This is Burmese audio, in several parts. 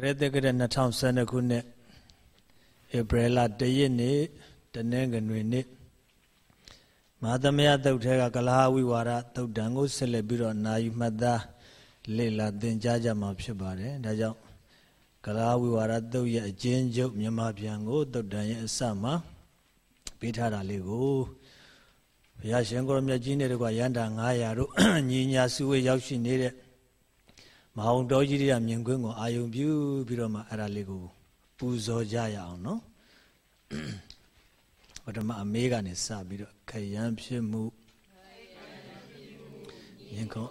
ခရစ်တက္ကရာ2012ခုနှစ်ဧပြီလ1ရက်နေ့တနင်္ဂနွေနေ့မဟာသမယသုတ်ထဲကကလဟဝိဝါဒသုတ်တံကိုဆက်လက်ပြီးတော့နာယူမှတ်သားလေ့လာသင်ကြားကြမှာဖြစ်ပါတယ်ဒါကြောင့်ကလဟဝိဝါဒသုတ်ရဲ့အကျဉ်းချုပ်မြန်မာပြန်ကိုသုတ်တံရဲ့အစမှာပေးထားတာလေးကိုဘုရားရှင်ကိုရမြတ်ကြီးနဲ့တကွာရန်တာ900တို့ညီညာစုဝေးရောက်ရှိနေတဲ့ မဟာုံတော်ကြီးတွေကမြင်ကွင်းကိုအာယုံပြုပြီးတော့မှအဲ့ဒါလေးကိုပူဇော်ကြရအောင်နော်ပထမအမေးကနေစပြီးတော့ခရမ်းဖြစ်မှုမြင်ကုန်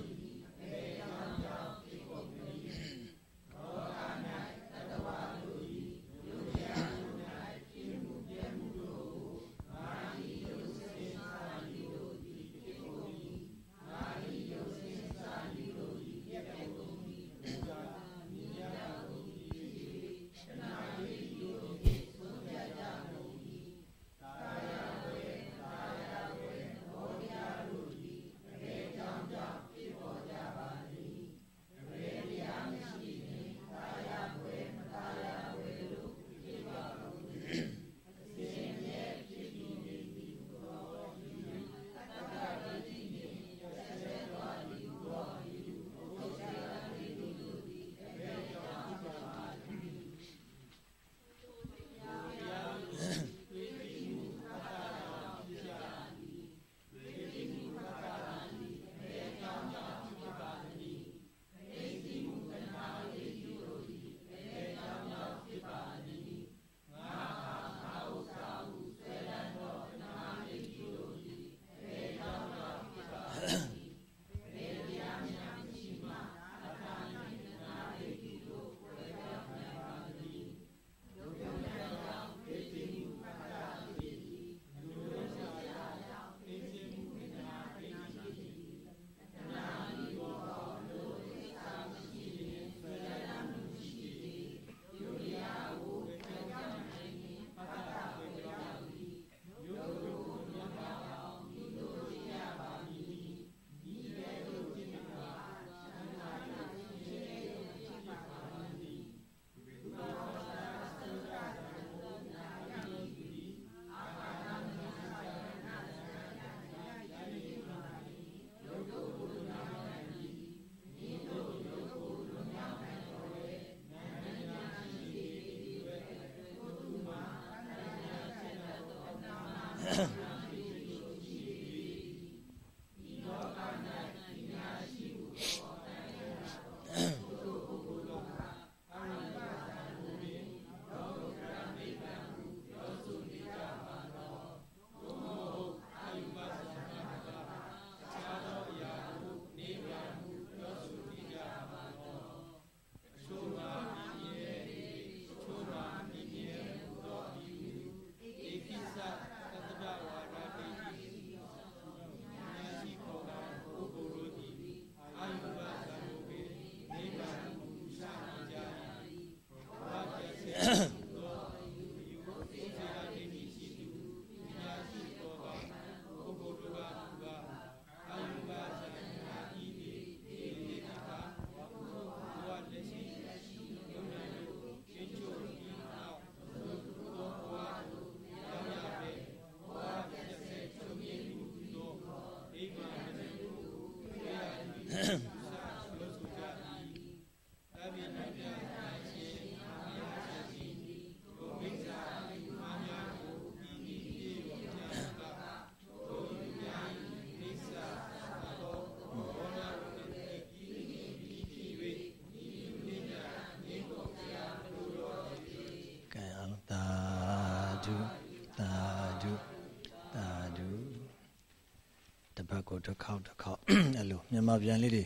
တစ်ခေါက်တစ်ခေါက်အဲ့လိုမြန်မာပြန်လေးတွေ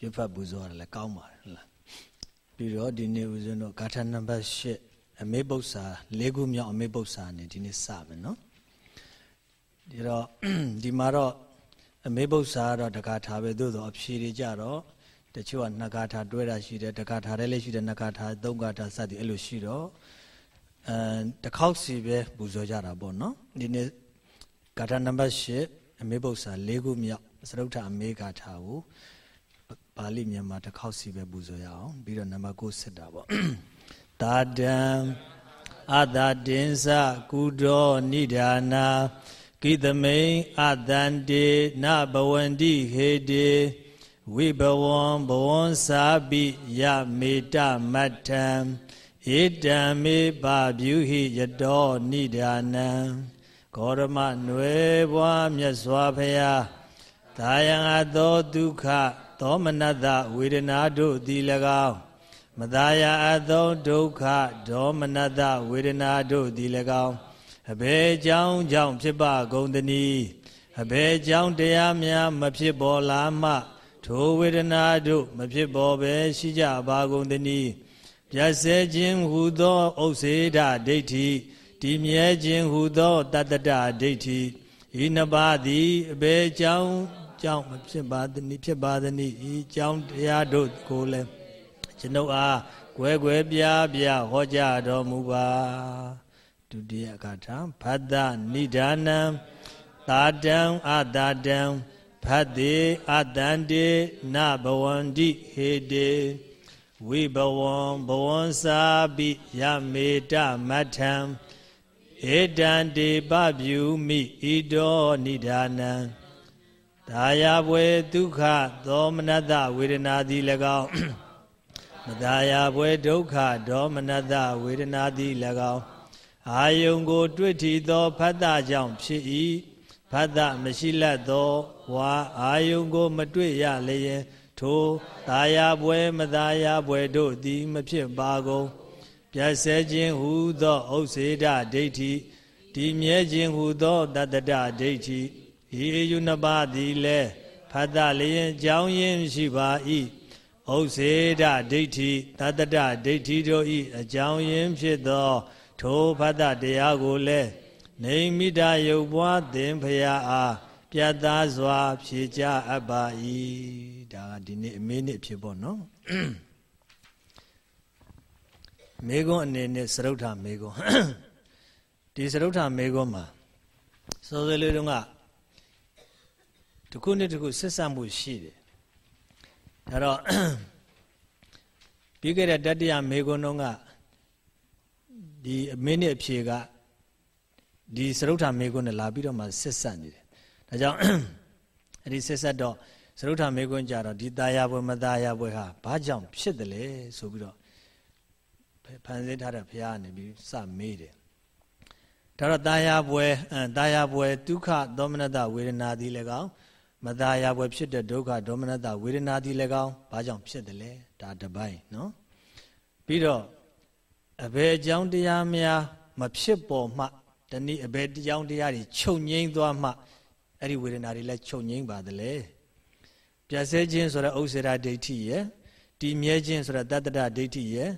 ရွတ်ဖတ်ပူဇော်ရတယ်လည်းကောင်းပါတယ်ဟုတ်လားပြီးတော့ဒီနေ့ဦးဇင်းတို့ဂါထာနံပါတ်8အမေပု္ပ္ပစာ၄ခုမြောက်အမေပု္ပ္ပစာနဲ့ဒီနေ့စမယ်နော်ဒီတော့ဒီမှာတော့အမေပု္ပ္ပစာကတော့တက္ကထာပဲသို့တော့အဖြေတွေကြတော့တချို့ကနှစ်ကာထာတွဲတာရှိတယ်တက္ကထာထဲလည်းရှိတယ်နှစ်ကာထာသုံးကာထာစသည်အဲ့လိုရှိတော့အဲတစ်ခေါက်စီပဲပူဇော်ကြတာပေါ့နော်ဒီနေ့ဂါထာနံပါတ်8 အမေပု္ပ္ပစာ၄ခုမြောက်သရုတ်ထအမေဂါထာကိုပါဠိမြန်မာတစ်ခေါက်စီပဲပူဇော်ရအောင်ပြီးတော့နံပါတ်9စစ်တာပေါ့တာဒံအတာတင်္စကုဒောနိဒာနာကိသမိန်အတန္တေနဘဝန္တိဟေတေဝိဘဝံဘဝံစာပိယမေတ္တမတ္ထံဧတံမေပပြုဟိယတောနိဒာနံ ဂေါရမနွယ်ဘွားမြတ်စွာဘုရားသာယံအသောဒုက္ခသောမနတဝေဒနာတို့သည်၎င်းမသာယအသောဒုက္ခဒေါမနတဝေဒနာတို့သည်၎င်းအဘယ်ကြောင့်ကြောင့်ဖြစ်ပါကုန်သနည်းအဘယ်ကြောင့်တရားများမဖြစ်ပေါ်လာမှ ထိုဝေဒနာတို့မဖြစ်ပေါ်ပဲရှိကြပါကုန်သနည်းပြည့်စဲခြင်းဟူသောဥစ္စေဒဒိဋ္ဌိ တည်မြဲခြင်းဟူသောတတ္တဒဒိဋ္ဌိဤနှစ်ပါးသည်အဘယ်ကြောင့်ကြောင့်မဖြစ်ပါသနည်းဖြစ်ပါသနည်းဤကြောင့်တရားတို့ကိုလည်းကျွန်ုပ်အားကွယ်ကွယ်ပြားပြားဟောကြားတော်မူပါဒုတိယကထာဘဒ္ဒနိဒာနံတာတံအတာတံဖတ်တိအတန္တိနဘဝန္တိဟေတေဝိဘဝံဘဝံစာပိယမေတ္တမထံ ဧတံတေပပြုမိဣတောနိဒာနံဒါယဘွေဒုက္ခသောမနတဝေဒနာသည်၎င်းမဒါယဘွေဒုက္ခဒေါမနတဝေဒနာသည်၎င်းအာယုံကို တွေ့ထီသောဖတ်တာကြောင့်ဖြစ်၏ဖတ်တာမရှိလတ်သောဝါအာယုံကို မတွေ့ရလျင်ထိုတာယာပွဲမတာယာပွဲတို့သည်မဖြစ်ပါကုန် ပြည့်စဲခြင်းဟူသောဥစ္စေဒဒိဋ္ဌိဒီမြဲခြင်းဟူသောတတ္တဒဒိဋ္ဌိဤယုနှစ်ပါးသည်လည်းဖတ်တာလျင်ကြောင်းရင်းရှိပါ၏ဥစ္စေဒဒိဋ္ဌိတတ္တဒဒိဋ္ဌိတို့၏အကြောင်းရင်းဖြစ်သော ထိုဖတ်တာတရားကိုလည်းနေမိတာယုတ်ပွားသင်ဖရာအားပြတ်သားစွာဖြေကြအပ်ပါ၏ဒါကဒီနေ့အမေးနှစ်ဖြစ်ပေါ့နော် မေကွန်းအနေနဲ့သရုတ်ထမေကွန်းဒီသရုတ်ထမေကွန်းမှာစောစောလေးတုန်းကတစ်ခုနဲ့တစ်ခုဆက်ဆက်မှုရှိတယ်ဒါတော့ပြီးခဲ့တဲ့တတိယမေကွန်းတုန်းကဒီအမင်းနဲ့အဖြေကဒီသရုတ်ထမေကွန်းနဲ့လာပြီးတော့မှဆက်ဆက်နေတယ်ဒါကြောင့်အဲဒီဆက်ဆက်တော့သရုတ်ထမေကွန်းကြတော့ဒီတာယာပွဲမတာယာပွဲဟာဘာကြောင့်ဖြစ်တယ်လဲဆိုပြီးတော့ ဖန်ဆင်းထားတဲ့ဘုရားကနေပြီးစမေးတယ်ဒါတော့တာယာပွဲတာယာပွဲဒုက္ခဒေါမနတဝေဒနာသည်လည်းကောင်းမတာယာပွဲဖြစ်တဲ့ဒုက္ခဒေါမနတဝေဒနာသည်လည်းကောင်းဘာကြောင့်ဖြစ်တယ်လဲဒါတပိုင်းနော်ပြီးတော့အဘယ်အကြောင်းတရားများမဖြစ်ပေါ်မှတနည်းအဘယ်အကြောင်းတရားတွေချုပ်ငိမ့်သွားမှအဲ့ဒီဝေဒနာတွေလည်းချုပ်ငိမ့်ပါသလဲပြည့်စဲခြင်းဆိုတဲ့ဥစ္စေတဒိဋ္ဌိရယ်တည်မြဲခြင်းဆိုတဲ့တတ္တဒိဋ္ဌိရယ်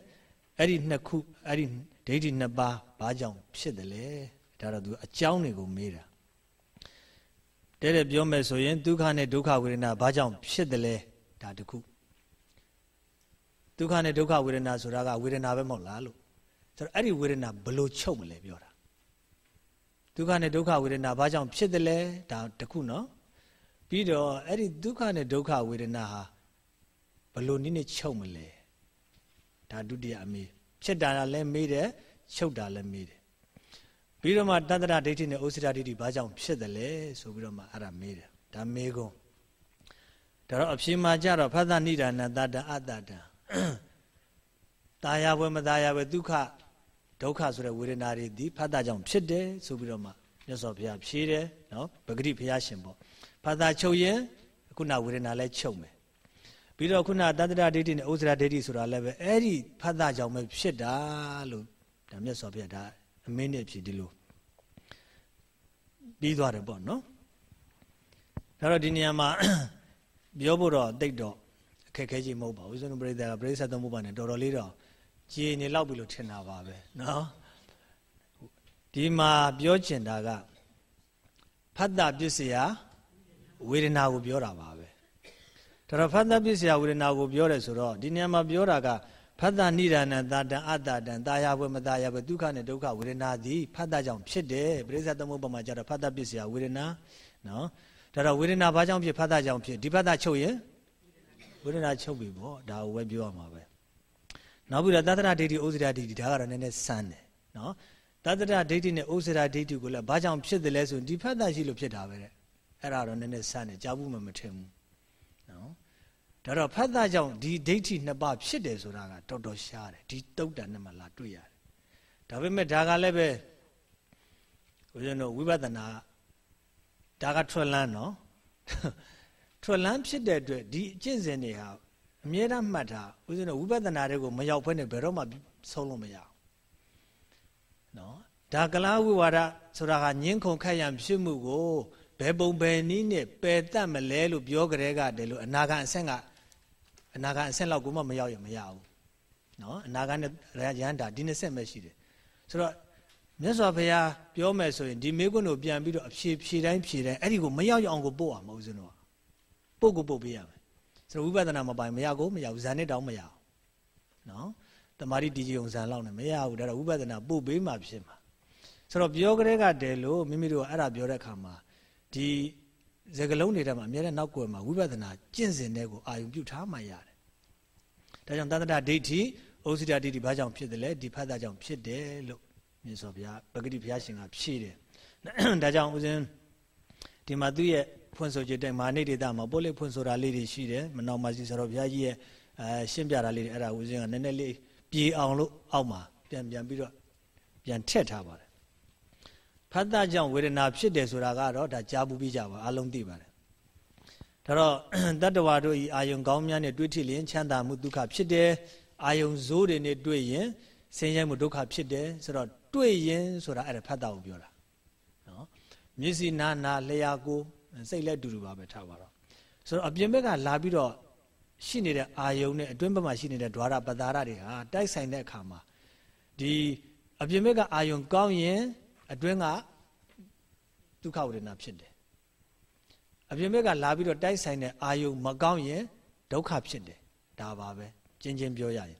အဲ့ဒီနှစ်ခုအဲ့ဒီဒိဋ္ဌိနှစ်ပါးဘာကြောင့်ဖြစ်တယ်လဲဒါတော့သူအကြောင်းတွေကိုမေးတာတဲ့တဲ့ပြောမယ်ဆိုရင်ဒုက္ခနဲ့ဒုက္ခဝေဒနာဘာကြောင့်ဖြစ်တယ်လဲဒါတခုဒုက္ခနဲ့ဒုက္ခဝေဒနာဆိုတာကဝေဒနာပဲမဟုတ်လားလို့ဆိုတော့အဲ့ဒီဝေဒနာဘလို့ချုပ်မလဲပြောတာဒုက္ခနဲ့ဒုက္ခဝေဒနာဘာကြောင့်ဖြစ်တယ်လဲဒါတခုနော်ပြီးတော့အဲ့ဒီဒုက္ခနဲ့ဒုက္ခဝေဒနာဟာဘလို့နည်းနဲ့ချုပ်မလဲ ဒါဒုတိယအမေးဖြစ်တာလည်းမေးတယ်ချုပ်တာလည်းမေးတယ်ပြီးတော့မှတတ္တရဒိဋ္ဌိနဲ့ဩစိတဒိဋ္ဌိဘာကြောင့်ဖြစ်တယ်လဲဆိုပြီးတော့မှအဲ့ဒါမေးတယ်ဒါမေးကုန်ဒါတော့အဖြေမှာကြတော့ဖသနိဒာနတတ္တအတ္တတံတာယာဘွယ်မတာယာဘွယ်ဒုက္ခဒုက္ခဆိုတဲ့ဝေဒနာတွေဒီဖတ်တာကြောင့်ဖြစ်တယ်ဆိုပြီးတော့မှမြတ်စွာဘုရားဖြေတယ်နော်ပဂတိဘုရားရှင်ပေါ့ဖတ်တာချုပ်ရင်ခုနဝေဒနာလည်းချုပ်မယ် ပြီးတော့ခုနတတ္တရဒိဋ္ဌိနဲ့ဥစ္စရာဒိဋ္ဌိဆိုတာလည်းပဲအဲ့ဒီဖတ်တာကြောင့်ပဲဖြစ်တာလို့ဒါမြတ်စွာဘုရားဒါအမင်းနဲ့ဖြစ်ဒီလိုပြီးသွားတယ်ပေါ့နော်ဒါတော့ဒီနေရာမှာပြောဖို့တော့တိတ်တော့အခက်ခဲကြီးမဟုတ်ပါဘူးဆိုတော့ပြိဿကပြိဿသုံးဖို့ပါနဲ့တော်တော်လေးတော့ကြည်နေလောက်ပြီလို့ထင်တာပါပဲနော်ဒီမှာပြောချင်တာကဖတ်တာပစ္စယဝေဒနာကိုပြောတာပါပဲ ဒါတော့ဖတ်တာပစ္စယဝေဒနာကိုပြောတယ်ဆိုတော့ဒီနေရာမှာပြောတာကဖတ်တာနိဒာနတာတံအတ္တတံတာယာဘွယ်မတာယာဘွယ်ဒုက္ခနဲ့ဒုက္ခဝေဒနာသည်ဖတ်တာကြောင့်ဖြစ်တယ်ပရိစ္ဆေသမုပ္ပါမှာကြတော့ဖတ်တာပစ္စယဝေဒနာနော်ဒါတော့ဝေဒနာဘာကြောင့်ဖြစ်ဖတ်တာကြောင့်ဖြစ်ဒီဖတ်တာချုပ်ရင်ဝေဒနာချုပ်ပြီပေါ့ဒါကိုပဲပြောရမှာပဲနောက်ပြီးတော့သတ္တရဒိဋ္ဌိဩဇရာဒိဋ္ဌိဒါကတော့နည်းနည်းစမ်းတယ်နော်သတ္တရဒိဋ္ဌိနဲ့ဩဇရာဒိဋ္ဌိကိုလည်းဘာကြောင့်ဖြစ်တယ်လဲဆိုဒီဖတ်တာရှိလို့ဖြစ်တာပဲတဲ့အဲ့ဒါတော့နည်းနည်းစမ်းတယ်ကြားဘူးမှမထင်ဘူးနော် ဒါတော့ဖတ်တာကြောင့်ဒီဒိဋ္ဌိနှစ်ပါးဖြစ်တယ်ဆိုတာကတော်တော်ရှားတယ်ဒီတုတ်တန်နဲ့မှလာတွေ့ရတယ်ဒါပေမဲ့ဒါကလည်းပဲဦးဇင်းတို့ဝိပဿနာဒါကထွက်လန်းနော်ထွက်လန်းဖြစ်တဲ့အတွက်ဒီအကျင့်စဉ်တွေဟာအမြဲတမ်းမှတ်ထားဦးဇင်းတို့ဝိပဿနာတွေကိုမရောက်ဘဲနဲ့ဘယ်တော့မှဆုံးလို့မရအောင်နော်ဒါကလားဝိဝါဒဆိုတာကညင်းခုန်ခက်ရန်ဖြစ်မှုကိုဘယ်ပုံဘယ်နည်းနဲ့ပယ်တတ်မလဲလို့ပြောကြတဲ့ကတည်းလို့အနာဂတ်အဆင့်က အနာဂတ်အဆင့်လောက်ကိုမှမရောက်ရမရဘူးနော်အနာဂတ်နဲ့ရဟန္တာဒီနှစ်ဆက်ပဲရှိတယ်ဆိုတော့မြတ်စွာဘုရားပြောမယ်ဆိုရင်ဒီမေကွန်းကိုပြန်ပြီးတော့အဖြေဖြေတိုင်းဖြေတိုင်းအဲ့ဒီကိုမရောက်ရအောင်ကိုပို့ရမှာဦးဇင်းတို့ပို့ကိုပို့ပေးရမယ်ဆိုတော့ဝိပဿနာမပိုင်မရကိုမရဘူးဇန်နဲ့တောင်းမရအောင်နော်တမာတိတည်ကြည်ုံဇန်လောက်နဲ့မရဘူးဒါတော့ဝိပဿနာပို့ပေးမှဖြစ်မှာဆိုတော့ပြောကြတဲ့ကတည်းလို့မိမိတို့ကအဲ့ဒါပြောတဲ့အခါမှာဒီ စကလုံးတွေထဲမှာအများနဲ့နောက်ကွယ်မှာဝိပဿနာကျင့်စဉ်တဲ့ကိုအာယုံပြုထားမှရတယ်ဒါကြောင့်တသဒ္ဒဒိဋ္ဌိဩစိတဒိဋ္ဌိဘာကြောင့်ဖြစ်တယ်လဲဒီဖတ်တာကြောင့်ဖြစ်တယ်လို့မြတ်စွာဘုရားပဂတိဘုရားရှင်ကဖြေတယ်ဒါကြောင့်ဦးဇင်းဒီမှာသူ့ရဲ့ဖွင့်ဆိုချက်တိုင်မာနိဒေတာမှာပို့လေးဖွင့်ဆိုတာလေးတွေရှိတယ်မနောက်မှစီဆိုတော့ဘုရားကြီးရဲ့အဲရှင်းပြတာလေးတွေအဲ့ဒါဦးဇင်းကနည်းနည်းလေးပြေအောင်လို့အောက်မှာပြန်ပြန်ပြီးတော့ပြန်ထည့်ထားပါတယ် ဖတ်တာကြောင့်ဝေဒနာဖြစ်တယ်ဆိုတာကတော့ဒါကြားပူပြီးကြပါအလုံးသိပါတယ်ဒါတော့တတ္တဝါတို့ဤအာယုံကောင်းများနဲ့တွေ့ထိလျင်ချမ်းသာမှုဒုက္ခဖြစ်တယ်အာယုံဇိုးတွေနဲ့တွေ့ရင်ဆင်းရဲမှုဒုက္ခဖြစ်တယ်ဆိုတော့တွေ့ရင်ဆိုတာအဲ့ဒါဖတ်တာကိုပြောတာနော်မျက်စိနာနာလျှာကိုစိတ်လက်တူတူပါပဲထားပါတော့ဆိုတော့အပြင်ဘက်ကလာပြီးတော့ရှိနေတဲ့အာယုံနဲ့အတွင်းဘက်မှာရှိနေတဲ့ द्वार ပတာရတွေဟာတိုက်ဆိုင်တဲ့အခါမှာဒီအပြင်ဘက်ကအာယုံကောင်းရင် အတွင်းကဒုက္ခဝေဒနာဖြစ်တယ်အပြင်ဘက်ကလာပြီးတော့တိုက်ဆိုင်တဲ့အာယုံမကောင်းရင်ဒုက္ခဖြစ်တယ်ဒါပါပဲကျင်းချင်းပြောရရင်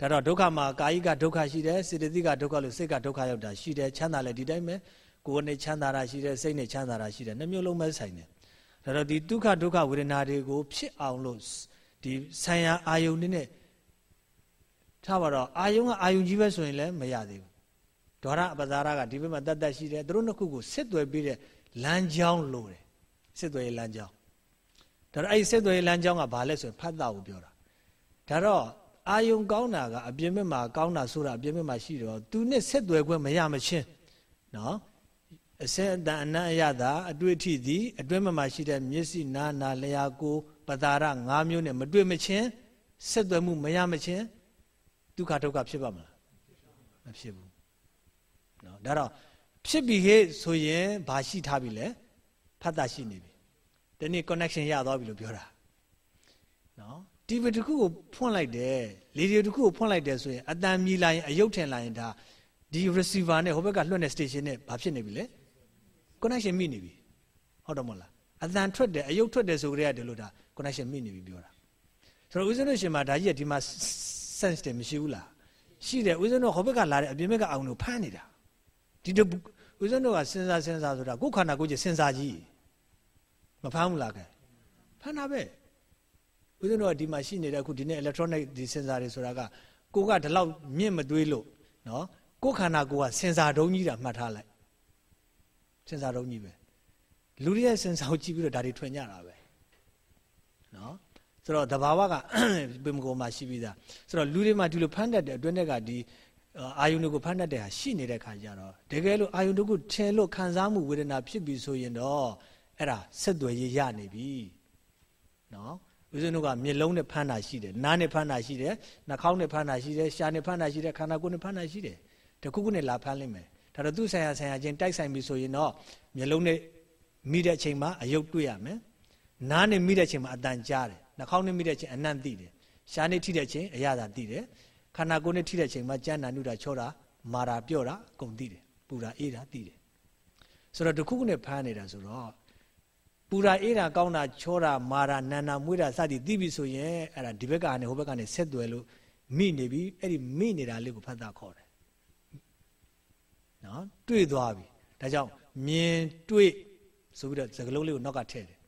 ဒါတော့ဒုက္ခမှာကာယိကဒုက္ခရှိတယ်စေတသိကဒုက္ခလို့စိတ်ကဒုက္ခရောက်တာရှိတယ်ချမ်းသာလည်းဒီတိုင်းပဲကိုယ်နဲ့ချမ်းသာတာရှိတယ်စိတ်နဲ့ချမ်းသာတာရှိတယ်နှမျိုးလုံးပဲဆိုင်တယ်ဒါတော့ဒီဒုက္ခဒုက္ခဝေဒနာတွေကိုဖြစ်အောင်လို့ဒီဆံရအာယုန်နဲ့ထားပါတော့အာယုန်ကအာယုန်ကြီးပဲဆိုရင်လည်းမရသေးဘူး ဒေါရအပဇာရကဒီဘက်မှာတတ်တတ်ရှိတယ်သူတို့နှစ်ခုကိုစစ်သွယ်ပြီးတဲ့လမ်းကြောင်းလို့တယ်စစ်သွယ်ရေးလမ်းကြောင်းဒါတော့အဲ့ဒီစစ်သွယ်ရေးလမ်းကြောင်းကဘာလဲဆိုရင်ဖတ်တာကိုပြောတာဒါတော့အာယုံကောင်းတာကအပြင်းမဲ့မှာကောင်းတာဆိုတာအပြင်းမဲ့မှာရှိတော့သူနဲ့ဆက်သွယ်ခွင့်မရမချင်းနော်အစင်အတန်အနံ့အရသာအတွေ့အထိသည်အတွင်းမှာရှိတဲ့မျက်စိနာနာလျာကိုပတာရ၅မျိုးနဲ့မတွေ့မချင်းဆက်သွယ်မှုမရမချင်းဒုက္ခဒုက္ခဖြစ်ပါမလားမဖြစ်ဘူးနော် ဒါတော့ဖြစ်ပြီဟဲ့ဆိုရင်ဘာရှိထားပြီလဲဖတ်တာရှိနေပြီဒီနေ့ connection ရသွားပြီလို့ပြောတာနော် TV တစ်ခုကိုဖွင့်လိုက်တယ်လေဒီယိုတစ်ခုကိုဖွင့်လိုက်တယ်ဆိုရင်အတန်မြည်လာရင်အယုတ်ထင်လာရင်ဒါဒီ receiver နဲ့ဟိုဘက်ကလွှတ်တဲ့ station နဲ့ဘာဖြစ်နေပြီလဲ connection မိနေပြီဟုတ်တယ်မဟုတ်လားအတန်ထွက်တယ်အယုတ်ထွက်တယ်ဆိုကြရတယ်လို့ဒါ connection မိနေပြီပြောတာဆိုတော့ဦးဇင်းတို့ရှင်မှာဒါကြီးကဒီမှာ sense တယ်မရှိဘူးလားရှိတယ်ဦးဇင်းတို့ဟိုဘက်ကလာတဲ့အပြင်ဘက်ကအောင်လို့ဖမ်းနေတာ ဒီတော့ဦးဇင်းတို့ကစဉ်းစားစဉ်းစားဆိုတာကိုယ်ခန္ဓာကိုယ်ကြီးစဉ်းစားကြီးမဖမ်းဘူးလားကဲဖမ်းတာပဲဦးဇင်းတို့ကဒီမှာရှိနေတဲ့အခုဒီနေ့ electronic ဒီ sensor တွေဆိုတာကကိုကဒီလောက်မြင့်မသွေးလို့နော်ကိုယ်ခန္ဓာကိုယ်က sensor တုံးကြီးတာမှတ်ထားလိုက် sensor တုံးကြီးပဲလူတွေရဲ့ sensor ကိုကြည့်ပြီးတော့ဒါတွေထွင်ကြတာပဲနော်ဆိုတော့တဘာဝကပင်မကောမှာရှိပြီးသားဆိုတော့လူတွေမှာဒီလိုဖမ်းတတ်တဲ့အတွင်းတက်ကဒီ အာယုန်တွေကိုဖမ်းတတ်တဲ့ဟာရှိနေတဲ့ခါကျတော့တကယ်လို့အာယုန်တခုထင်လို့ခံစားမှုဝေဒနာဖြစ်ပြီးဆိုရင်တော့အဲ့ဒါဆက်သွယ်ရေးရနေပြီနော်ဦးဇင်းတို့ကမျက်လုံးနဲ့ဖမ်းတာရှိတယ်နားနဲ့ဖမ်းတာရှိတယ်နှာခေါင်းနဲ့ဖမ်းတာရှိတယ်ရှားနဲ့ဖမ်းတာရှိတယ်ခန္ဓာကိုယ်နဲ့ဖမ်းတာရှိတယ်တခုခုနဲ့လာဖမ်းလိမ့်မယ်ဒါတော့သူ့ဆိုင်ရာဆိုင်ရာချင်းတိုက်ဆိုင်ပြီဆိုရင်တော့မျက်လုံးနဲ့မိတဲ့အချိန်မှာအယုတ်တွေ့ရမယ်နားနဲ့မိတဲ့ချိန်မှာအတန်ကြားတယ်နှာခေါင်းနဲ့မိတဲ့ချိန်အနံ့သိတယ်ရှားနဲ့ထိတဲ့ချိန်အရသာသိတယ် ခန္ဓာကိုယ်နဲ့ထိတဲ့ချိန်မှာကြမ်းနာနုတာချောတာမာတာပြော့တာအကုန်သိတယ်ပူတာအေးတာသိတယ်ဆိုတော့တခုခုနဲ့ဖမ်းနေတာဆိုတော့ပူတာအေးတာကောင်းတာချောတာမာတာနန္နာမွေးတာစသည်သိပြီဆိုရင်အဲ့ဒါဒီဘက်ကနေဟိုဘက်ကနေဆက်သွယ်လို့မိနေပြီအဲ့ဒီမိနေတာလေးကိုဖတ်တာခေါ်တယ်နော်တွေ့သွားပြီဒါကြောင့်မြင်တွေ့ဆိုပြီးတော့စကလုံးလေးကိုနောက်ကထည့်တယ်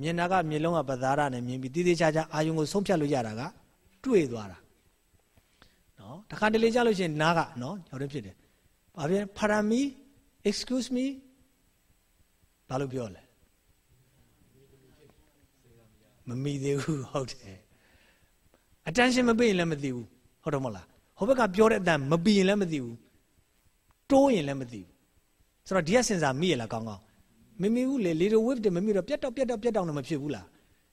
မြင်တာကမျက်လုံးကပသာရနဲ့မြင်ပြီးတည်တည်ချာချာအာယုံကိုဆုံးဖြတ်လို့ရတာကတွေ့သွားတာ နော်တခါတလေကြားလို့ရှိရင်နားကနော်ဟောတဲ့ဖြစ်တယ်ဘာပြန်ဖာမီ excuse me ဘာလို့ပြောလဲမမိသေးဘူးဟုတ်တယ် attention မပေးရင်လည်းမသိဘူးဟုတ်တယ်မဟုတ်လားဟိုဘက်ကပြောတဲ့အတန်မပြီးရင်လည်းမသိဘူးတိုးရင်လည်းမသိဘူးဆိုတော့ဒီကစင်စာမိရလားကောင်းကောင်းမမိဘူးလေ little wave တွေမမိတော့ပြတ်တော့ပြတ်တော့ပြတ်တော့မဖြစ်ဘူးလား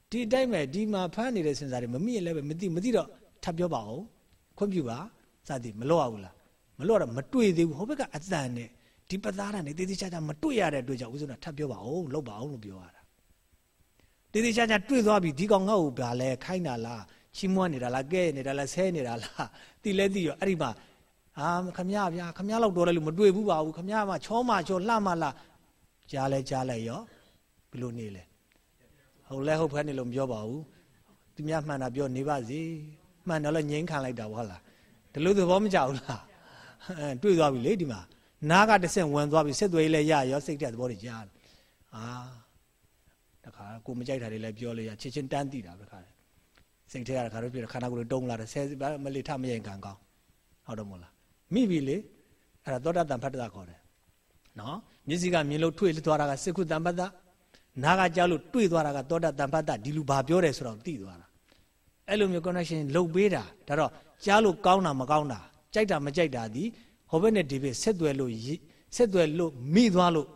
ဒီအတိုင်းပဲဒီမှာဖမ်းနေတဲ့စင်စာတွေမမိရင်လည်းပဲမသိမသိတော့ထပ်ပြောပါအောင် ခွင့်ပြုပါစသည်မလို့ရဘူးလားမလို့တော့မတွေ့သေးဘူးဟိုဘက်ကအတန်နဲ့ဒီပသားရနဲ့တေးသေးချာချာမတွေ့ရတဲ့အတွက်ကြောင့်ဦးဇုံကထပ်ပြောပါအောင်လောက်ပါအောင်လို့ပြောရတာတေးသေးချာချာတွေ့သွားပြီဒီကောင်ငါ့ကိုဘာလဲခိုင်းတာလားချီးမွမ်းနေတာလားကဲနေတာလားဆဲနေတာလားတိလဲတိရောအဲ့ဒီမှာအာခမရဗျာခမရလောက်တော်တယ်လို့မတွေ့ဘူးပါဘူးခမရမှာချောမချောလှမလှကြားလဲကြားလိုက်ရောဘယ်လိုနေလဲဟုတ်လဲဟုတ်ဖက်နေလို့မပြောပါဘူးသူများမှန်တာပြောနေပါစေ မှန်တယ်လို့ငိမ့်ခံလိုက်တာဟုတ်လားဒီလိုသဘောမကျဘူးလားအဲတွေ့သွားပြီလေဒီမှာနားကတစ်ဆင့်ဝင်သွားပြီစစ်သွေးလည်းရရောစိတ်တဲ့သဘောတွေကြားအာတခါကိုမကြိုက်တာတွေလည်းပြောလို့ရချစ်ချင်းတန်းတည်တာပဲခါစိတ်ထဲကတခါတော့ပြခန္ဓာကိုယ်တုံးလာတယ်ဆဲမလေးထမရင်ကံကောင်းဟုတ်တော့မလားမိပြီလေအဲ့ဒါသောတာတန်ဖတ်တာခေါ်တယ်နော်မျက်စိကမြင်လို့တွေ့သွားတာကစိတ်ခုတန်ဖတ်တာနားကကြားလို့တွေ့သွားတာကသောတာတန်ဖတ်တာဒီလူဘာပြောတယ်ဆိုတော့သိသွားတာ အဲ့လိုမျိုး connection လုတ်ပေးတာဒါတော့ကြားလို့ကောင်းတာမကောင်းတာကြိုက်တာမကြိုက်တာဒီဟောဘက်နဲ့ဒီဘက်ဆက်သွယ်လို့ဆက်သွယ်လို့မိသွားလို့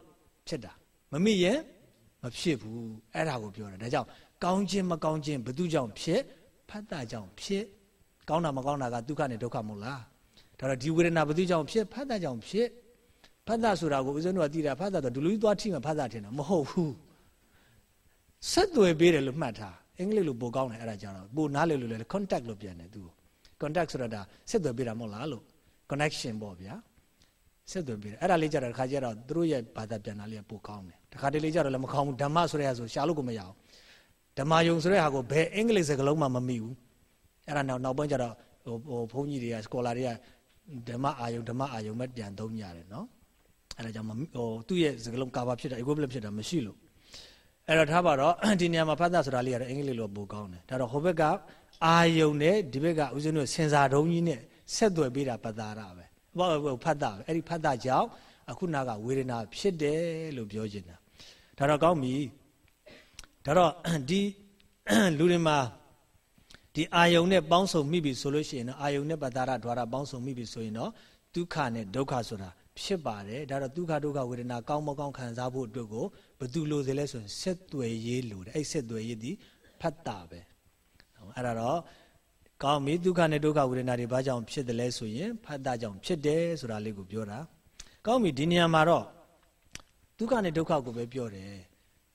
ဖြစ်တာမမိရင်မဖြစ်ဘူးအဲ့ဒါကိုပြောတာဒါကြောင့်ကောင်းခြင်းမကောင်းခြင်းဘယ်သူကြောင့်ဖြစ်ဖတ်တာကြောင့်ဖြစ်ကောင်းတာမကောင်းတာကဒုက္ခနဲ့ဒုက္ခမဟုတ်လားဒါတော့ဒီဝေဒနာဘယ်သူကြောင့်ဖြစ်ဖတ်တာကြောင့်ဖြစ်ဖတ်တာဆိုတာကိုဦးဇင်းတို့ကသိတာဖတ်တာတော့ဒလူကြီးသွားထိမှဖတ်တာထင်တာမဟုတ်ဘူးဆက်သွယ်ပေးတယ်လို့မှတ်ထား အင်္ဂလိပ်လိုပိုကောင်းတယ်အဲ့ဒါကြောင့်ပိုနားလည်လို့လဲ contact လို့ပြန်တယ်သူ contact ဆိုတာဒါဆက်သွယ်ပေးတာမဟုတ်လားလို့ connection ပေါ့ဗျာဆက်သွယ်ပေးတယ်အဲ့ဒါလေးကြတော့တစ်ခါကျတော့သူတို့ရဲ့ဘာသာပြန်တာလေးကပိုကောင်းတယ်တစ်ခါတလေကျတော့လည်းမကောင်းဘူးဓမ္မဆိုတဲ့ဟာဆိုရှားလို့ကိုမရအောင်ဓမ္မယုံဆိုတဲ့ဟာကိုဘယ်အင်္ဂလိပ်စကားလုံးမှမမိဘူးအဲ့ဒါနောက်နောက်ပိုင်းကျတော့ဟိုဟိုဘုန်းကြီးတွေကစကောလာတွေကဓမ္မအာယုံဓမ္မအာယုံမဲ့ပြန်သုံးကြတယ်နော်အဲ့ဒါကြောင့်ဟိုသူ့ရဲ့စကားလုံးကာဘာဖြစ်တာ equivalent ဖြစ်တာမရှိလို့ အဲ့တော့ထားပါတော့ဒီနေရာမှာဖတ်တာဆိုတာလေးကတော့အင်္ဂလိပ်လိုပိုကောင်းတယ်ဒါတော့ဟိုဘက်ကအာယုံနဲ့ဒီဘက်ကဦးဇင်းတို့စင်စာတုံးကြီးနဲ့ဆက်သွယ်ပေးတာပတာရပဲဘာဖတ်တာပဲအဲ့ဒီဖတ်တာကြောင့်အခုနာကဝေဒနာဖြစ်တယ်လို့ပြောချင်တာဒါတော့ကောင်းပြီဒါတော့ဒီလူတွေမှာဒီအာယုံနဲ့ပေါင်းစုံမိပြီဆိုလို့ရှိရင်တော့အာယုံနဲ့ပတာရ द्वार ပေါင်းစုံမိပြီဆိုရင်တော့ဒုက္ခနဲ့ဒုက္ခဆိုတာဖြစ်ပါတယ်ဒါတော့ဒုက္ခဒုက္ခဝေဒနာကောင်းမကောင်းခံစားဖို့အတွက်ကို ဘသူလိုစေလဲဆိုရင်ဆက်သွယ်ရေးလိုတယ်အဲ့ဆက်သွယ်ရေးဒီဖတ်တာပဲအဲ့ဒါတော့ကောင်းပြီဒုက္ခနဲ့ဒုက္ခဝေဒနာတွေဘာကြောင့်ဖြစ်တယ်လဲဆိုရင်ဖတ်တာကြောင့်ဖြစ်တယ်ဆိုတာလေးကိုပြောတာကောင်းပြီဒီနေရာမှာတော့ဒုက္ခနဲ့ဒုက္ခကိုပဲပြောတယ်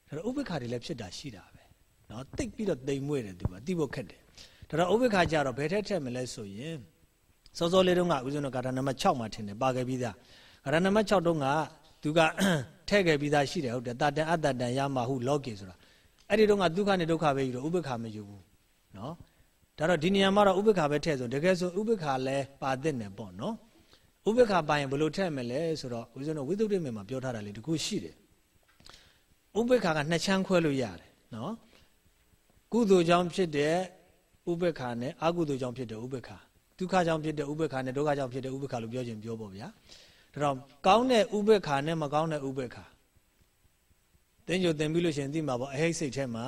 ဒါတော့ဥပ္ပခါတွေလည်းဖြစ်တာရှိတာပဲเนาะတိတ်ပြီးတော့တိမ်မွေ့တယ်သူကတိဖို့ခက်တယ်ဒါတော့ဥပ္ပခါကြတော့ဘယ်ထက်ထက်မလဲဆိုရင်စောစောလေးတုန်းကဦးဇင်းတို့ဂါထာနံပါတ်6မှာထင်တယ်ပါခဲ့ပြီးသားဂါထာနံပါတ်6တုန်းက သူကထဲ့ခဲ့ပြီးသားရှိတယ်ဟုတ်တယ်တတန်အတ္တတန်ရမဟုလောကေဆိုတာအဲ့ဒီတော့ကဒုက္ခနဲ့ဒုက္ခပဲယူတော့ဥပ္ပခါမယူဘူးနော်ဒါတော့ဒီနေရာမှာတော့ဥပ္ပခါပဲထည့်ဆိုတကယ်ဆိုဥပ္ပခါလဲပါတဲ့နယ်ပေါ့နော်ဥပ္ပခါပါရင်ဘယ်လိုထည့်မလဲဆိုတော့ဦးဇုံတို့ဝိသုဒ္ဓိမေမှာပြောထားတာလေဒီခုရှိတယ်ဥပ္ပခါကနှစ်ချမ်းခွဲလို့ရတယ်နော်ကုသိုလ်ကြောင့်ဖြစ်တဲ့ဥပ္ပခါနဲ့အကုသိုလ်ကြောင့်ဖြစ်တဲ့ဥပ္ပခါဒုက္ခကြောင့်ဖြစ်တဲ့ဥပ္ပခါနဲ့ဒုက္ခကြောင့်ဖြစ်တဲ့ဥပ္ပခါလို့ပြောခြင်းပြောပေါ့ဗျာ ဒါတော့ကောင်းတဲ့ဥပ္ပခါနဲ့မကောင်းတဲ့ဥပ္ပခါတင်းကြိုတင်ပြီးလို့ရှိရင်သိမှာပေါ့အဟိတ်စိတ်ထဲမှာ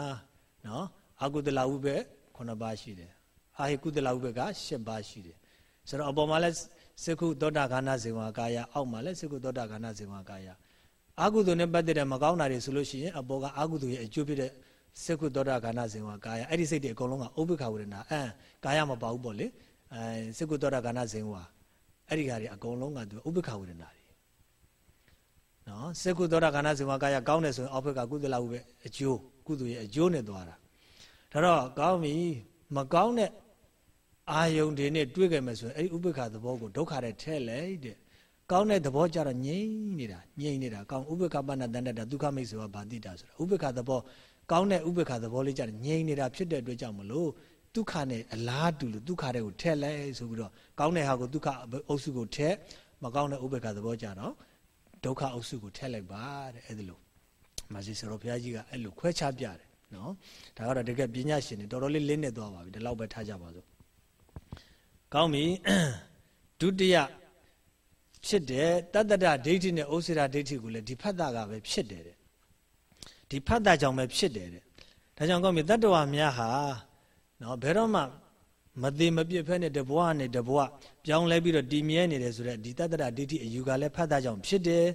နော်အကုသလဥပ္ပ9ပါးရှိတယ်အာဟိကုသလဥပ္ပက10ပါးရှိတယ်ဆိုတော့အပေါ်မှာလဲစကုသောတာခန္ဓာဇေဝကာယအောက်မှာလဲစကုသောတာခန္ဓာဇေဝကာယအာကုသိုလ်နဲ့ပတ်သက်တဲ့မကောင်းတာတွေဆိုလို့ရှိရင်အပေါ်ကအာကုသိုလ်ရဲ့အကျိုးဖြစ်တဲ့စကုသောတာခန္ဓာဇေဝကာယအဲ့ဒီစိတ်တွေအကုန်လုံးကဥပ္ပခဝေဒနာအမ်ကာယမပါဘူးပေါ့လေအဲစကုသောတာခန္ဓာဇေဝ အဲ့ဒီဟာတွေအကုန်လုံးကသူဥပ္ပခဝေဒနာတွေနော်စက္ကုသောတာခန္ဓာဇေဝကာယကောင်းတယ်ဆိုရင်အောက်ဘက်ကကုသလဟုပဲအကျိုးကုသိုလ်ရဲ့အကျိုးနဲ့သွားတာဒါတော့ကောင်းပြီမကောင်းတဲ့အာယုန်တွေနဲ့တွေ့ကြမယ်ဆိုရင်အဲ့ဒီဥပ္ပခါသဘောကိုဒုက္ခတဲ့ထဲလိုက်တဲ့ကောင်းတဲ့သဘောကြတော့ငြိမ့်နေတာငြိမ့်နေတာကောင်းဥပ္ပခပဏ္ဏတန်တတာဒုက္ခမိတ်ဆိုတာဗာတိတာဆိုတာဥပ္ပခသဘောကောင်းတဲ့ဥပ္ပခသဘောလေးကြတော့ငြိမ့်နေတာဖြစ်တဲ့အတွက်ကြောင့်မလို့ ဒုက္ခနဲ့အလားတူလို့ဒုက္ခတွေကိုထက်လိုက်ဆိုပြီးတော့ကောင်းတဲ့ဟာကိုဒုက္ခအုပ်စုကိုထက်မကောင်းတဲ့ဥပ္ပခသဘောကြတော့ဒုက္ခအုပ်စုကိုထက်လိုက်ပါတဲ့အဲ့ဒါလို့မဆီဆရာတော်ဘုရားကြီးကအဲ့လိုခွဲခြားပြတယ်နော်ဒါကတော့တကယ်ပညာရှင်တွေတော်တော်လေးလင်းနေသွားပါပြီဒီလောက်ပဲထားကြပါစို့ကောင်းပြီဒုတိယဖြစ်တယ်တတ္တဒဒိဋ္ဌိနဲ့ဩစေရာဒိဋ္ဌိကိုလည်းဒီဖတ်တာကပဲဖြစ်တယ်တဲ့ဒီဖတ်တာကြောင့်ပဲဖြစ်တယ်တဲ့ဒါကြောင့်ကောင်းပြီတတ္တဝါများဟာ နော်ဘယ်တော့မှမသေးမပြစ်ဖက်နဲ့တဘွားနဲ့တဘွားပြောင်းလဲပြီးတော့တည်မြဲနေတယ်ဆိုတော့ဒီတတ္တဒဒိဋ္ဌိအယူကလည်းဖတ်တာကြောင့်ဖြစ်တယ်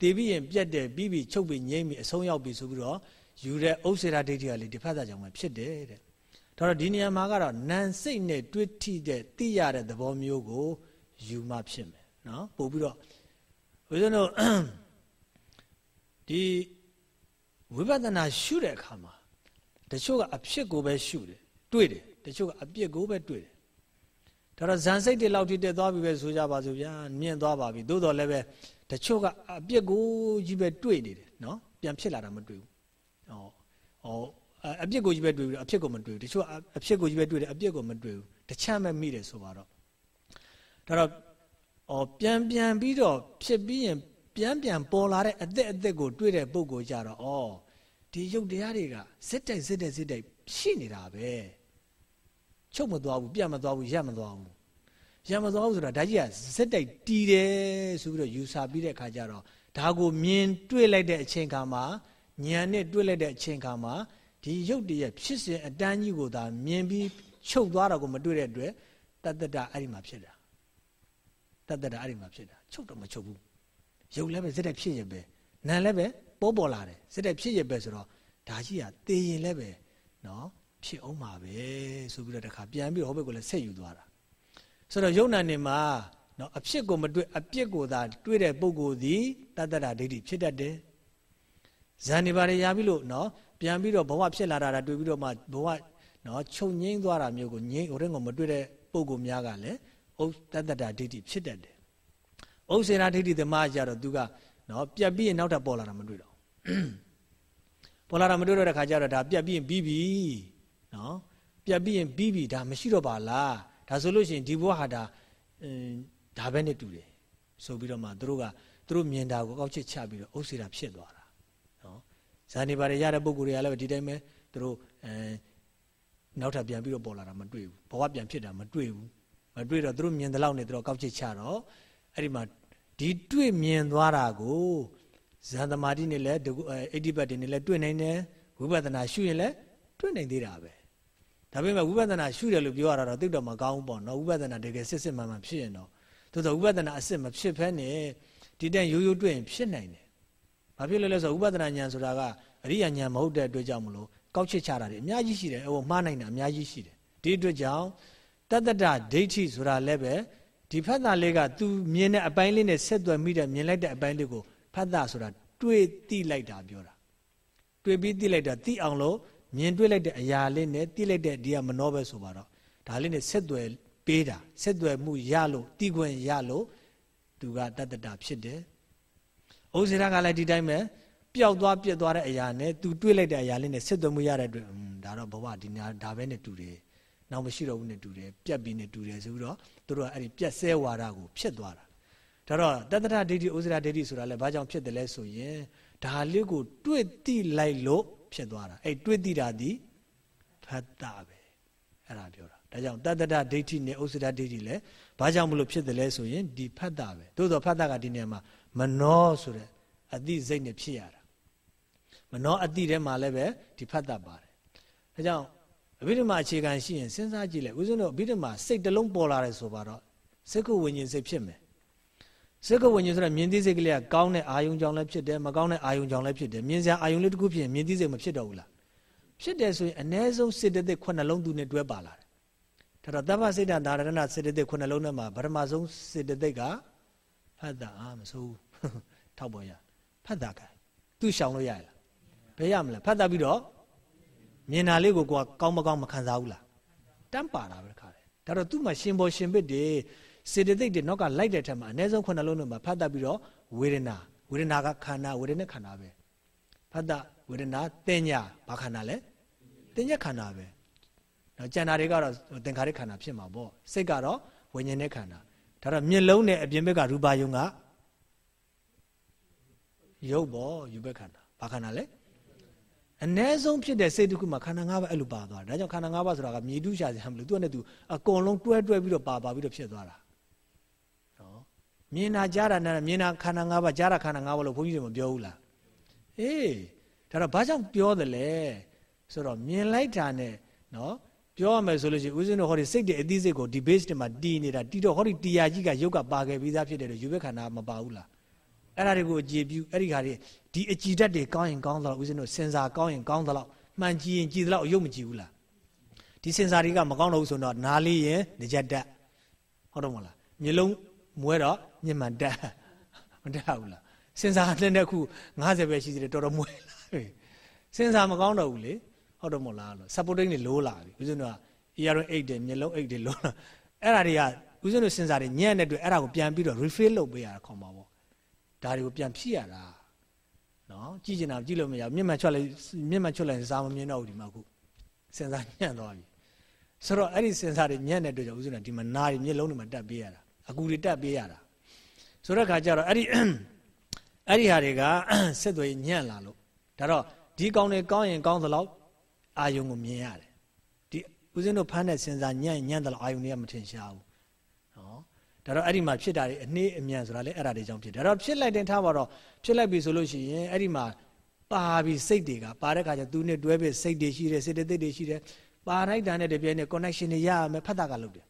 တည်ပြီးရင်ပြတ်တယ်ပြီးပြီးချုပ်ပြီးငြိမ့်ပြီးအဆုံးရောက်ပြီဆိုပြီးတော့ယူတဲ့ဩစေရာဒိဋ္ဌိကလေဒီဖတ်တာကြောင့်ပဲဖြစ်တယ်တဲ့ဒါတော့ဒီနေရာမှာကတော့နန်စိတ်နဲ့တွေ့ထိတဲ့သိရတဲ့သဘောမျိုးကိုယူမှဖြစ်မယ်နော်ပို့ပြီးတော့ဦးဇင်းတို့ဒီဝိပဿနာရှုတဲ့အခါမှာတချို့ကအဖြစ်ကိုပဲရှုတယ် တွေ့တယ်တချို့ကအပြစ်ကိုပဲတွေ့တယ်ဒါတော့ဇန်စိတ်တွေလောက်ထိတက်သွားပြီပဲဆိုကြပါစို့ဗျာမြင့်သွားပါပြီသို့တော်လည်းပဲတချို့ကအပြစ်ကိုကြီးပဲတွေ့နေတယ်နော်ပြန်ဖြစ်လာတာမတွေ့ဘူးဟောဟောအပြစ်ကိုကြီးပဲတွေ့ပြီးတော့အဖြစ်ကိုမတွေ့ဘူးတချို့အဖြစ်ကိုကြီးပဲတွေ့တယ်အပြစ်ကိုမတွေ့ဘူးတချမ်းပဲမိတယ်ဆိုပါတော့ဒါတော့ဩပြန်ပြန်ပြီးတော့ဖြစ်ပြီးရင်ပြန်ပြန်ပေါ်လာတဲ့အသက်အသက်ကိုတွေ့တဲ့ပုံကိုကြတော့ဩဒီရုပ်တရားတွေကစစ်တိုက်စစ်တိုက်စစ်တိုက်ရှိနေတာပဲ ချုပ်မသွားဘူးပြတ်မသွားဘူးရက်မသွားဘူးရက်မသွားဘူးဆိုတာဒါကြီးကစစ်တိုက်တီးတယ်ဆိုပြီးတော့ယူဆပြီးတဲ့အခါကျတော့ဒါကိုမြင်တွေ့လိုက်တဲ့အချိန်ခါမှာဉာဏ်နဲ့တွေ့လိုက်တဲ့အချိန်ခါမှာဒီရုပ်တရက်ဖြစ်စဉ်အတန်းကြီးကိုသာမြင်ပြီးချုပ်သွားတာကိုမတွေ့တဲ့အတွက်တတ္တတအဲ့ဒီမှာဖြစ်တာတတ္တတအဲ့ဒီမှာဖြစ်တာချုပ်တော့မချုပ်ဘူးရုပ်လည်းပဲစက်တက်ဖြစ်ရပဲနာလည်းပဲပေါ်ပေါ်လာတယ်စက်တက်ဖြစ်ရပဲဆိုတော့ဒါကြီးကသေရင်လည်းပဲနော် ဖြစ်အောင်ပါပဲဆိုပြီးတော့တခါပြန်ပြီးဟောဘက်ကိုလည်းဆက်ယူသွားတာဆိုတော့ယုံနာနေမှာနော်အဖြစ်ကိုမတွေ့အပြစ်ကိုသာတွေ့တဲ့ပုဂ္ဂိုလ်သည်တတ္တရဒိဋ္ဌိဖြစ်တတ်တယ်ဇန်နေပါရရပြီလို့နော်ပြန်ပြီးတော့ဘဝဖြစ်လာတာတွေ့ပြီးတော့မှဘဝနော်ချုပ်ငိမ့်သွားတာမျိုးကိုငိမ့်ဟိုတဲ့ကိုမတွေ့တဲ့ပုဂ္ဂိုလ်များကလည်းဥတတ္တဒိဋ္ဌိဖြစ်တတ်တယ်ဥစေနာဒိဋ္ဌိသမားကြတော့သူကနော်ပြက်ပြီးရင်နောက်ထပ်ပေါ်လာတာမတွေ့တော့ပေါ်လာတာမတွေ့တော့တဲ့ခါကျတော့ဒါပြက်ပြီးရင်ပြီးပြီ နော်ပြက်ပြီးရင်ပြီးပြီဒါမရှိတော့ပါလားဒါဆိုလို့ရှိရင်ဒီဘဝဟာဒါဒါပဲနဲ့တူတယ်ဆိုပြီးတော့မှသူတို့ကသူတို့မြင်တာကိုကောက်ချစ်ချပြီးတော့ဥစေတာဖြစ်သွားတာနော်ဇာနေပါတယ်ရတဲ့ပုံကိုယ်တွေကလည်းဒီတိုင်းပဲသူတို့အဲနောက်ထပ်ပြန်ပြီးတော့ပေါ်လာတာမတွေ့ဘူးဘဝပြန်ဖြစ်တာမတွေ့ဘူးမတွေ့တော့သူတို့မြင်တဲ့လောက်နဲ့သူတို့ကောက်ချစ်ချတော့အဲ့ဒီမှာဒီတွေ့မြင်သွားတာကိုဇန်သမာတိနဲ့လည်းအဋ္ဌိပတ်တွေနဲ့လည်းတွေ့နိုင်တယ်ဝိပဿနာရှုရင်လည်းတွေ့နိုင်သေးတာပဲ ဒါပေမဲ့ဝိပဿနာရှုတယ်လို့ပြောရတာတော့သိတော့မကောင်းဘူးပေါ့နော်ဝိပဿနာတကယ်စစ်စစ်မှန်မှန်ဖြစ်ရင်တော့သို့တော့ဝိပဿနာအစစ်မဖြစ်ဖဲနဲ့ဒီတန်ရိုးရိုးတွေ့ရင်ဖြစ်နိုင်တယ်ဘာဖြစ်လဲလဲဆိုဝိပဿနာဉာဏ်ဆိုတာကအရိယာဉာဏ်မဟုတ်တဲ့အတွက်ကြောင့်မလို့ကောက်ချစ်ချတာတွေအများကြီးရှိတယ်ဟိုမှားနိုင်တာအများကြီးရှိတယ်ဒီအတွက်ကြောင့်တတ္တဒဒိဋ္ဌိဆိုတာလည်းပဲဒီဖတ်တာလေးက तू မြင်တဲ့အပိုင်းလေးနဲ့ဆက်သွယ်မိတဲ့မြင်လိုက်တဲ့အပိုင်းလေးကိုဖတ်တာဆိုတာတွေးသိလိုက်တာပြောတာတွေးပြီးသိလိုက်တာသိအောင်လို့ မြင်တွေ့လိုက်တဲ့အရာလေးနဲ့သိလိုက်တဲ့ဒီကမနှောပဲဆိုပါတော့ဒါလေးနဲ့ဆက်သွယ်ပေးတာဆက်သွယ်မှုရလို့တိခွင့်ရလို့သူကတတ္တတာဖြစ်တယ်။ဩဇေရကလည်းဒီတိုင်းပဲပျောက်သွားပြက်သွားတဲ့အရာနဲ့သူတွေးလိုက်တဲ့အရာလေးနဲ့ဆက်သွယ်မှုရတဲ့အတွက်ဒါတော့ဘဝဒီနာဒါပဲနဲ့တူတယ်။နောက်မရှိတော့ဘူးနဲ့တူတယ်။ပြက်ပြီးနဲ့တူတယ်ဆိုပြီးတော့သူတို့ကအဲ့ဒီပြက်ဆဲဝါဒကိုဖြစ်သွားတာ။ဒါတော့တတ္တထဒိဋ္ဌိဩဇေရဒိဋ္ဌိဆိုတာလည်းဘာကြောင့်ဖြစ်တယ်လဲဆိုရင်ဒါလေးကိုတွေ့တိလိုက်လို့ ဖြစ်သွားတာအဲ့တွေးသိတာဒီဖတ်တာပဲအဲ့ဒါပြောတာဒါကြောင့်တတ္တဒဒိဋ္ဌိနဲ့ဥစ္စဒဒိဋ္ဌိလည်းဘာကြောင့်မလို့ဖြစ်တယ်လဲဆိုရင်ဒီဖတ်တာပဲသို့တော့ဖတ်တာကဒီနေရာမှာမနောဆိုတဲ့အတိစိတ်နဲ့ဖြစ်ရတာမနောအတိထဲမှာလည်းပဲဒီဖတ်တာပါတယ်ဒါကြောင့်အဘိဓမ္မာအခြေခံရှိရင်စဉ်းစားကြည့်လိုက်ဦးဇင်းတို့အဘိဓမ္မာစိတ်တစ်လုံးပေါ်လာတယ်ဆိုပါတော့စက္ကုဝိညာဉ်စိတ်ဖြစ်မယ် စက္ကဝိညာဉ်ဆိုတဲ့မြင်သိစိတ်ကလေးကကောင်းတဲ့အာယုံကြောင့်လည်းဖြစ်တယ်မကောင်းတဲ့အာယုံကြောင့်လည်းဖြစ်တယ်မြင်စရာအာယုံလေးတစ်ခုဖြစ်ရင်မြင်သိစိတ်မဖြစ်တော့ဘူးလားဖြစ်တယ်ဆိုရင်အ ਨੇ ဆုံးစေတသိက်ခုနှလုံးသူနဲ့တွဲပါလာတယ်ဒါတော့တပ္ပစိတ်တသာရဏစေတသိက်ခုနှလုံးနဲ့မှာပထမဆုံးစေတသိက်ကဖတ်တာအာမစိုးထောက်ပေါ်ရဖတ်တာကသူရှောင်လို့ရရလားဘယ်ရမလဲဖတ်တာပြီးတော့မြင်တာလေးကိုကိုကကောင်းမကောင်းမခံစားဘူးလားတန်းပါတာပဲခါတယ်ဒါတော့သူ့မှာရှင်ဘောရှင်ပစ်တွေ စေတသိက်တွေနောက်ကလိုက်တဲ့ထက်မှာအ ਨੇ ဆုံးခုနှလုံးထဲမှာဖတ်တာပြီးတော့ဝေဒနာဝေဒနာကခန္ဓာဝေဒနာခန္ဓာပဲဖတ်တာဝေဒနာတင်ညာဘာခန္ဓာလဲတင်ညာခန္ဓာပဲနော်ကျန်တာတွေကတော့သင်္ခါရခန္ဓာဖြစ်မှာပေါ့စိတ်ကတော့ဝိညာဉ်နဲ့ခန္ဓာဒါတော့မျက်လုံးနဲ့အပြင်ဘက်ကရူပါယုံကရုပ်ပေါ့ယူဘက်ခန္ဓာဘာခန္ဓာလဲအ ਨੇ ဆုံးဖြစ်တဲ့စိတ်တစ်ခုမှာခန္ဓာ၅ပါးအဲ့လိုပါသွားတယ်ဒါကြောင့်ခန္ဓာ၅ပါးဆိုတာကမြေတုရှာစရာမလိုသူကနဲ့သူအကုန်လုံးတွဲတွဲပြီးတော့ပါပါပြီးတော့ဖြစ်သွားတာနော် မြင်တာကြားတာနားမြင်တာခန္ဓာ၅ပါးကြားတာခန္ဓာ၅ပါးလို့ဘုန်းကြီးတွေမပြောဘူးလားအေးဒါတော့ဘာကြောင့်ပြောတယ်လဲဆိုတော့မြင်လိုက်တာနဲ့နော်ပြောရမယ်ဆိုလို့ရှိရင်ဦးဇင်းတို့ဟောဒီစိတ်တွေအသိစိတ်ကိုဒီ base တွေမှာတည်နေတာတည်တော့ဟောဒီတရားကြီးကယုတ်ကပါခဲ့ပြီးသားဖြစ်တယ်လို့ယူဘက်ခန္ဓာမပါဘူးလားအဲ့ဒါတွေကိုအကြည်ပြုအဲ့ဒီခါတွေဒီအကြည်တတ်တွေကောင်းရင်ကောင်းသလောက်ဦးဇင်းတို့စင်စာကောင်းရင်ကောင်းသလောက်မှန်ကြည့်ရင်ကြည်သလောက်အယုတ်မကြည်ဘူးလားဒီစင်စာတွေကမကောင်းတော့ဘူးဆိုတော့နားလေးရင်ငကြက်တက်ဟုတ်တော့မလားမျိုးလုံး မွဲတော့ညင်မှန်တက်မတက်ဘူးလားစင်စာလက်နဲ့ခု90ပဲရှိသေးတယ်တော်တော်မွဲလာပြီစင်စာမကောင်းတော့ဘူးလေဟုတ်တော့မလားလို့ supporting တွေလိုးလာပြီဦးဇင်းတို့က ER 8တယ်မျက်လုံး8တယ်လိုးလာအဲ့ဒါတွေကဦးဇင်းတို့စဉ်းစားတယ်ညံ့တဲ့အတွက်အဲ့ဒါကိုပြန်ပြီးတော့ refill လုပ်ပေးရတာခေါ်မှာပေါ့ဒါတွေကိုပြန်ဖြည့်ရတာနော်ကြည့်ကျင်တာကြည့်လို့မရဘူးမျက်မှန်ချွတ်လိုက်မျက်မှန်ချွတ်လိုက်စားမမြင်တော့ဘူးဒီမှာခုစဉ်းစားညံ့သွားပြီဆိုတော့အဲ့ဒီစဉ်းစားတွေညံ့တဲ့အတွက်ကြောင့်ဦးဇင်းကဒီမှာနားတွေမျက်လုံးတွေမှာတက်ပေးရတာ အကူတွေတက်ပေးရတာဆိုတော့ခါကျတော့အဲ့ဒီအဲ့ဒီဟာတွေကဆက်သွယ်ညံ့လာလို့ဒါတော့ဒီကောင်းတွေကောင်းရင်ကောင်းသလောက်အာယုံကိုမြင်ရတယ်ဒီဦးဇင်းတို့ဖမ်းတဲ့စဉ်းစားညံ့ညံ့တယ်လို့အာယုံတွေကမထင်ရှားဘူးနော်ဒါတော့အဲ့ဒီမှာဖြစ်တာတွေအနှေးအမြန်ဆိုတာလေအဲ့ဒါတွေကြောင့်ဖြစ်တယ်ဒါတော့ဖြစ်လိုက်တဲ့ထားပါတော့ဖြစ်လိုက်ပြီဆိုလို့ရှိရင်အဲ့ဒီမှာပါပြီးစိတ်တွေကပါတဲ့ခါကျသူနဲ့တွဲပြီးစိတ်တွေရှိတယ်စေတသိက်တွေရှိတယ်ပါလိုက်တာနဲ့တပြည့်နဲ့ connection တွေရရမယ်ဖတ်တာကလုပ်တယ်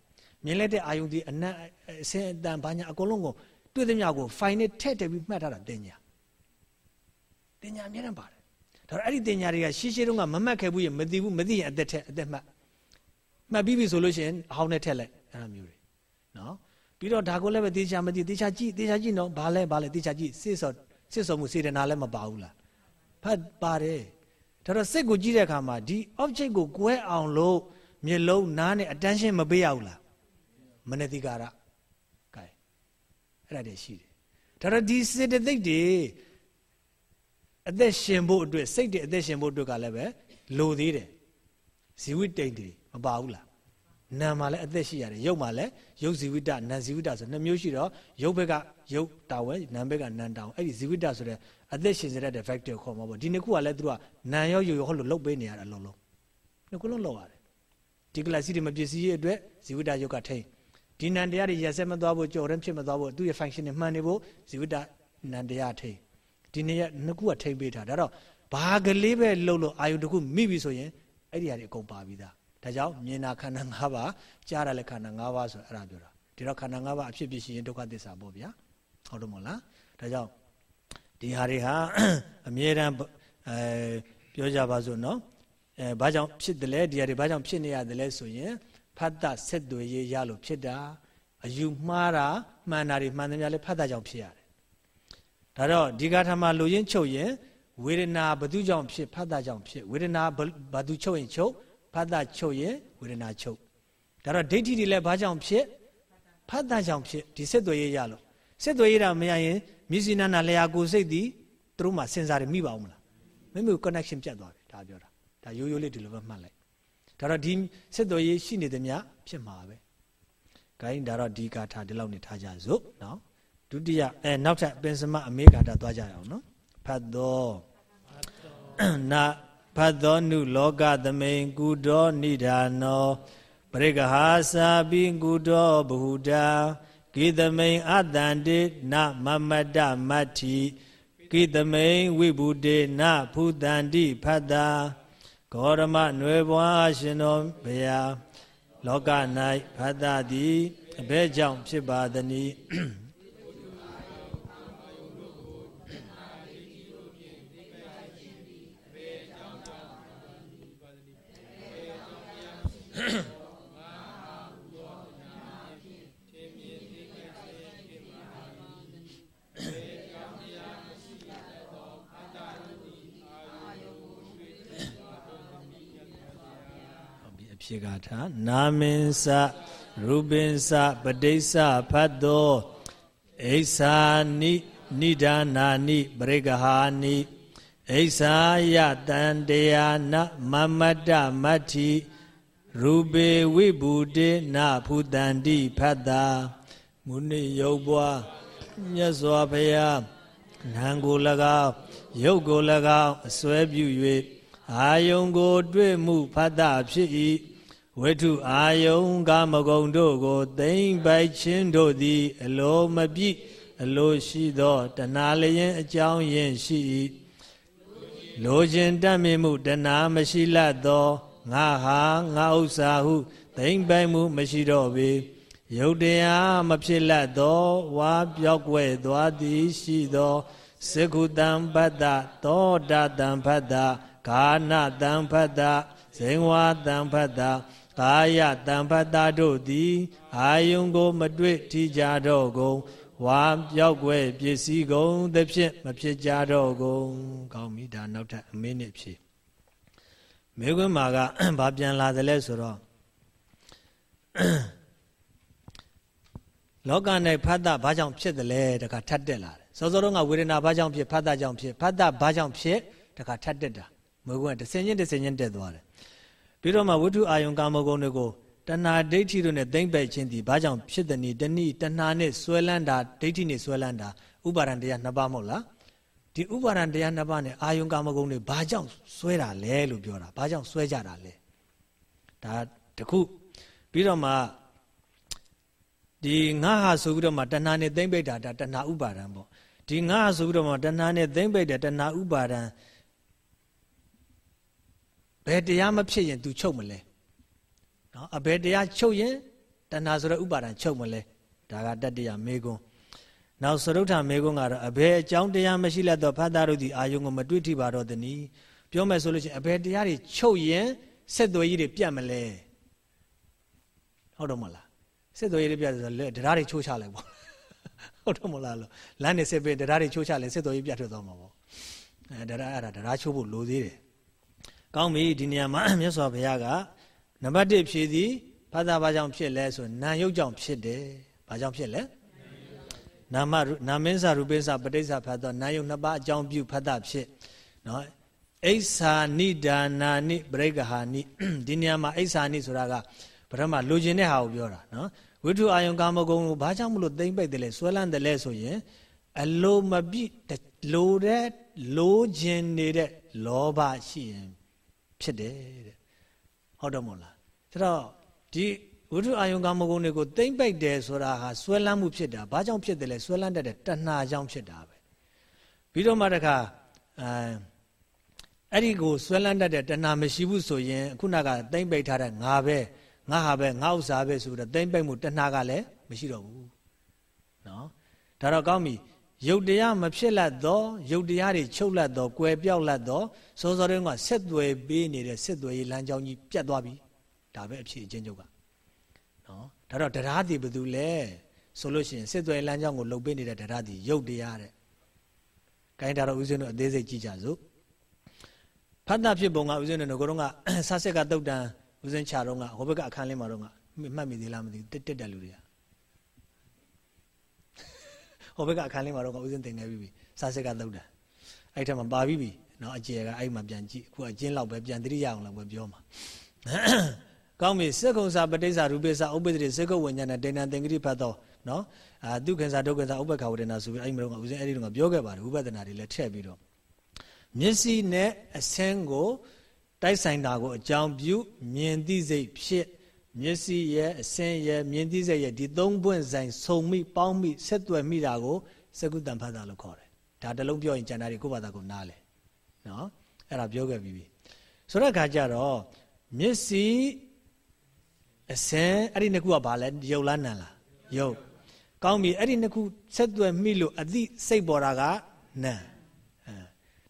မြင်လိုက်တဲ့အာယုံဒီအနက်အစင်အတန်ဘာညာအကုန်လုံးကိုတွေ့သမျှကို file နဲ့ထည့်ထည့်ပြီးမှတ်ထားတာတင်ညာတင်ညာအများနဲ့ပါတယ်ဒါတော့အဲ့ဒီတင်ညာတွေကရှေးရှေးတုန်းကမမှတ်ခဲ့ဘူးရင်မသိဘူးမသိရင်အသက်ထက်အသက်မှတ်မှတ်ပြီးပြီဆိုလို့ရှိရင်အဟောင်းနဲ့ထက်လိုက်အဲ့လိုမျိုးတွေနော်ပြီးတော့ဒါကိုလည်းပဲတေချာမသိတေချာကြည့်တေချာကြည့်နော်ဘာလဲဘာလဲတေချာကြည့်စစ်စောစစ်စောမှုစေတနာလည်းမပါဘူးလားဖတ်ပါတယ်ဒါတော့စိတ်ကိုကြည့်တဲ့အခါမှာဒီ object ကိုကွဲအောင်လို့မျက်လုံးနားနဲ့ attention မပေးရဘူးလား မနတိကာရကဲအဲ့ဒါတည်းရှိတယ်ဒါတော့ဒီစေတသိက်တွေအသက်ရှင်ဖို့အတွက်စိတ်တွေအသက်ရှင်ဖို့အတွက်ကလည်းပဲလိုသေးတယ်ဇီဝိတိတ်တွေမပါဘူးလားနာမ်မှာလည်းအသက်ရှိရတယ်ရုပ်မှာလည်းရုပ်ဇီဝိတနာမ်ဇီဝိတဆိုနှစ်မျိုးရှိတော့ရုပ်ဘက်ကရုပ်တာဝဲနာမ်ဘက်ကနာမ်တာဝဲအဲ့ဒီဇီဝိတဆိုတဲ့အသက်ရှင်စေတဲ့ factor ခေါ်မှာပေါ့ဒီနှစ်ခုကလည်းသူကနာမ်ရောရုပ်ရောဟောလို့လုတ်ပေးနေရတာလုံးလုံးနှစ်ခုလုံးလောက်ရတယ်ဒီကလစီတွေမပြည့်စည်ရဲ့အတွက်ဇီဝိတရုပ်ကထိန် ဒီနံတရားတွေရက်ဆက်မသွားဖို့ကြော်ရင်ဖြစ်မသွားဖို့သူ့ရဲ့ function တွေမှန်နေဖို့ဇီဝိတနံတရားထိန်ဒီနေ့ရနှစ်ခုကထိမ့်ပေးထားဒါတော့ဘာကလေးပဲလှုပ်လို့အာယုတစ်ခုမိပြီဆိုရင်အဲ့ဒီဟာတွေအကုန်ပါပြီးသားဒါကြောင့်မြင်တာခန္ဓာ၅ပါးကြားရတဲ့ခန္ဓာ၅ပါးဆိုအဲ့ဒါပြောတာဒီတော့ခန္ဓာ၅ပါးအဖြစ်ဖြစ်ရှိရင်ဒုက္ခသစ္စာပေါ့ဗျာဟုတ်တယ်မို့လားဒါကြောင့်ဒီဟာတွေဟာအမြဲတမ်းအဲပြောကြပါစို့နော်အဲဘာကြောင့်ဖြစ်တယ်လဲဒီဟာတွေဘာကြောင့်ဖြစ်နေရတယ်လဲဆိုရင် ဖတ်တာဆက်သွယ်ရေးရလို့ဖြစ်တာအယူမှားတာမှန်တာတွေမှန်တယ်များလဲဖတ်တာကြောင့်ဖြစ်ရတယ်ဒါတော့ဒီကထာမှာလူရင်းချုပ်ရင်ဝေဒနာဘသူကြောင့်ဖြစ်ဖတ်တာကြောင့်ဖြစ်ဝေဒနာဘသူချုပ်ရင်ချုပ်ဖတ်တာချုပ်ရင်ဝေဒနာချုပ်ဒါတော့ဒိဋ္ဌိတွေလည်းဘာကြောင့်ဖြစ်ဖတ်တာကြောင့်ဖြစ်ဒီစစ်သွေးရရလို့စစ်သွေးရတာမရရင်မြစ္စည်းနာနာလျာကိုစိတ်ဒီသူတို့မှစဉ်းစားရမိပါဦးမလားမိမိ connection ပြတ်သွားပြီဒါပြောတာဒါရိုးရိုးလေးဒီလိုပဲမှတ်လိုက် ဒါတော့ဒီစစ်သွေးရှိနေသမျှဖြစ်မှာပဲဂိုင်းဒါတော့ဒီကာထာဒီလောက်နေထားကြစို့နော်ဒုတိယအဲနောက်ထပ်ပင်စမအမေကာတာသွားကြရအောင်နော်ဖတ်သောနာဖတ်သောနုလောကသမိန်ကုတော်နိဒာနောပရိကဟာစာပိကုတော်ဘဟုတာကိသမိန်အတန္တိနမမတ္တမတ္ထိကိသမိန်ဝိဗုတေနဖူတန္တိဖတ်တာ ဂေါရမနွယ်ဘွားရှင်တော်ဘုရားလောက၌ဖတ်တာသည်အဘဲကြောင့်ဖြစ်ပါသနည်း ဖြေကထာနာမင်္စရူပင်္စပဋိစ္စဖတ်သောအိသာနိနိဒာနာနိပရိကဟာနိအိသာယတန်တယာနမမတ္တမတ္ထိရူပေဝိဘူတေနဖူတန္တိဖတ်တာမုနိယုတ်ဘွားမြတ်စွာဘုရားနံကို၎င်းရုပ်ကို၎င်းအစွဲပြု၍အာယုံကို တွေ့မှုဖတ်တာဖြစ်၏ ဝိထုအာယုံကာမဂုဏ်တို့ကိုသိမ့်ပိုက်ခြင်းတို့သည် အလိုမပြည့်အလိုရှိသောတဏှာလျင်အကြောင်းယင်ရှိ၏လိုခြင်းတတ်မြင်မှုတဏှာမရှိလတ်သောငါဟာငါဥစ္စာဟုသိမ့်ပိုက်မှုမရှိတော့ပေယုတ်တရားမဖြစ်လတ်သောဝါပြောက်ွယ်သွားသည်ရှိသောစေကုတံပတ္တသောတာတံဖတ္တဂာနတံဖတ္တဇိဝါတံဖတ္တ ကာယတံဖတ္တတို့သည်အာယုံကို မတွေ့ထီကြတော့ကုန်ဝါပြောက်ွယ်ပစ္စည်းကုန်သဖြင့်မဖြစ်ကြတော့ကုန်ကောင်းပြီဒါနောက်ထပ်အမင်းနဲ့ဖြေမေခွန်းမာကဘာပြန်လာတယ်လဲဆိုတော့လောက၌ဖတ်တာဘာကြောင့်ဖြစ်တယ်လဲတခါထပ်တက်လာတယ်စောစောတုန်းကဝေဒနာဘာကြောင့်ဖြစ်ဖတ်တာကြောင့်ဖြစ်ဖတ်တာဘာကြောင့်ဖြစ်တခါထပ်တက်တာမေခွန်းကတစ်စင်ချင်းတစ်စင်ချင်းတက်သွားတယ် ပြီးတော့မှဝိထုအာယုံကာမဂုဏ်တွေကိုတဏှာဒိဋ္ဌိတို့နဲ့သိမ့်ပယ်ခြင်းဒီဘာကြောင့်ဖြစ်တယ်နည်းတဏှိတဏှာနဲ့ဆွဲလန်းတာဒိဋ္ဌိနဲ့ဆွဲလန်းတာဥပါဒံတရားနှစ်ပါးမဟုတ်လားဒီဥပါဒံတရားနှစ်ပါးနဲ့အာယုံကာမဂုဏ်တွေဘာကြောင့်ဆွဲတာလဲလို့ပြောတာဘာကြောင့်ဆွဲကြတာလဲဒါတခုပြီးတော့မှဒီငါဟာဆိုပြီးတော့မှတဏှာနဲ့သိမ့်ပိတ်တာဒါတဏှာဥပါဒံပေါ့ဒီငါဟာဆိုပြီးတော့မှတဏှာနဲ့သိမ့်ပိတ်တယ်တဏှာဥပါဒံ ဘယ်တရားမဖြစ်ရင် तू ချုပ်မလဲနော်အဘယ်တရားချုပ်ရင်တဏှာဆိုတဲ့ဥပါဒံချုပ်မလဲဒါကတတ္တယမေကွန်းနောက်သရုဋ္ဌမေကွန်းကတော့အဘယ်အကြောင်းတရားမရှိလက်တော့ဖတ်တာတို့ဒီအာယုံကိုမတွေ့ထိပါတော့တနည်းပြောမယ်ဆိုလို့ရှိရင်အဘယ်တရားတွေချုပ်ရင်ဆက်သွယ်ကြီးတွေပြတ်မလဲဟုတ်တော့မလားဆက်သွယ်ကြီးတွေပြတ်ဆိုတော့တရားတွေချိုးချလိုက်ပေါ့ဟုတ်တော့မလားလို့လမ်းနေဆက်ပဲတရားတွေချိုးချလဲဆက်သွယ်ကြီးပြတ်ထွက်သွားမှာပေါ့အဲတရားအဲ့ဒါတရားချိုးဖို့လိုသေးတယ် ကောင်းပြီဒီနေရာမှာမြတ်စွာဘုရားကနံပါတ်1ဖြေသည်ဘာသာဘာကြောင့်ဖြစ်လဲဆိုနာယုတ်ကြောင့်ဖြစ်တယ်ဘာကြောင့်ဖြစ်လဲနာမနာမင်းစာရူပိစာပဋိစ္စဖတ်တော့နာယုတ်နှစ်ပါးအကြောင်းပြုဖတ်တာဖြစ်နော်အိဆာနိဒါနာနိပရိကဟာနိဒီနေရာမှာအိဆာနိဆိုတာကပထမလိုချင်တဲ့ဟာကိုပြောတာနော်ဝိထုအာယုံကာမဂုဏ်ကိုဘာကြောင့်မလို့သိမ့်ပိတ်တယ်လဲဆွဲလန်းတယ်လဲဆိုရင်အလိုမပြည့်လိုတဲ့လိုချင်နေတဲ့လောဘရှိရင် ဖြစ်တယ်တဲ့ဟုတ်တော့မဟုတ်လားဒါတော့ဒီဝိထုအာယုံကာမဂုဏ်တွေကိုသိမ့်ပိတ်တယ်ဆိုတာဟာဆွဲလန်းမှုဖြစ်တာဘာကြောင့်ဖြစ်တယ်လဲဆွဲလန်းတတ်တဲ့တဏှာကြောင့်ဖြစ်တာပဲပြီးတော့မှတခါအဲအဲ့ဒီကိုဆွဲလန်းတတ်တဲ့တဏှာမရှိဘူးဆိုရင်ခုနကသိမ့်ပိတ်ထားတဲ့ငါပဲငါဟာပဲငါဥစ္စာပဲဆိုတော့သိမ့်ပိတ်မှုတဏှာကလည်းမရှိတော့ဘူးနော်ဒါတော့ကောင်းပြီ ရုပ်တရားမဖြစ်လက်တော့ရုပ်တရားတွေချုပ်လက်တော့ကွယ်ပြောက်လက်တော့စောစောတုန်းကဆက်သွယ်ပေးနေတဲ့ဆက်သွယ်ရေးလမ်းကြောင်းကြီးပြတ်သွားပြီဒါပဲအဖြစ်အချင်းချုပ်ကနော်ဒါတော့တရားတည်ဘယ်သူလဲဆိုလို့ရှိရင်ဆက်သွယ်လမ်းကြောင်းကိုလှုပ်ပေးနေတဲ့တရားတည်ရုပ်တရားတဲ့ကိုင်းဒါတော့ဦးဇင်းတို့အသေးစိတ်ကြည့်ကြစို့ဖတ်တာဖြစ်ပုံကဦးဇင်းတို့ကတော့ကဆာဆက်ကတုတ်တန်ဦးဇင်းချတော့ကဟိုဘက်ကအခန်းလေးမှာတော့ကမှတ်မိသေးလားမသိဘူးတက်တက်တယ်လူတွေက ဟိုဘက်ကအခန်းလေးမှာတော့ဦးစင်းတင်ခဲ့ပြီးပြီစားစက်ကသုတ်တာအဲ့ထက်မှာပါပြီးပြီနော်အကျယ်ကအဲ့မှာပြန်ကြည့်အခုအကျင်းလောက်ပဲပြန်တတိရအောင်လောက်ပဲပြောမှာကောင်းပြီစက္ကုံစာပဋိစ္စရူပိစာဥပ္ပဒိစက္ကုဝိညာဏတေနံသင်္ကတိဖတ်တော့နော်အာဒုက္ခစာဒုက္ခစာဥပ္ပခဝဒေနာဆိုပြီးအဲ့ဒီမှာဦးစင်းအဲ့ဒီတော့ပြောခဲ့ပါတယ်ဝိပဿနာတွေလည်းထည့်ပြီးတော့မျက်စိနဲ့အဆင်းကိုတိုက်ဆိုင်တာကိုအကြောင်းပြုမြင်သိစိတ်ဖြစ် မျက်စိရဲ့အစင်းရဲ့မြင်သိစိတ်ရဲ့ဒီသုံးပွင့်ဆိုင်စုံမိပေါင်းမိဆက်သွယ်မိတာကိုစကုတ္တံဖတ်တာလို့ခေါ်တယ်ဒါတလုံးပြောရင်ကျန်တာတွေကိုယ့်ဘာသာကိုနားလဲနော်အဲ့ဒါပြောခဲ့ပြီးပြီဆိုတဲ့အခါကျတော့မျက်စိအစင်းအဲ့ဒီနှစ်ခုကဘာလဲယုတ်လားနံလားယုတ်ကောင်းပြီအဲ့ဒီနှစ်ခုဆက်သွယ်မိလို့အသိစိတ်ပေါ်တာကနံအဲ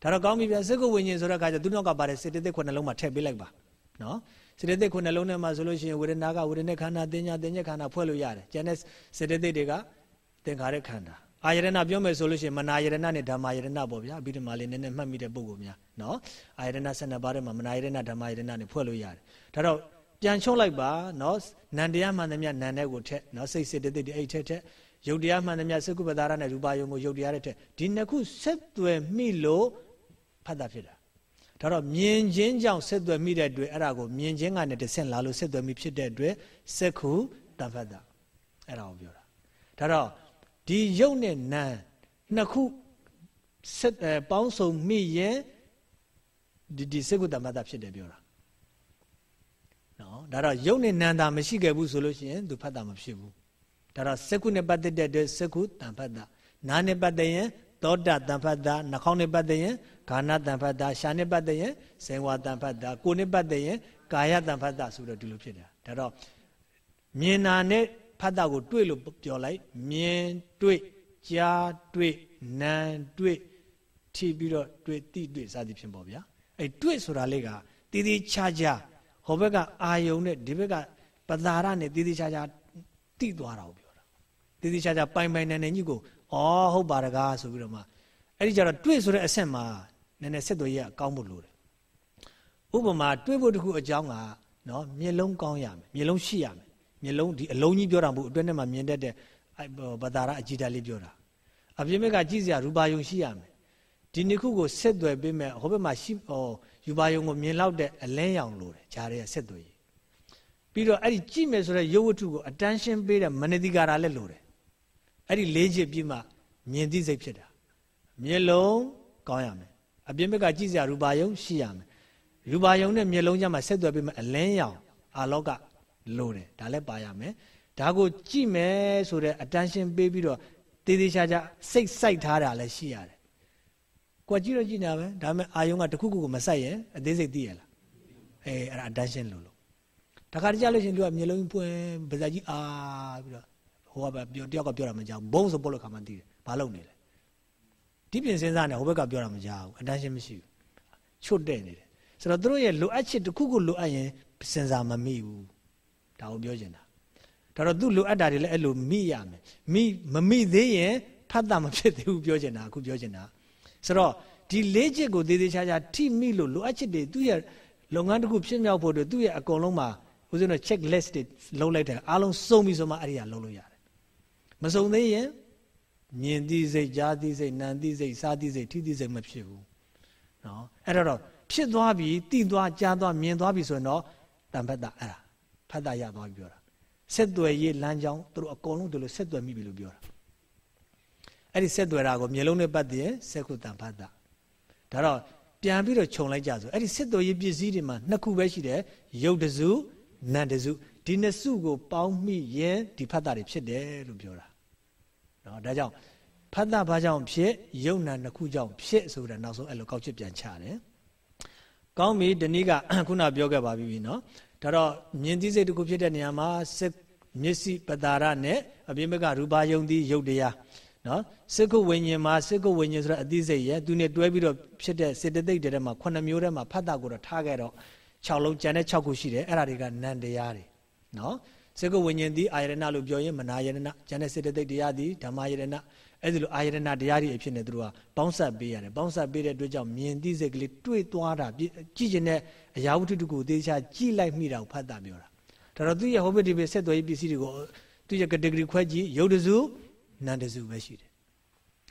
ဒါတော့ကောင်းပြီဗျစကုဝိညာဉ်ဆိုတဲ့အခါကျသူနောက်ကပါတယ်စေတသိက်ခုနှလုံးမှာထည့်ပေးလိုက်ပါနော် စေတသိက်ခုနှလုံးထဲမှာဆိုလို့ရှိရင်ဝေဒနာကဝေဒနာခန္ဓာတင်ညာတင်ညာခန္ဓာဖွဲ့လို့ရတယ်ကျန်တဲ့စေတသိက်တွေကသင်္ခါရခန္ဓာအာယရဏပြောမယ်ဆိုလို့ရှိရင်မနာယရဏနဲ့ဓမ္မယရဏပေါ့ဗျာအဘိဓမ္မာလေးနည်းနည်းမှတ်မိတဲ့ပုဂ္ဂိုလ်များနော်အာယရဏ12ပါးထဲမှာမနာယရဏဓမ္မယရဏနဲ့ဖွဲ့လို့ရတယ်ဒါတော့ပြန်ချုံလိုက်ပါနော်နန္တရားမှန်သမျှနန္တဲ့ကိုထက်နော်စိတ်စေတသိက်တွေအဲ့ထက်ထက်ယုတ်တရားမှန်သမျှစကုပ္ပဒါရနဲ့ရူပါယုံကိုယုတ်တရားတဲ့ထက်ဒီနှစ်ခုဆက်သွယ်မိလို့ဖတ်တာဖြစ်တာ ဒါတော့မြင်ချင်းကြောင့်ဆက်သွယ်မိတဲ့အတွက်အဲ့ဒါကိုမြင်ချင်းကနေတဆင့်လာလို့ဆက်သွယ်မိဖြစ်တဲ့အတွက်စက္ခုတန်ဖတ်တာအဲ့ဒါကိုပြောတာဒါတော့ဒီယုတ်နဲ့နံနှစ်ခုဆက်ပေါင်းစုံမိရင်ဒီဒီစက္ခုတန်ဖတ်တာဖြစ်တယ်ပြောတာနော်ဒါတော့ယုတ်နဲ့နံတာမရှိခဲ့ဘူးဆိုလို့ရှိရင်သူဖတ်တာမဖြစ်ဘူးဒါတော့စက္ခုနဲ့ပတ်သက်တဲ့အတွက်စက္ခုတန်ဖတ်တာနာနဲ့ပတ်သက်ရင်သောတာတန်ဖတ်တာနှာခေါင်းနဲ့ပတ်သက်ရင် ဂါနတန်ဖတ်တာရှာနဲ့ပတ်သက်ရင်စေဝါတန်ဖတ်တာကိုယ်နဲ့ပတ်သက်ရင်ကာယတန်ဖတ်တာဆိုတော့ဒီလိုဖြစ်တာဒါတော့မြင်နာနဲ့ဖတ်တာကိုတွေ့လို့ပြောလိုက်မြင်တွေ့ကြားတွေ့နာတွေ့ထိပြီးတော့တွေ့တိတွေ့စသည်ဖြင့်ပေါ့ဗျာအဲတွေ့ဆိုတာလေးကတည်တည်ချာချာဟိုဘက်ကအာယုံနဲ့ဒီဘက်ကပသာရနဲ့တည်တည်ချာချာတိသွားတာကိုပြောတာတည်တည်ချာချာပိုင်ပိုင်နိုင်နိုင်ကြီးကိုဩဟုတ်ပါတကားဆိုပြီးတော့မှအဲ့ဒီကြတော့တွေ့ဆိုတဲ့အဆင့်မှာ နည်းနည်းဆက်သွယ်ရကောင်းဖို့လိုတယ်ဥပမာတွေးဖို့တခုအကြောင်းကနော်မျက်လုံးကောင်းရမယ်မျက်လုံးရှိရမယ်မျက်လုံးဒီအလုံးကြီးပြောတာမဟုတ်အတွင်းထဲမှာမြင်တတ်တဲ့ဗတာရအကြည့်တက်လေးပြောတာအပြင်ဘက်ကကြည့်စရာရူပါယုံရှိရမယ်ဒီနှစ်ခုကိုဆက်သွယ်ပေးမယ်ဟိုဘက်မှာရှိဟောယူပါယုံကိုမြင်လောက်တဲ့အလင်းရောင်လိုတယ်ဂျားရဲဆက်သွယ်ရေးပြီးတော့အဲ့ဒီကြည့်မယ်ဆိုတဲ့ရုပ်ဝတ္ထုကို attention ပေးတဲ့မနတိကာရလည်းလိုတယ်အဲ့ဒီလေးချက်ပြည့်မှမြင်သိစိတ်ဖြစ်တာမျက်လုံးကောင်းရမယ် အပြင်ဘက်ကကြည့်စရာရူပါယုံရှိရမယ်ရူပါယုံနဲ့မျက်လုံးညမှာဆက်သွယ်ပြီးမှအလင်းရောင်အာလောကလိုတယ်ဒါလည်းပါရမယ်ဒါကိုကြည့်မယ်ဆိုတဲ့ attention ပေးပြီးတော့တေးသေးချာချာစိတ်စိုက်ထားတာလည်းရှိရတယ်ကိုကြည့်တော့ကြည့်နေပဲဒါပေမဲ့အာယုံကတခုခုကိုမစိုက်ရင်အသေးစိတ်သိရလားအဲအဲ့ဒါ attention လို့လို့တခါတကြလို့ရှင်သူကမျက်လုံးပွင့်ပါးစပ်ကြီးအာပြီးတော့ဟိုကပြောတယောက်ကပြောတာမကြောက်ဘုံဆိုပုတ်လို့ခါမှသိတယ်ဘာလုပ်နေလဲ ဒီပြင်စဉ်းစားနေဟိုဘက်ကပြောတာမကြောက်ဘူး attention မရှိဘူးချွတ်တဲ့နေတယ်ဆိုတော့တို့ရဲ့လိုအပ်ချက်တစ်ခုခုလိုအပ်ရင်စဉ်းစားမမိဘူးဒါကိုပြောချင်တာဒါတော့သူလိုအပ်တာတွေလည်းအဲ့လိုမိရမယ်မိမမိသေးရင်ဖတ်တာမဖြစ်သေးဘူးပြောချင်တာအခုပြောချင်တာဆိုတော့ဒီလေးချက်ကိုသေးသေးချာချာထိမိလို့လိုအပ်ချက်တွေသူ့ရဲ့လုပ်ငန်းတစ်ခုဖြစ်မြောက်ဖို့အတွက်သူ့ရဲ့အကုန်လုံးမှာဦးဇင်းတို့ check list တွေလုံးလိုက်တယ်အားလုံးစုံပြီဆိုမှအဲ့ဒီဟာလုံးလို့ရတယ်မစုံသေးရင် မြင်သိစိတ်ကြားသိစိတ်နာသိစိတ်စားသိစိတ်ထိသိစိတ်မဖြစ်ဘူးနော်အဲ့တော့ဖြစ်သွားပြီတိသွားကြားသွားမြင်သွားပြီဆိုရင်တော့တန်ဖတ်တာအဲ့ဒါဖတ်တာရသွားပြီပြောတာဆက်သွယ်ရေးလမ်းကြောင်းသူတို့အကုန်လုံးတို့လို့ဆက်သွယ်မိပြီလို့ပြောတာအဲ့ဒီဆက်သွယ်တာကိုမျိုးလုံးနဲ့ပတ်တည်စက္ခုတန်ဖတ်တာဒါတော့ပြန်ပြီးတော့ခြုံလိုက်ကြဆိုအဲ့ဒီဆက်သွယ်ရေးပစ္စည်းတွေမှာနှစ်ခုပဲရှိတယ်ရုပ်တစုနံတစုဒီနှစ်စုကိုပေါင်းမိရင်ဒီဖတ်တာတွေဖြစ်တယ်လို့ပြောတာ နော်ဒါကြောင့်ဖတ်တာဘာကြောင့်ဖြစ်ယုံနာနှစ်ခုကြောင့်ဖြစ်ဆိုတာနောက်ဆုံးအဲ့လိုကောက်ချက်ပြန်ချတယ်ကောင်းပြီဒီနေ့ကခုနပြောခဲ့ပါပြီနော်ဒါတော့မြင်သိစိတ်တစ်ခုဖြစ်တဲ့နေရာမှာစက်မျက်စိပတာရနဲ့အပြင်ဘက်ကရူပါယုံသည့်ယုတ်တရားနော်စိတ်ကုဝိညာဉ်မှာစိတ်ကုဝိညာဉ်ဆိုတဲ့အသိစိတ်ရဲ့သူနဲ့တွဲပြီးတော့ဖြစ်တဲ့စေတသိက်တွေထဲမှာခုနှစ်မျိုးထဲမှာဖတ်တာကိုတော့ထားခဲ့တော့6လုံးကျန်တဲ့6ခုရှိတယ်အဲ့ဒါတွေကနန္တရားတွေနော် စေကုဝိညာဉ်သည်အာယရဏလို့ပြောရင်မနာယရဏကျန်တဲ့စေတသိက်တရားသည်ဓမ္မယရဏအဲ့ဒီလိုအာယရဏတရားတွေအဖြစ်နဲ့သူတို့ကပေါင်းဆက်ပေးရတယ်ပေါင်းဆက်ပေးတဲ့အတွက်ကြောင့်မြင်သိစိတ်ကလေးတွေ့သွားတာကြည့်ကျင်တဲ့အရာဝတ္ထုတခုသေချာကြည့်လိုက်မိတာကိုဖတ်တာပြောတာဒါတော့သူရဲ့ဟောဘိဒီဘေဆက်သွယ်ရေးပစ္စည်းတွေကိုသူရဲ့ category ခွဲကြည့်ရုပ်တစုနာမ်တစုပဲရှိတယ်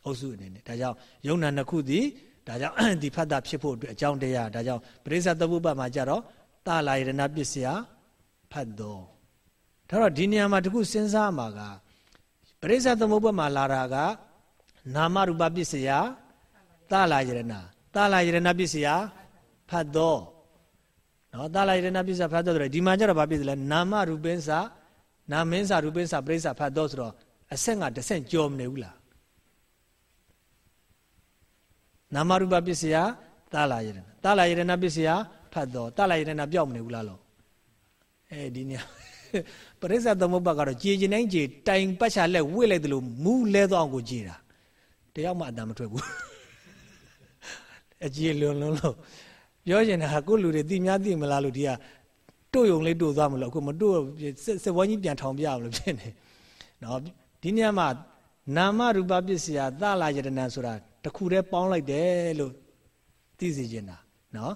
အုပ်စုအနေနဲ့ဒါကြောင့်ယုံနာနှစ်ခုသည်ဒါကြောင့်ဒီဖတ်တာဖြစ်ဖို့အတွက်အကြောင်းတရားဒါကြောင့်ပရိစ္ဆသဘုပ္ပမှာကြတော့တာလာယရဏပစ္စယဖတ်တော် ဒါတော့ဒီနေရာမှာတခုစဉ်းစားမှာကပရိစ္ဆသမုပ္ပါမှာလာတာကနာမရူပပစ္စယသလာယရဏသလာယရဏပစ္စယဖတ်တော်နော်သလာယရဏပစ္စယဖတ်တော်ဆိုတော့ဒီမှာကျတော့ဘာဖြစ်လဲနာမရူပင်းစာနာမင်းစာရူပင်းစာပရိစ္ဆဖတ်တော်ဆိုတော့အဆင့်ကတစ်ဆင့်ကြော်မနေဘူးလားနာမရူပပစ္စယသလာယရဏသလာယရဏပစ္စယဖတ်တော်သလာယရဏပြောက်မနေဘူးလားလို့အဲဒီနေရာ ပရိစ္ဆသမုပ္ပါကတော့ကြည်ကျင်တိုင်းကြည်တိုင်ပတ်ချလက်ဝိလိုက်တယ်လို့မူးလဲတော့အောင်ကိုကြည်တာတယောက်မှအတန်မထွက်ဘူးအကြည်လွန်လွန်းလို့ပြောချင်တာကကိုလူတွေတိများတိမလားလို့ဒီကတို့ယုံလေးတို့သွားမလို့အခုမတို့စက်ဝန်းကြီးပြန်ထောင်ပြအောင်လို့ဖြစ်နေနော်ဒီညမှာနာမရူပပစ္စယသလာယတနာဆိုတာတခုတည်းပေါင်းလိုက်တယ်လို့သိစေချင်တာနော်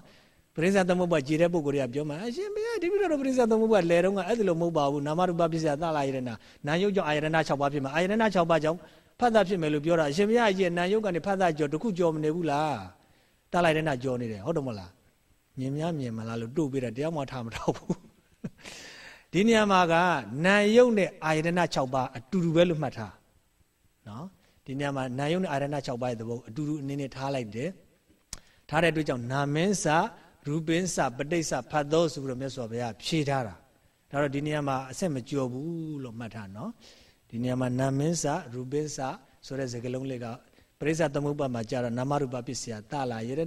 ပရိစ္ဆသမုပ္ပါကြည်တဲ့ပုဂ္ဂိုလ်တွေကပြောမှာအရှင်ဘုရားဒီပြတော့ပရိစ္ဆသမုပ္ပါလဲတော့ကအဲ့ဒါလိုမဟုတ်ပါဘူးနာမရူပပစ္စယသလာယရဏနာယုတ်ကြောင့်အာယရဏ6ပါးဖြစ်မှာအာယရဏ6ပါးကြောင့်ဖတ်တာဖြစ်မယ်လို့ပြောတာအရှင်ဘုရားရဲ့နာယုတ်ကနေဖတ်တာကြော်တခုကြော်မနေဘူးလားသလာယရဏကြော်နေတယ်ဟုတ်တယ်မဟုတ်လားမြင်များမြင်မလားလို့တို့ပြတာတရားမှထားမတော့ဘူးဒီနေရာမှာကနာယုတ်နဲ့အာယရဏ6ပါးအတူတူပဲလို့မှတ်ထားနော်ဒီနေရာမှာနာယုတ်နဲ့အာယရဏ6ပါးရဲ့သဘောအတူတူအနေနဲ့ထားလိုက်တယ်ထားတဲ့အတွက်ကြောင့်နာမင်းစာ ရူပင်းစပဋိစ္စဖတ်သောဆိုပြီးတော့မြတ်စွာဘုရားဖြေထားတာဒါတော့ဒီနေရာမှာအဆက်မကျော်ဘူးလို့မှတ်ထားနော်ဒီနေရာမှာနာမင်းစရူပင်းစဆိုတဲ့စကားလုံးလေးကပရိစ္ဆသမုပ္ပါမှာကြာတော့နာမရူပပစ္စယတလာယရဏ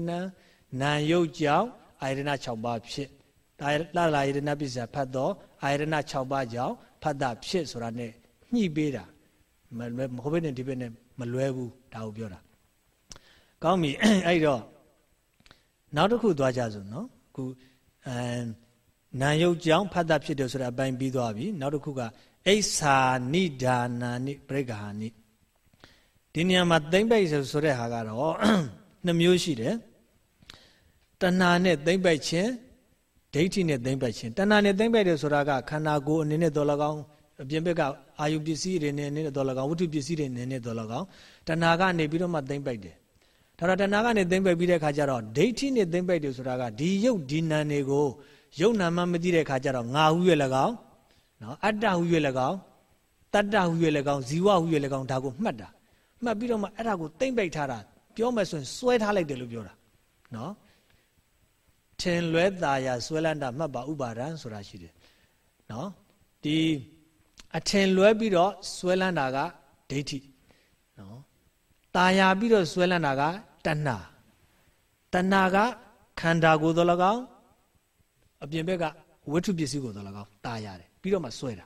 နာယုတ်ကြောင့်အာယရဏ6ပါးဖြစ်တလာယရဏပစ္စယဖတ်သောအာယရဏ6ပါးကြောင့်ဖတ်တာဖြစ်ဆိုတာ ਨੇ ညှိပေးတာမလွယ်မဟုတ်ဘဲနဲ့ဒီဘက်နဲ့မလွဲဘူးဒါကိုပြောတာကောင်းပြီအဲ့တော့ နောက်တစ်ခုသွားကြစို့နော်အခုအဲနာယုတ်ကြောင့်ဖတ်တာဖြစ်တယ်ဆိုတဲ့အပိုင်းပြီးသွားပြီနောက်တစ်ခုကအိဆာနိဒါနာနိပြိက္ခာနိဒီနေရာမှာသိမ့်ပိုက်ဆိုတဲ့ဟာကတော့နှမျိုးရှိတယ်တဏှာနဲ့သိမ့်ပိုက်ခြင်းဒိဋ္ဌိနဲ့သိမ့်ပိုက်ခြင်းတဏှာနဲ့သိမ့်ပိုက်တယ်ဆိုတာကခန္ဓာကိုယ်အနေနဲ့တော်လကောင်းအပြင်ဘက်ကအာယုပစ္စည်းတွေနဲ့အနေနဲ့တော်လကောင်းဝတ္ထုပစ္စည်းတွေနဲ့နဲ့တော်လကောင်းတဏှာကနေပြီးတော့မှသိမ့်ပိုက်တယ် ဒါတော့တဏှာကနေသိမ့်ပိုက်ပြီးတဲ့ခါကျတော့ဒိဋ္ဌိနဲ့သိမ့်ပိုက်တယ်ဆိုတာကဒီယုတ်ဒီနံတွေကိုယုတ်နာမှမသိတဲ့ခါကျတော့ငါဟု၍၎င်းနော်အတ္တဟု၍၎င်းတတ္တဟု၍၎င်းဇီဝဟု၍၎င်းဒါကိုမှတ်တာမှတ်ပြီးတော့မှအဲ့ဒါကိုသိမ့်ပိတ်ထားတာပြောမယ်ဆိုရင်စွဲထားလိုက်တယ်လို့ပြောတာနော်ထင်လွဲตาရစွဲလန်းတာမှတ်ပါဥပါဒံဆိုတာရှိတယ်နော်ဒီအထင်လွဲပြီးတော့စွဲလန်းတာကဒိဋ္ဌိနော်ตาရပြီးတော့စွဲလန်းတာက တဏှာတဏှာကခန္ဓာကိုယ်တော်၎င်းအပြင်ဘက်ကဝိထုပစ္စည်းကိုတော်၎င်းตาရတယ်ပြီးတော့မှစွဲတာ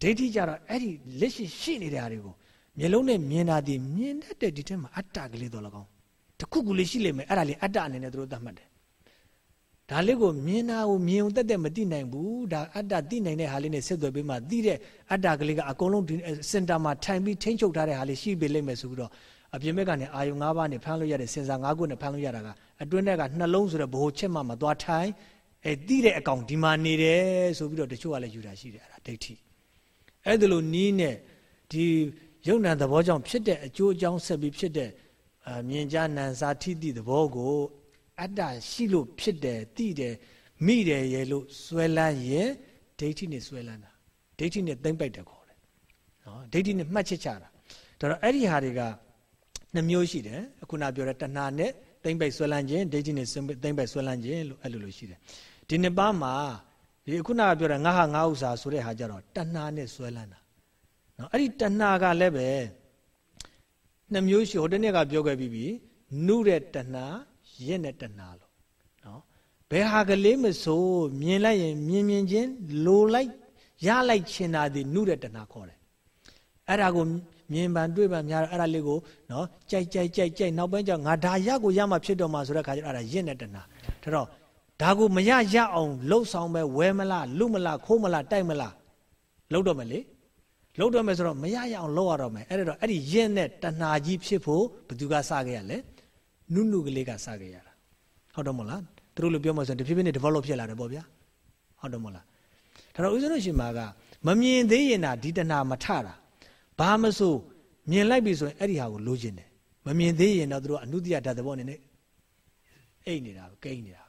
ဒိဋ္ဌိကြတော့အဲ့ဒီလက်ရှိရှိနေတဲ့ဟာတွေကိုမျိုးလုံးနဲ့မြင်တာဒီမြင်တတ်တဲ့ဒီထဲမှာအတ္တကလေးတော်၎င်းတခုခုလေးရှိလိမ့်မယ်အဲ့ဒါလေးအတ္တအနေနဲ့သူတို့သတ်မှတ်တယ်ဒါလေးကိုမြင်တာကိုမြင်ုံတက်တက်မသိနိုင်ဘူးဒါအတ္တသိနိုင်တဲ့ဟာလေးနဲ့ဆက်သွယ်ပြီးမှသိတဲ့အတ္တကလေးကအကုန်လုံးဒီစင်တာမှာထိုင်ပြီးထိမ့်ချုပ်ထားတဲ့ဟာလေးရှိပေလိမ့်မယ်ဆိုပြီးတော့ အပြင်ဘက်ကနေအာယုံ၅ပါးနဲ့ဖမ်းလို့ရတဲ့စင်စာ၅ခုနဲ့ဖမ်းလို့ရတာကအတွင်းထဲကနှလုံးဆိုတဲ့ဘ ਹੁ ချက်မှမသွားထိုင်အဲတိတဲ့အကောင်ဒီမှာနေတယ်ဆိုပြီးတော့တချို့ကလည်းယူတာရှိတယ်အဲ့ဒါဒိဋ္ဌိအဲ့ဒါလိုနီးနဲ့ဒီယုံနာသဘောကြောင့်ဖြစ်တဲ့အကျိုးအကြောင်းဆက်ပြီးဖြစ်တဲ့အမြင်ကြနံစာထိတိသဘောကိုအတ္တရှိလို့ဖြစ်တယ်တိတယ်မိတယ်ရဲ့လို့ဆွဲလန်းရင်ဒိဋ္ဌိနဲ့ဆွဲလန်းတာဒိဋ္ဌိနဲ့သိမ့်ပိုက်တယ်ခေါ်တယ်နော်ဒိဋ္ဌိနဲ့မှတ်ချက်ချတာဒါတော့အဲ့ဒီဟာတွေက နှမျိုးရှိတယ်အခုနပြောတဲ့တဏှာနဲ့သိမ့်ပိုက်ဆွဲလန်းခြင်းဒိဋ္ဌိနဲ့သိမ့်ပိုက်ဆွဲလန်းခြင်းလို့အဲ့လိုလိုရှိတယ်ဒီနှစ်ပါးမှာဒီခုနကပြောတဲ့ငါဟာငါဥစ္စာဆိုတဲ့ဟာကြတော့တဏှာနဲ့ဆွဲလန်းတာနော်အဲ့ဒီတဏှာကလည်းပဲနှစ်မျိုးရှိဟိုတနေ့ကပြောခဲ့ပြီးပြီနုတဲ့တဏှာရင့်တဲ့တဏှာလို့နော်ဘယ်ဟာကလေးမဆိုမြင်လိုက်ရင်မြင်မြင်ချင်းလိုလိုက်ရလိုက်ချင်တာဒီနုတဲ့တဏှာခေါ်တယ်အဲ့ဒါကို မြင်ပန်တွေ့ပန်များအဲ့ဒါလေးကိုနော်ကြိုက်ကြိုက်ကြိုက်ကြိုက်နောက်ပိုင်းကျငါဒါရကိုရမှဖြစ်တော့မှဆိုတဲ့ခါကျတော့အဲ့ဒါရင့်တဲ့တဏှာဒါတော့ဒါကိုမရရအောင်လှုပ်ဆောင်ပဲဝဲမလားလူမလားခိုးမလားတိုက်မလားလှုပ်တော့မယ်လေလှုပ်တော့မယ်ဆိုတော့မရရအောင်လှုပ်ရတော့မယ်အဲ့ဒါတော့အဲ့ဒီရင့်တဲ့တဏှာကြီးဖြစ်ဖို့ဘသူကစခဲ့ရလဲနုနုကလေးကစခဲ့ရတာဟုတ်တော့မလားသူတို့လိုပြောမှဆိုရင်တဖြည်းဖြည်းနဲ့ develop ဖြစ်လာတယ်ပေါ့ဗျာဟုတ်တော့မလားဒါတော့ဦးဇင်းတို့ရှင်မာကမမြင်သေးရင်ဒါဒီတဏှာမထတာ ဘာမဆိုမြင်လိုက်ပြီဆိုရင်အဲ့ဒီဟာကိုလိုချင်တယ်မမြင်သေးရင်တော့သူတို့အနုတ္တိယဓာတ်သဘောအနေနဲ့အိတ်နေတာပဲကိန်းနေတာ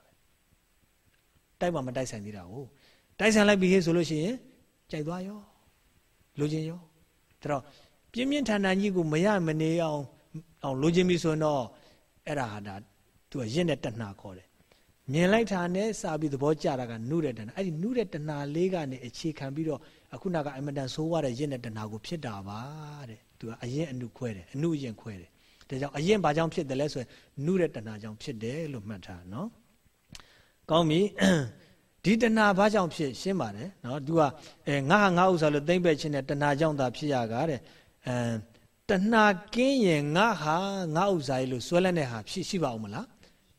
တိုက်မှမတိုက်ဆိုင်သေးတာကိုတိုက်ဆိုင်လိုက်ပြီဟေ့ဆိုလို့ရှိရင်ကြိုက်သွားရောလိုချင်ရောဒါတော့ပြင်းပြင်းထန်ထန်ကြီးကိုမရမနေအောင်အောင်လိုချင်ပြီဆိုရင်တော့အဲ့ဒါဟာဒါသူကရင့်တဲ့တဏှာခေါ်တယ်မြင်လိုက်တာနဲ့စာပြီးသဘောကျတာကနုတဲ့တဏှာအဲ့ဒီနုတဲ့တဏှာလေးကနေအခြေခံပြီးတော့ အခုနကအမတန်ဆိုးရတဲ့ရင့်တဲ့တဏှာကိုဖြစ်တာပါတဲ့သူကအရင်အနုခွဲတယ်အနုအရင်ခွဲတယ်ဒါကြောင့်အရင်ဘာကြောင့်ဖြစ်တယ်လဲဆိုရင်နုတဲ့တဏှာကြောင့်ဖြစ်တယ်လို့မှတ်ထားနော်ကောင်းပြီဒီတဏှာဘာကြောင့်ဖြစ်ရှင်းပါတယ်နော်သူကအဲငါဟာငါဥစ္စာလို့သိမ့်ပဲ့ခြင်းနဲ့တဏှာကြောင့်သာဖြစ်ရကားတဲ့အဲတဏှာကင်းရင်ငါဟာငါဥစ္စာကြီးလို့စွဲလန်းတဲ့ဟာဖြစ်ရှိပါဦးမလား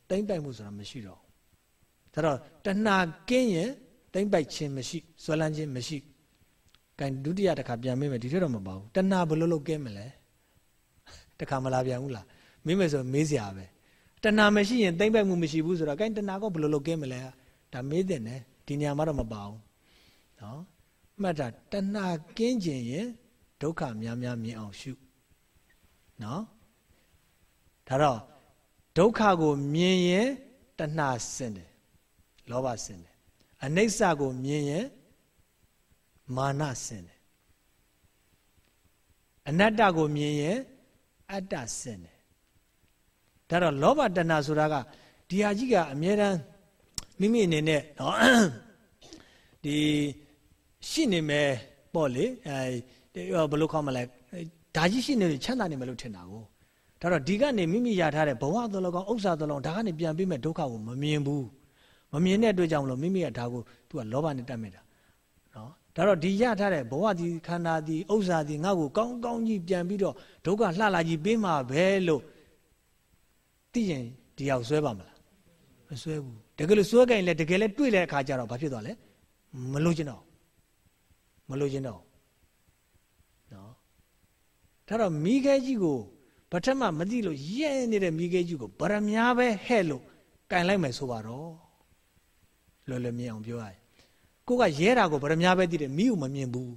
သိမ့်ပိုက်မှုဆိုတာမရှိတော့ဘူးဒါတော့တဏှာကင်းရင်သိမ့်ပိုက်ခြင်းမရှိစွဲလန်းခြင်းမရှိ ကဲဒုတိယတစ်ခါပြန်မေးမယ်ဒီထက်တော့မပါဘူးတဏှာဘယ်လိုလုပ်ကင်းမလဲတခါမလာပြန်ဘူးလားမေးမယ်ဆိုမေးစရာပဲတတဏှာမရှိရင်သိမ့်ပိုက်မှုမရှိဘူးဆိုတော့အဲတဏှာကဘယ်လိုလုပ်ကင်းမလဲဒါမေးတဲ့နဲ့ဒီနေရာမှာတော့မပါဘူးနော်မှတ်တာတဏှာကင်းခြင်းရင်ဒုက္ခများများမြင်အောင်ရှုနော်ဒါတော့ဒုက္ခကိုမြင်ရင်တဏှာစင်တယ်လောဘစင်တယ်အနိစ္စကိုမြင်ရင် မာနစင်တယ်အနတ္တကိုမြင်ရင်အတ္တစင်တယ်ဒါတော့လောဘတဏှာဆိုတာကဒီဟာကြီးကအမြဲတမ်းမိမိအနေနဲ့နော်ဒီရှိနေမယ်ပေါ့လေအဲဘယ်လိုခေါ်မလဲဒါကြီးရှိနေချမ်းသာနေမယ်လို့ထင်တာကိုဒါတော့ဒီကနေမိမိရထားတဲ့ဘဝသလောကောင်ဥစ္စာသလောကောင်ဒါကနေပြန်ပြီးမဲ့ဒုက္ခကိုမမြင်ဘူးမမြင်တဲ့အတွက်ကြောင့်မလို့မိမိကဒါကိုသူကလောဘနဲ့တတ်မိတာနော် ဒါတော့ဒီရထားတဲ့ဘဝဒီခန္ဓာဒီဥစ္စာဒီငါ့ကိုကောင်းကောင်းကြီးပြန်ပြီးတော့ဒုက္ခလှလာကြီးပေးမှာပဲလို့သိရင်ဒီရောက်ဆွဲပါမလားမဆွဲဘူးတကယ်လို့ဆွဲကြရင်လည်းတကယ်လည်းတွေ့တဲ့အခါကျတော့ဘာဖြစ်သွားလဲမလို့ကျင်တော့မလို့ကျင်တော့နော်ဒါတော့မိခဲကြီးကိုပထမမသိလို့ရဲနေတဲ့မိခဲကြီးကိုဗရမ ्या ပဲဟဲ့လို့ကင်လိုက်မယ်ဆိုပါတော့လွယ်လွယ်မြင်အောင်ပြောရရင် ကိုကရဲတာကိုဗရမ ्या ပဲသိတယ်မိကိုမမြင်ဘူး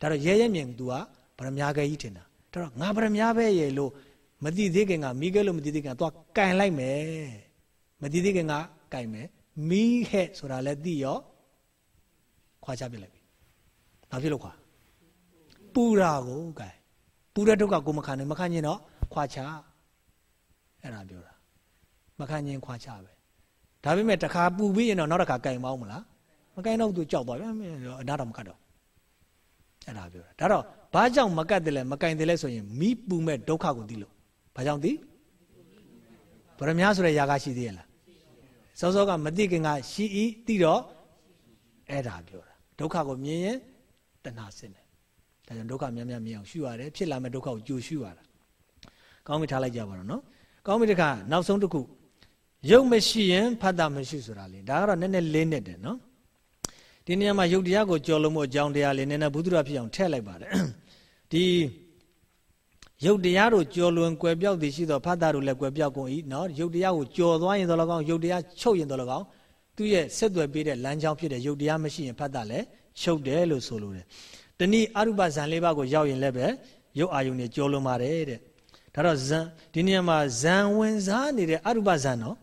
ဒါတော့ရဲရဲမြင် तू ကဗရမ ्या ခဲကြီးထင်တာဒါတော့ငါဗရမ ्या ပဲရဲ့လို့မသိသေးခင်ကမိခဲလို့မသိသေးခင်က तू ကင်လိုက်မယ်မသိသေးခင်ကကင်မယ်မိဟဲ့ဆိုတာလည်းသိရောခွာချပြလိုက်ပြီဘာဖြစ်လို့ခွာပူတာကိုကင်ပူတဲ့ဒုက္ခကိုမခံနိုင်မခံရင်တော့ခွာချအဲ့ဒါပြောတာမခံရင်ခွာချပဲဒါပေမဲ့တခါပူပြီးရင်တော့နောက်တစ်ခါကင်မအောင်မလား မကင်တော့သူကြောက်သွားပြီအနာတော့မကတ်တော့အဲ့ဒါပြောတာဒါတော့ဘာကြောင့်မကတ်တယ်လဲမကင်တယ်လဲဆိုရင်မိပူမဲ့ဒုက္ခကိုသိလို့ဘာကြောင့်သိဗရမ ्या ဆိုတဲ့ຢာကရှိသေးရဲ့လားစောစောကမသိခင်ကရှိဤသိတော့အဲ့ဒါပြောတာဒုက္ခကိုမြင်ရင်တဏှာစင်တယ်ဒါကြောင့်ဒုက္ခများများမြင်အောင်ရှုရတယ်ဖြစ်လာမဲ့ဒုက္ခကိုကြိုရှုရတာကောင်းပြီထားလိုက်ကြပါတော့နော်ကောင်းပြီတခါနောက်ဆုံးတစ်ခုရုပ်မရှိရင်ဖတ်တာမရှိဆိုတာလေဒါကတော့နည်းနည်းလေးနဲ့တယ်နော် ဒီနေရာမှာရုပ်တရားကိုကြော်လို့မို့အကြောင်းတရားလေးနည်းနည်းဘုဒ္ဓရဖြစ်အောင်ထည့်လိုက်ပါတယ်ဒီရုပ်တရားတို့ကြော်လွန်ကွယ်ပြောက်သည်ရှိသောဖတ်တာတို့လည်းကွယ်ပြောက်ကုန်၏နော်ရုပ်တရားကိုကြော်သွားရင်တော့လကောင်းရုပ်တရားချုပ်ရင်တော့လကောင်းသူ့ရဲ့ဆက်သွယ်ပေးတဲ့လမ်းကြောင်းဖြစ်တဲ့ရုပ်တရားမရှိရင်ဖတ်တာလည်းချုပ်တယ်လို့ဆိုလိုတယ်တနည်းအရုပဇံလေးပါးကိုရောက်ရင်လည်းပဲရုပ်အာယုန်တွေကြော်လွန်ပါတယ်တဲ့ဒါတော့ဇံဒီနေရာမှာဇံဝင်စားနေတဲ့အရုပဇံနော်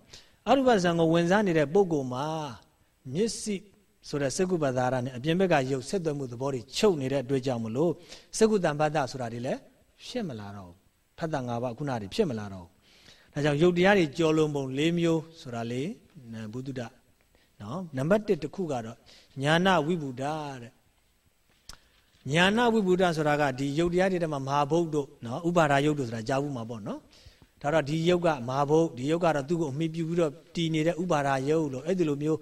အရုပဇံကိုဝင်စားနေတဲ့ပုဂ္ဂိုလ်မှာမျက်စိ ဆိုတဲ့စကုပ္ပဒါရနဲ့အပြင်ဘက်ကရုပ်ဆက်သွယ်မှုသဘောတွေချုပ်နေတဲ့အတွက်ကြောင့်မလို့စကုတ္တံပတ္တဆိုတာတွေလည်းဖြစ်မလာတော့ဘူးဖတ်တာ၅ပါးခုနတွေဖြစ်မလာတော့ဘူးဒါကြောင့်ရုပ်တရားတွေကြော်လွန်ပုံ၄မျိုးဆိုတာလေဘုဒ္ဓနော်နံပါတ်1တစ်ခုကတော့ညာနာဝိဗုဒ္ဓတဲ့ညာနာဝိဗုဒ္ဓဆိုတာကဒီယုတ်တရားတွေထဲမှာမဟာဘုတ်တို့နော်ဥပါဒာယုတ်တို့ဆိုတာကြားဘူးမှာပေါ့နော်ဒါတော့ဒီယုတ်ကမဟာဘုတ်ဒီယုတ်ကတော့သူ့ကိုအမိပြုပြီးတော့တည်နေတဲ့ဥပါဒာယုတ်လို့အဲ့ဒီလိုမျိုး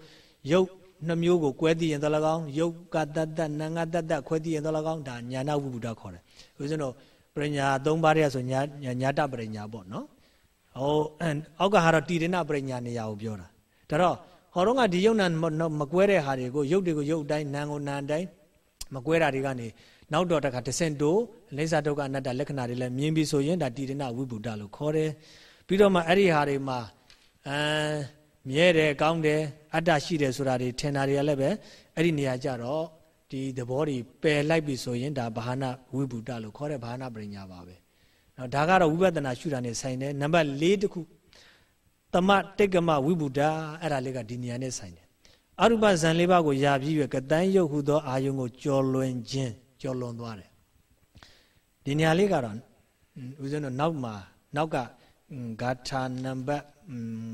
ယုတ် နှမျိုးကိုကွဲသိရင်တော့၎င်းယုတ်ကတတ္တနာငါတတ္တခွဲသိရင်တော့၎င်းဒါညာနာဝိဗုဒ္ဓခေါ်တယ်ဦးဇင်းတို့ပရိညာ၃ပါးတည်းဆိုညာညာတပရိညာပေါ့နော်ဟိုအောက်ကဟာတော့တိရဏပရိညာနေရာကိုပြောတာဒါတော့ဟောတော့ကဒီယုတ်နာမကွဲတဲ့ဟာတွေကိုယုတ်တွေကိုယုတ်တိုင်းနာကိုနာတိုင်းမကွဲတာတွေကနေနောက်တော့တခါတဆင့်တိုးအိသဒုက္ခအနတ္တလက္ခဏာတွေလည်းမြင်ပြီးဆိုရင်ဒါတိရဏဝိဗုဒ္ဓလို့ခေါ်တယ်ပြီးတော့မှအဲ့ဒီဟာတွေမှာအမ်မြဲတယ်ကောင်းတယ် အတ္တရှိတယ်ဆိုတာတွေထင်တာတွေကလည်းပဲအဲ့ဒီနေရာကြတော့ဒီသဘောတွေပယ်လိုက်ပြီဆိုရင်ဒါဘာဟာနာဝိဗုဒ္ဓလို့ခေါ်တဲ့ဘာဟာနာပရိညာပါပဲ။နော်ဒါကတော့ဝိပဿနာရှုတာနဲ့ဆိုင်တယ်နံပါတ်၄တခုတမတိတ်ကမဝိဗုဒ္ဓအဲ့ဒါလေးကဒီနေရာနဲ့ဆိုင်တယ်အရူပဇံလေးပါးကိုယာပြီးရကတန်းရုပ်ဟုသောအာယုံကိုကြော်လွင်ခြင်းကြော်လွန်သွားတယ်ဒီနေရာလေးကတော့ဦးဇင်းတို့နောက်မှာနောက်ကဂါထာနံပါတ်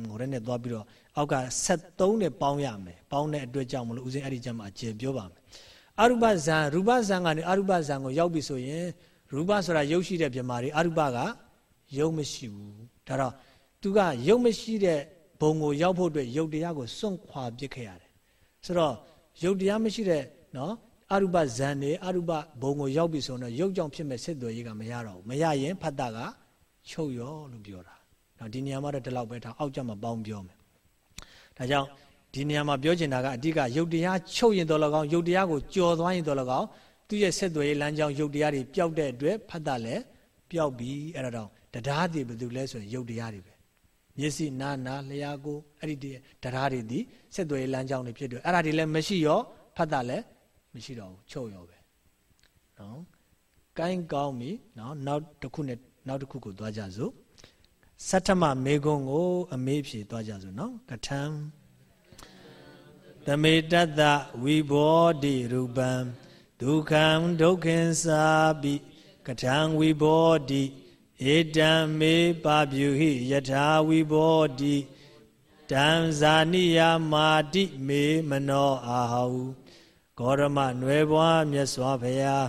ဟိုရဲနဲ့သွားပြီးတော့ အောက်က73နဲ့ပေါင်းရမယ်ပေါင်းတဲ့အတွက်ကြောင့်မလို့ဦးဇင်းအဲ့ဒီကျမ်းမှာအကျေပြောပါမယ်အရူပဇံရူပဇံကနေအရူပဇံကိုရောက်ပြီဆိုရင်ရူပဆိုတာရုပ်ရှိတဲ့ပြမာတွေအရူပကရုပ်မရှိဘူးဒါတော့သူကရုပ်မရှိတဲ့ဘုံကိုရောက်ဖို့အတွက်ရုပ်တရားကိုစွန့်ခွာပစ်ခဲ့ရတယ်ဆိုတော့ရုပ်တရားမရှိတဲ့နော်အရူပဇံနေအရူပဘုံကိုရောက်ပြီဆိုတော့ရုပ်ကြောင့်ဖြစ်မဲ့စစ်သွေးကြီးကမရတော့ဘူးမရရင်ဖတ်တာကချုပ်ရောလို့ပြောတာနော်ဒီနေရာမှာတော့ဒီလောက်ပဲထားအောက်ကျမှပေါင်းပြောမယ် ဒါကြောင့်ဒီနေရာမှာပြောချင်တာကအဓိကရုပ်တရားချုပ်ရင်တော်လကောင်းရုပ်တရားကိုကြော်သွားရင်တော်လကောင်းသူရဲ့ဆက်သွယ်ရေးလမ်းကြောင်းရုပ်တရားတွေပျောက်တဲ့အတွက်ဖတ်တာလည်းပျောက်ပြီအဲ့ဒါတော့တရားတွေဘယ်သူလဲဆိုရင်ရုပ်တရားတွေပဲမျက်စိနာနာလျှာကိုအဲ့ဒီတရားတွေဒီဆက်သွယ်လမ်းကြောင်းတွေဖြစ်တယ်အဲ့ဒါတွေလည်းမရှိရောဖတ်တာလည်းမရှိတော့ဘူးချုပ်ရောပဲနော်ကိုင်းကောင်းပြီနော်နောက်တစ်ခုနဲ့နောက်တစ်ခုကိုသွားကြစို့ သတ္တမမေကုံကို အမေးဖြေသွားကြစို့နော်ကထံသမေတတဝိဘောတိရူပံဒုက္ခံဒုက္ခင်စာပိကထံဝိဘောတိဧတံမေပါပြုဟိယထာဝိဘောတိတံဇာနိယမာတိမေမနောအာဟုဂေါရမနွယ်ဘွားမြတ်စွာဘုရား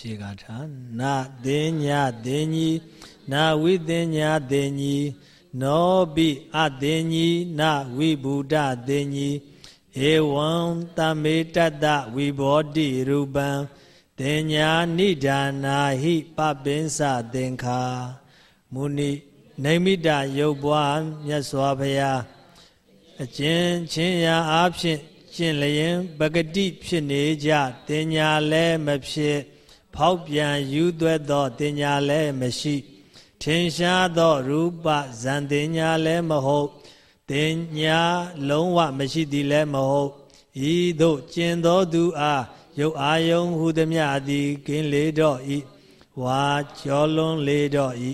ဖြေကထာနာသိညာသိညီနာဝိသိညာသိညီနောပိအသိညီနာဝိဗုဒ္ဓသိညီဧဝံတမေတ္တဝိဘောတိရူပံတေညာနိဒာနာဟိပပင်းစသင်္ခာမုနိနိမိတယုတ်ဘွားမြတ်စွာဘုရားအကျဉ်ချင်းရာအားဖြင့်ကျင့်လျင်ပဂတိဖြစ်နေကြတင်ညာလည်းမဖြစ် ဖောက်ပြန်ယူသွဲသောတင်ညာလည်းမရှိထင်ရှားသောရူပဇန်တင်ညာလည်းမဟုတ်တင်ညာလုံးဝမရှိသည်လည်းမဟုတ်ဤသို့ကျင်သောသူအားရုပ်အာယုံဟုသည်မြသည်ကင်းလေတော့ဤဝါကြောလွန်လေတော့ဤ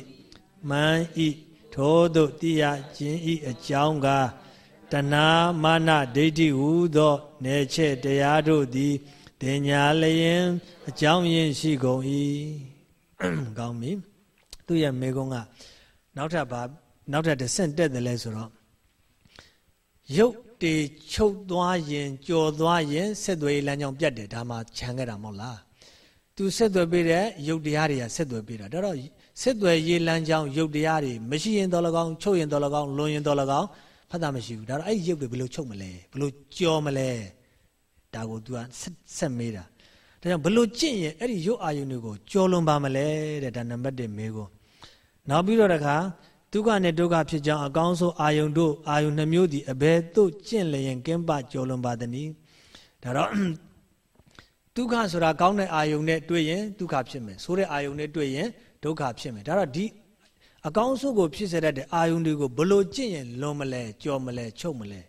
မှန်ဤထိုသို့တိယခြင်းဤအကြောင်းကားတဏမာနဒိဋ္ဌိဟုသောနေချက်တရားတို့သည် တင်ညာလျင်အကြောင်းရင်းရှိကုန်၏ကောင်းပြီသူ့ရဲ့မေကုန်းကနောက်ထပ်ဘာနောက်ထပ်တစ်ဆင့်တက်တယ်လဲဆိုတော့ရုပ်တေချုပ်သွားရင်ကြော်သွားရင်ဆက်သွယ်လမ်းကြောင်းပြတ်တယ်ဒါမှခြံခဲ့တာမဟုတ်လားသူဆက်သွယ်ပေးတဲ့ရုပ်တရားတွေကဆက်သွယ်ပေးတာဒါတော့ဆက်သွယ်ရေးလမ်းကြောင်းရုပ်တရားတွေမရှိရင်တော်လကောင်းချုပ်ရင်တော်လကောင်းလွန်ရင်တော်လကောင်းဖတ်တာမရှိဘူးဒါတော့အဲ့ဒီရုပ်တွေဘယ်လိုချုပ်မလဲဘယ်လိုကြော်မလဲ ဒါကို तू ကဆက်မေးတာဒါကြောင့်ဘလို့ကြင့်ရင်အဲ့ဒီရုပ်အာယုန်တွေကိုကြော်လွန်ပါမလဲတဲ့ဒါနံပါတ်1မေးကိုနောက်ပြီးတော့တခါဒုက္ခနဲ့ဒုက္ခဖြစ်ကြောင်းအကောင်းဆုံးအာယုန်တို့အာယုန်နှမျိုးသည်အဘယ်သို့ကျင့်လျင်ကင်းပကြော်လွန်ပါသနည်းဒါတော့ဒုက္ခဆိုတာကောင်းတဲ့အာယုန်နဲ့တွေ့ရင်ဒုက္ခဖြစ်မယ်ဆိုတဲ့အာယုန်နဲ့တွေ့ရင်ဒုက္ခဖြစ်မယ်ဒါတော့ဒီအကောင်းဆုံးကိုဖြစ်စေတတ်တဲ့အာယုန်တွေကိုဘလို့ကျင့်ရင်လွန်မလဲကြော်မလဲချုပ်မလဲ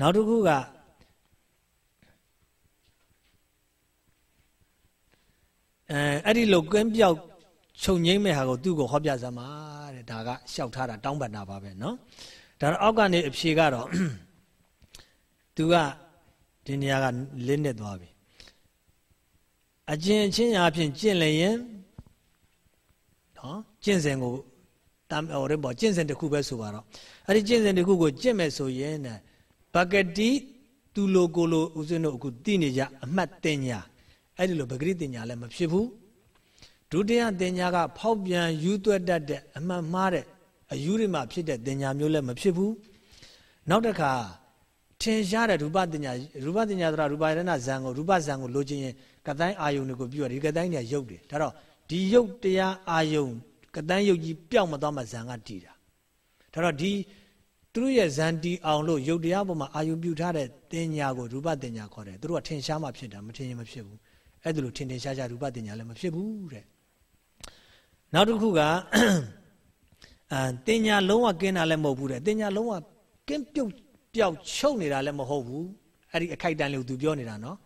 နောက်တစ်ခုက အဲအဲ့ဒီလိုကွင်းပြောက်ချုပ်ငိမ့်မဲ့ဟာကိုသူ့ကိုဟောပြစမ်းပါတဲ့ဒါကလျှောက်ထားတာတောင်းပန်တာပါပဲเนาะဒါတော့အောက်ကနေအဖြေကတော့သူကဒီနေရာကလင်းနေသွားပြီအကျင့်ချင်းအဖြစ်ကျင့်လျင်နော်ကျင့်စဉ်ကိုတမ်ဟိုရဲပေါ့ကျင့်စဉ်တစ်ခုပဲဆိုပါတော့အဲ့ဒီကျင့်စဉ်တစ်ခုကိုကျင့်မဲ့ဆိုရင်ဘဂတိသူလိုကိုလိုဦးဇင်းတို့အခုသိနေကြအမှတ်တင်ညာ အဲ့ဒီလိုပဂရိတင်ညာလည်းမဖြစ်ဘူးဒုတိယတင်ညာကဖောက်ပြန်ယူသွက်တတ်တဲ့အမှန်မှားတဲ့အယူရိမဖြစ်တဲ့တင်ညာမျိုးလည်းမဖြစ်ဘူးနောက်တစ်ခါထင်ရှားတဲ့ရူပတင်ညာရူပတင်ညာဆိုတာရူပရဏဇံကိုရူပဇံကိုလိုချင်ရင်ကတိုင်းအာယုန်တွေကိုပြီးတော့ဒီကတိုင်းတွေရုပ်တယ်ဒါတော့ဒီရုပ်တရားအာယုန်ကတိုင်းရုပ်ကြီးပျောက်မသွားမှဇံကတည်တာဒါတော့ဒီသူတို့ရဲ့ဇန်တီအောင်လို့ရုပ်တရားပေါ်မှာအာယုပြုထားတဲ့တင်ညာကိုရူပတင်ညာခေါ်တယ်သူတို့ကထင်ရှားမှဖြစ်တာမထင်ရင်မဖြစ်ဘူး အဲ့ဒါလိုထင်ထင်ရှားရှားရူပတင်ညာလည်းမဖြစ်ဘူးတဲ့နောက်တစ်ခုကအာတင်ညာလုံးဝကင်းတာလည်းမဟုတ်ဘူးတဲ့တင်ညာလုံးဝကင်းပြုတ်ပျောက်ချုပ်နေတာလည်းမဟုတ်ဘူးအဲ့ဒီအခိုက်တန်လို့သူပြောနေတာနော်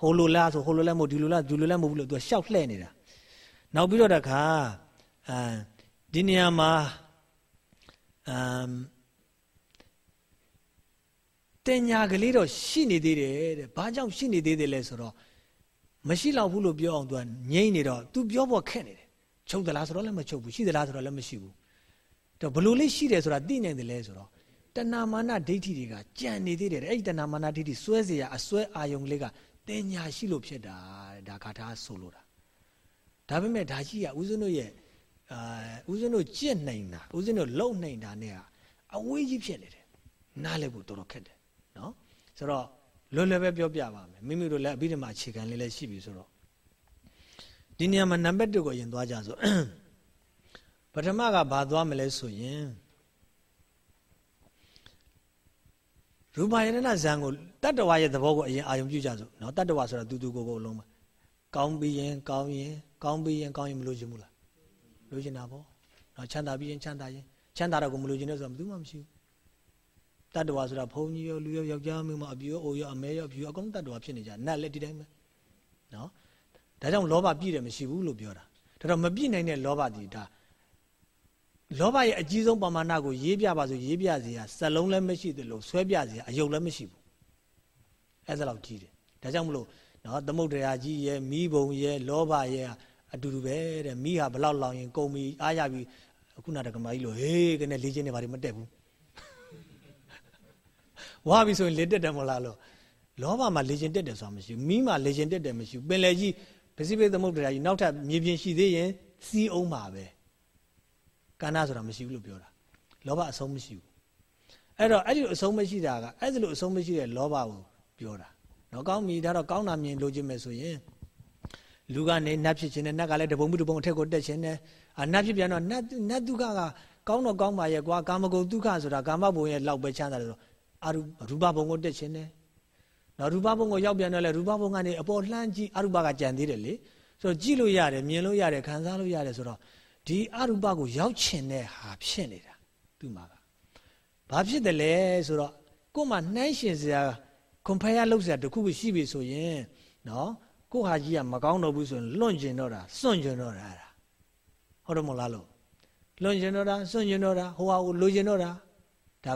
ဟိုလိုလားဆိုဟိုလိုလည်းမဟုတ်ဒီလိုလားဒီလိုလည်းမဟုတ်ဘူးလို့သူကရှောက်လှဲ့နေတာနောက်ပြီးတော့တခါအာဒီနေရာမှာအမ်တင်ညာကလေးတော့ရှိနေသေးတယ်တဲ့ဘာကြောင့်ရှိနေသေးတယ်လဲဆိုတော့ မရှိတော့ဘူးလို့ပြောအောင်သူကငြိမ့်နေတော့ तू ပြောဖို့ခက်နေတယ်ချုပ်သလားဆိုတော့လည်းမချုပ်ဘူးရှိသလားဆိုတော့လည်းမရှိဘူးတော့ဘလို့လေးရှိတယ်ဆိုတာသိနိုင်တယ်လဲဆိုတော့ တဏမာနဒိဋ္ဌိတွေကကြံနေသေးတယ်အဲ့ဒီတဏမာနဒိဋ္ဌိစွဲเสียအစွဲအာယုံလေးကတင်ညာရှိလို့ဖြစ်တာဒါခါထားဆိုလို့တာဒါပေမဲ့ဒါကြီးကဦးဇင်းတို့ရဲ့အာဦးဇင်းတို့ကြင့်နိုင်တာဦးဇင်းတို့လုံနိုင်တာ ਨੇ အဝေးကြီးဖြစ်နေတယ်နားလည်ဖို့တော်တော်ခက်တယ်နော်ဆိုတော့ လွယ်လွယ်ပဲပြောပြပါမယ်မိမိတို့လည်းအဘိဓမ္မာအခြေခံလေးလည်းရှိပြီဆိုတော့ဒီနေရာမှာနံပါတ်1ကိုရင်သွားကြဆိုပထမကဘာသွားမလဲဆိုရင်ရူပယရဏဇံကိုတတ္တဝါရဲ့သဘောကိုအရင်အာရုံပြုကြစို့နော်တတ္တဝါဆိုတာတူတူကိုကိုလုံးပါကောင်းပြီးရင်ကောင်းရင်ကောင်းပြီးရင်ကောင်းရင်မလို့ချင်ဘူးလားလိုချင်တာပေါ့နော်ချမ်းသာပြီးရင်ချမ်းသာရင်ချမ်းသာတော့ကိုမလိုချင်တဲ့ဆိုတာဘယ်သူမှမရှိဘူး တတ္တဝါဆိုတာဘုံကြီးရောလူရောယောက်ျားမျိုးမအပြူရောအိုရောအမဲရောအပြူအကုန်တတ္တဝါဖြစ်နေကြနတ်လည်းဒီတိုင်းပဲနော်ဒါကြောင့်လောဘပြည့်တယ်မရှိဘူးလို့ပြောတာဒါတော့မပြည့်နိုင်တဲ့လောဘဒီဒါလောဘရဲ့အကြီးဆုံးပမာဏကိုရေးပြပါဆိုရေးပြစီရစက်လုံးလည်းမရှိသလိုဆွဲပြစီရအယုတ်လည်းမရှိဘူးအဲ့ဒါလောက်ကြီးတယ်ဒါကြောင့်မလို့နော်သမုဒ္ဒရာကြီးရဲ့မိဘုံရဲ့လောဘရဲ့အတူတူပဲတဲ့မိဟာဘလောက်လောင်ရင်ကုန်ပြီအားရပြီခုနတကမာကြီးလို့ဟေးကနေလေးချင်းနေပါလိမတက်ဘူး ဝါပြီဆိုရင်လေတက်တယ်မလားလို့လောဘမှာလေချင်းတက်တယ်ဆိုတာမရှိဘူးမိမှာလေချင်းတက်တယ်မရှိဘူးပင်လေကြီးပစိဖိတ်သမုဒ္ဒရာကြီးနောက်ထပ်မြေပြင်ရှိသေးရင်စီးအောင်ပါပဲကာဏဆိုတာမရှိဘူးလို့ပြောတာလောဘအဆုံးမရှိဘူးအဲ့တော့အဲ့ဒီအဆုံးမရှိတာကအဲ့ဒီလိုအဆုံးမရှိတဲ့လောဘကိုပြောတာနော်ကောင်းပြီဒါတော့ကောင်းတာမြင်လို့ခြင်းပဲဆိုရင်လူကနေနတ်ဖြစ်ခြင်းနဲ့နတ်ကလည်းတပုံမှုတပုံအထက်ကိုတက်ခြင်းနဲ့အာနတ်ဖြစ်ပြန်တော့နတ်နတ်ဒုက္ခကကောင်းတော့ကောင်းပါရဲ့ကွာကာမဂုဏ်ဒုက္ခဆိုတာကာမဘုံရဲ့လောက်ပဲချမ်းသာတယ်ဆို အာရူပဘုံကိုတက်ခြင်းနဲ့နော်ရူပဘုံကိုရောက်ပြန်တော့လေရူပဘုံကနေအပေါ်လှမ်းကြည့်အရူပကကြံသေးတယ်လေဆိုတော့ကြည့်လို့ရတယ်မြင်လို့ရတယ်ခံစားလို့ရတယ်ဆိုတော့ဒီအရူပကိုရောက်ချင်တဲ့ဟာဖြစ်နေတာသူ့မှာကဘာဖြစ်တယ်လဲဆိုတော့ကို့မှာနှိုင်းရှင်စရာ compare လုပ်စရာတခုခုရှိပြီဆိုရင်နော်ကိုဟာကြီးကမကောင်းတော့ဘူးဆိုရင်လွန့်ကျင်တော့တာစွန့်ကျင်တော့တာဟုတ်တယ်မလားလို့လွန့်ကျင်တော့တာစွန့်ကျင်တော့တာဟိုဟာကိုလိုချင်တော့တာဒါ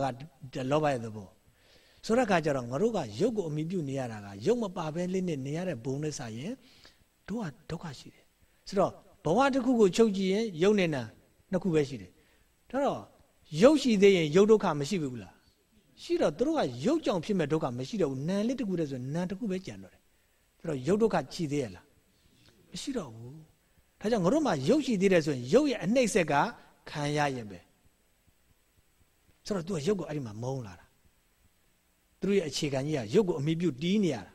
ကလောဘရဲ့သဘော ဆိုတဲ့အခါကျတော့ငါတို့ကရုပ်ကိုအမိပြုနေရတာကရုပ်မပါဘဲလေးနဲ့နေရတဲ့ဘုံနဲ့စာရင်တို့ကဒုက္ခရှိတယ်ဆိုတော့ဘဝတစ်ခုကိုချုပ်ကြည့်ရင်ရုပ်နဲ့နာနှစ်ခုပဲရှိတယ်ဒါတော့ရုပ်ရှိသေးရင်ရုပ်ဒုက္ခမရှိဘူးလားရှိတော့တို့ကရုပ်ကြောင့်ဖြစ်မဲ့ဒုက္ခမရှိတော့ဘူးနာမ်လေးတစ်ခုတည်းဆိုနာမ်တစ်ခုပဲကြံတော့တယ်ဒါတော့ရုပ်ဒုက္ခရှိသေးရလားမရှိတော့ဘူးဒါကြောင့်ငါတို့မှာရုပ်ရှိသေးတယ်ဆိုရင်ရုပ်ရဲ့အနှိမ့်ဆက်ကခံရရင်ပဲဆိုတော့ तू ကရုပ်ကိုအဲ့ဒီမှာမုန်းလာတာ သူတို့ရဲ့အခြေခံကြီးကရုပ်ကိုအမိပြုတီးနေရတာ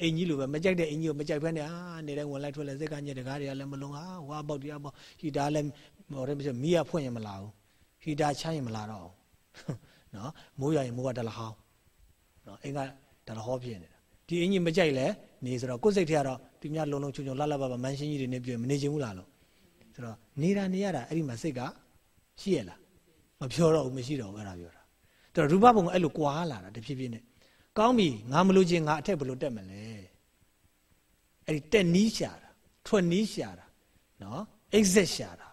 အိမ်ကြီးလိုပဲမကြိုက်တဲ့အင်ကြီးကိုမကြိုက်ဖက်နဲ့အာနေတိုင်းဝင်လိုက်ထွက်လိုက်စက်ကညက်တကားတွေကလည်းမလုံဟာဟွာပေါက်တရားပေါက်ဟီတာလည်းဟိုရဲမစမီးရဖွင့်ရင်မလာဘူးဟီတာချမ်းရင်မလာတော့ဘူးနော်မိုးရရင်မိုးကတလဟောင်းနော်အင်္ဂတလဟောဖြစ်နေတာဒီအင်ကြီးမကြိုက်လဲနေဆိုတော့ကိုယ်စိတ်ထဲကတော့သူများလုံလုံချုံချုံလှလှပပမန်ရှင်းကြီးတွေနဲ့ပြည့်မနေချင်ဘူးလားလို့ဆိုတော့နေတာနေရတာအဲ့ဒီမှာစိတ်ကရှိရလားမပြောတော့ဘူးမရှိတော့ဘူးအဲ့ဒါပြောတာ တော်ရူပဘုံအဲ့လိုကွာလာတာတဖြည်းဖြည်းနဲ့ကောင်းပြီငါမလို့ချင်းငါအထက်ဘယ်လိုတက်မလဲအဲ့ဒီတက်နီးရှာတာထွက်နီးရှာတာနော် exit ရှာတာ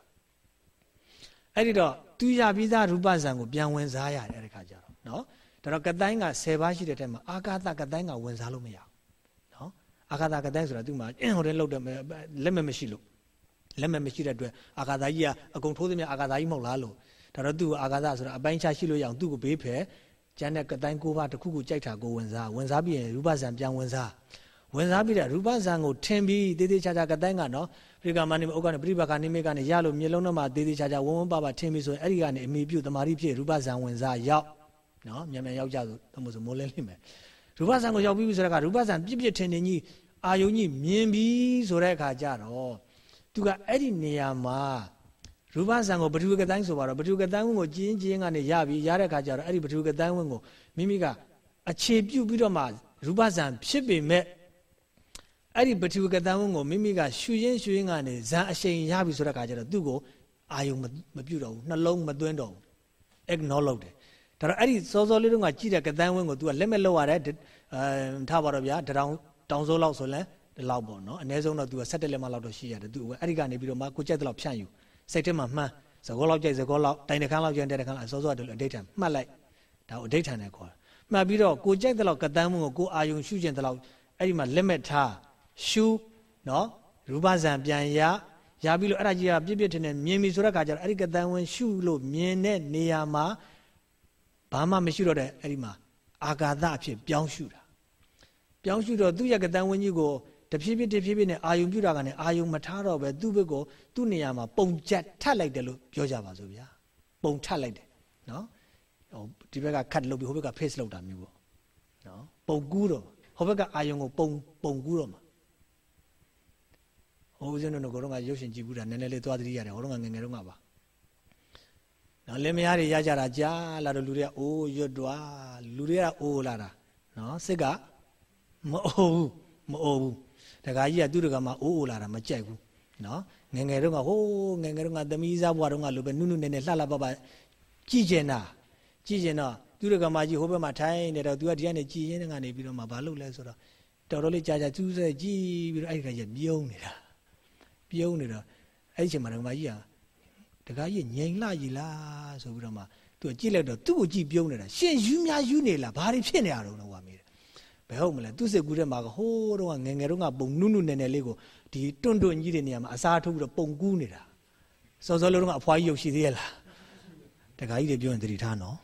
အဲ့ဒီတော့သူရပြီးသားရူပဇံကိုပြန်ဝင်စားရတယ်အဲ့ဒီခါကျတော့နော်ဒါတော့ကတိုင်းက10ပါးရှိတဲ့ထဲမှာအာကာသကတိုင်းကဝင်စားလို့မရဘူးနော်အာကာသကတိုင်းဆိုတာသူ့မှာအင်းဟိုတဲ့လောက်တယ်လက်မဲ့မရှိလို့လက်မဲ့မရှိတဲ့အတွက်အာကာသကြီးကအကုန်ထိုးသမျှအာကာသကြီးမဟုတ်လားလို့ ဒါတော့သူ့အာကာသဆိုတာအပိုင်းခြားရှိလို့ရအောင်သူ့ကိုဘေးဖယ်ကျန်တဲ့ကတိုင်းကိုပါတစ်ခုခုကြိုက်တာကိုဝင်စားဝင်စားပြီးရင်ရူပဇံပြန်ဝင်စားဝင်စားပြီးတဲ့ရူပဇံကိုထင်ပြီးတေးသေးချာချာကတိုင်းကနော်ပြိကမနိမဥက္ကနေပြိပခာနိမိကနေရလို့မျက်လုံးထဲမှာတေးသေးချာချာဝဝပပထင်ပြီးဆိုရင်အဲ့ဒီကနေအမိပြုတမာတိဖြစ်ရူပဇံဝင်စားရောက်နော်မြန်မြန်ရောက်ကြဆိုတမို့ဆိုမိုးလဲလိမ့်မယ်ရူပဇံကိုရောက်ပြီးဆိုတဲ့ကရူပဇံပြစ်ပြစ်ထင်ထင်ကြီးအာယုံကြီးမြင်ပြီးဆိုတဲ့အခါကျတော့သူကအဲ့ဒီနေရာမှာ ရူပဇံကိုပထဝီကတိုင်းဆိုပါတော့ပထဝီကတိုင်းဝင်ကိုကျင်းကျင်းကနေရပြီးရတဲ့အခါကျတော့အဲ့ဒီပထဝီကတိုင်းဝင်ကိုမိမိကအခြေပြုပြီးတော့မှရူပဇံဖြစ်ပေမဲ့အဲ့ဒီပထဝီကတိုင်းဝင်ကိုမိမိကရှူရင်းရှူရင်းကနေဇံအရှိန်ရပြီဆိုတဲ့အခါကျတော့သူ့ကိုအာယုံမပြုတ်တော့ဘူးနှလုံးမသွင်းတော့ဘူး ignore လုပ်တယ်ဒါတော့အဲ့ဒီစောစောလေးတုန်းကကြည့်တဲ့ကတိုင်းဝင်ကို तू ကလက်မဲ့လောက်ရတယ်အဲထားပါတော့ဗျာတတောင်တောင်စိုးလောက်ဆိုလဲဒီလောက်ပေါ့နော်အနည်းဆုံးတော့ तू က17လက်မလောက်တော့ရှိရတယ် तू အဲ့ဒီကနေပြီးတော့မှကိုကြက်တဲ့လောက်ဖြန့်ယူ စိတ်ထဲမှာမှန်းသကောလောက်ကြိုက်သကောလောက်တိုင်တခန်းလောက်ကျန်တဲ့တခန်းလောက်စောစောတူအဋိဋ္ဌံမှတ်လိုက်ဒါကိုအဋိဋ္ဌံနဲ့ခေါ်တာမှတ်ပြီးတော့ကိုကြိုက်တဲ့လောက်ကတန်းမှုကိုကိုအာယုံရှုကျင်တဲ့လောက်အဲ့ဒီမှာလက်မဲ့ထားရှုနော်ရူပဇံပြန်ရရပြီးလို့အဲ့ဒါကြီးကပြစ်ပြစ်ထင်ထင်မြင်ပြီဆိုတဲ့အခါကျတော့အဲ့ဒီကတန်းဝင်ရှုလို့မြင်တဲ့နေရာမှာဘာမှမရှိတော့တဲ့အဲ့ဒီမှာအာဂါသအဖြစ်ပြောင်းရှုတာပြောင်းရှုတော့သူ့ရဲ့ကတန်ဝင်းကြီးကို တဖြည်းဖြည်းတဖြည်းဖြည်းနဲ့အာယုံပြုတာကလည်းအာယုံမထားတော့ပဲသူ့ဘက်ကိုသူ့နေရာမှာပုံကျက်ထပ်လိုက်တယ်လို့ပြောကြပါစို့ဗျာပုံထပ်လိုက်တယ်နော်ဟိုဒီဘက်က cut လုပ်ပြီးဟိုဘက်က face လုပ်တာမျိုးပေါ့နော်ပုံကူးတော့ဟိုဘက်ကအာယုံကိုပုံပုံကူးတော့မှာဟိုဦးဇင်းတို့ကတော့ရုပ်ရှင်ကြည့်ဘူးတာနည်းနည်းလေးသွားသတိရတယ်ဟိုတော့ငငယ်ငယ်တော့ကပါနော်လင်မယားတွေရကြတာကြားလာတော့လူတွေကအိုးရွတ်တွားလူတွေကအိုးလာတာနော်စစ်ကမအိုးဘူးမအိုးဘူး တခါကြီးကသူ့တကမှာအိုးအိုးလာတာမကြိုက်ဘူးနော်ငငယ်တော့ကဟိုးငငယ်တော့ကသမီးစားဘွားတော့ကလိုပဲနုနုနဲ့နဲ့လှလှပပကြည်ကျင်တာကြည်ကျင်တော့သူ့တကမှာကြီးဟိုဘက်မှာထိုင်နေတော့သူကဒီကနေကြည်ရင်းကနေပြီးတော့မှဘာလုပ်လဲဆိုတော့တော်တော်လေးကြာကြာကျူးဆဲကြည်ပြီးတော့အဲ့ဒီကကြီးပြုံးနေတာပြုံးနေတော့အဲ့ဒီချိန်မှာတော့မကြီးကတခါကြီးငြိမ်လှကြီးလားဆိုပြီးတော့မှသူကကြည့်လိုက်တော့သူ့ကိုကြည့်ပြုံးနေတာရှင်ယူများယူနေလားဘာတွေဖြစ်နေရတော့လို့ကမေးတယ် ဘယ်ဟုတ်မလဲသူ့စိတ်ကူးထဲမှာကဟိုးတော့ငငယ်တော့ကပုံနုနုနယ်နယ်လေးကိုဒီတွန့်တွန့်ကြီးတဲ့နေရာမှာအစားထိုးပြီးတော့ပုံကူးနေတာစောစောလုံးကအဖွားကြီးရုပ်ရှိသေးရဲ့လားတခါကြီးတွေပြောရင်သတိထားနော်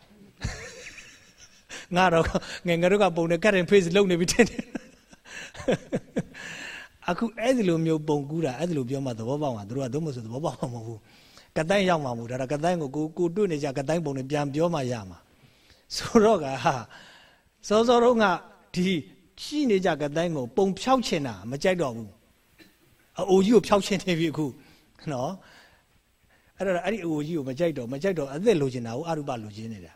ငါတော့ငငယ်တော့ကပုံနဲ့ cut and paste လုပ်နေပြီတဲ့အခုအဲ့ဒီလိုမျိုးပုံကူးတာအဲ့ဒီလိုပြောမှသဘောပေါက်မှာသူတို့ကသုံးမဆိုသဘောပေါက်မှာမဟုတ်ဘူးကတိုင်းရောက်မှာမဟုတ်ဒါတော့ကတိုင်းကိုကိုကိုတွေ့နေကြကတိုင်းပုံနဲ့ပြန်ပြောမှရမှာဆိုတော့ကစောစောတော့က ဒီရှိနေကြကတိုင်းကိုပုံဖြောက်ချင်တာမကြိုက်တော့ဘူးအိုကြီးကိုဖြောက်ချင်နေပြီအခုနော်အဲ့တော့အဲ့ဒီအိုကြီးကိုမကြိုက်တော့မကြိုက်တော့အသက်လိုချင်တာကိုအရုပလိုချင်နေတာ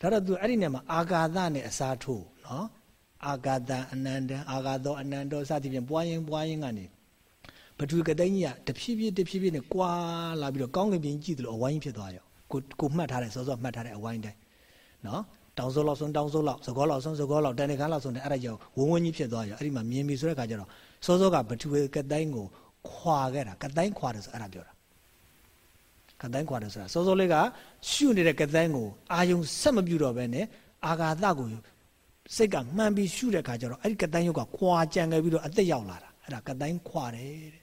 ဒါတော့သူအဲ့ဒီနေရာမှာအာကာသနဲ့အစားထိုးနော်အာဂတံအနန္တံအာဂသောအနန္တောစသဖြင့်ပွားရင်ပွားရင်ကနေဘဒုကတိကြီးကတဖြည်းဖြည်းတဖြည်းဖြည်းနဲ့ကွာလာပြီးတော့ကောင်းကင်ပြင်ကြည့်တယ်လို့အဝိုင်းဖြစ်သွားရောကိုကိုမှတ်ထားတယ်စောစောမှတ်ထားတဲ့အဝိုင်းတိုင်းနော် တောင်စိုးလောက်ဆုံးတောင်စိုးလောက်သကောလောက်ဆုံးသကောလောက်တန်တခါလောက်ဆုံးတဲ့အဲ့ဒါကြောင့်ဝုံဝင်းကြီးဖြစ်သွားရောအဲ့ဒီမှာမြင်ပြီဆိုတဲ့အခါကျတော့စောစောကဘဒုကတိကိုခွာခဲ့တာကတိုင်းခွာတယ်ဆိုအဲ့ဒါပြောတာကတိုင်းခွာတယ်ဆိုတာစောစောလေးကရှုနေတဲ့ကတိုင်းကိုအာယုံဆက်မပြူတော့ဘဲနဲ့အာဃာတကိုစိတ်ကမှန်ပြီးရှုတဲ့ခါကျတော့အဲ့ဒီကတိုင်းရုပ်ကခွာကြံခဲ့ပြီးတော့အသက်ရောက်လာတာအဲ့ဒါကတိုင်းခွာတယ်တဲ့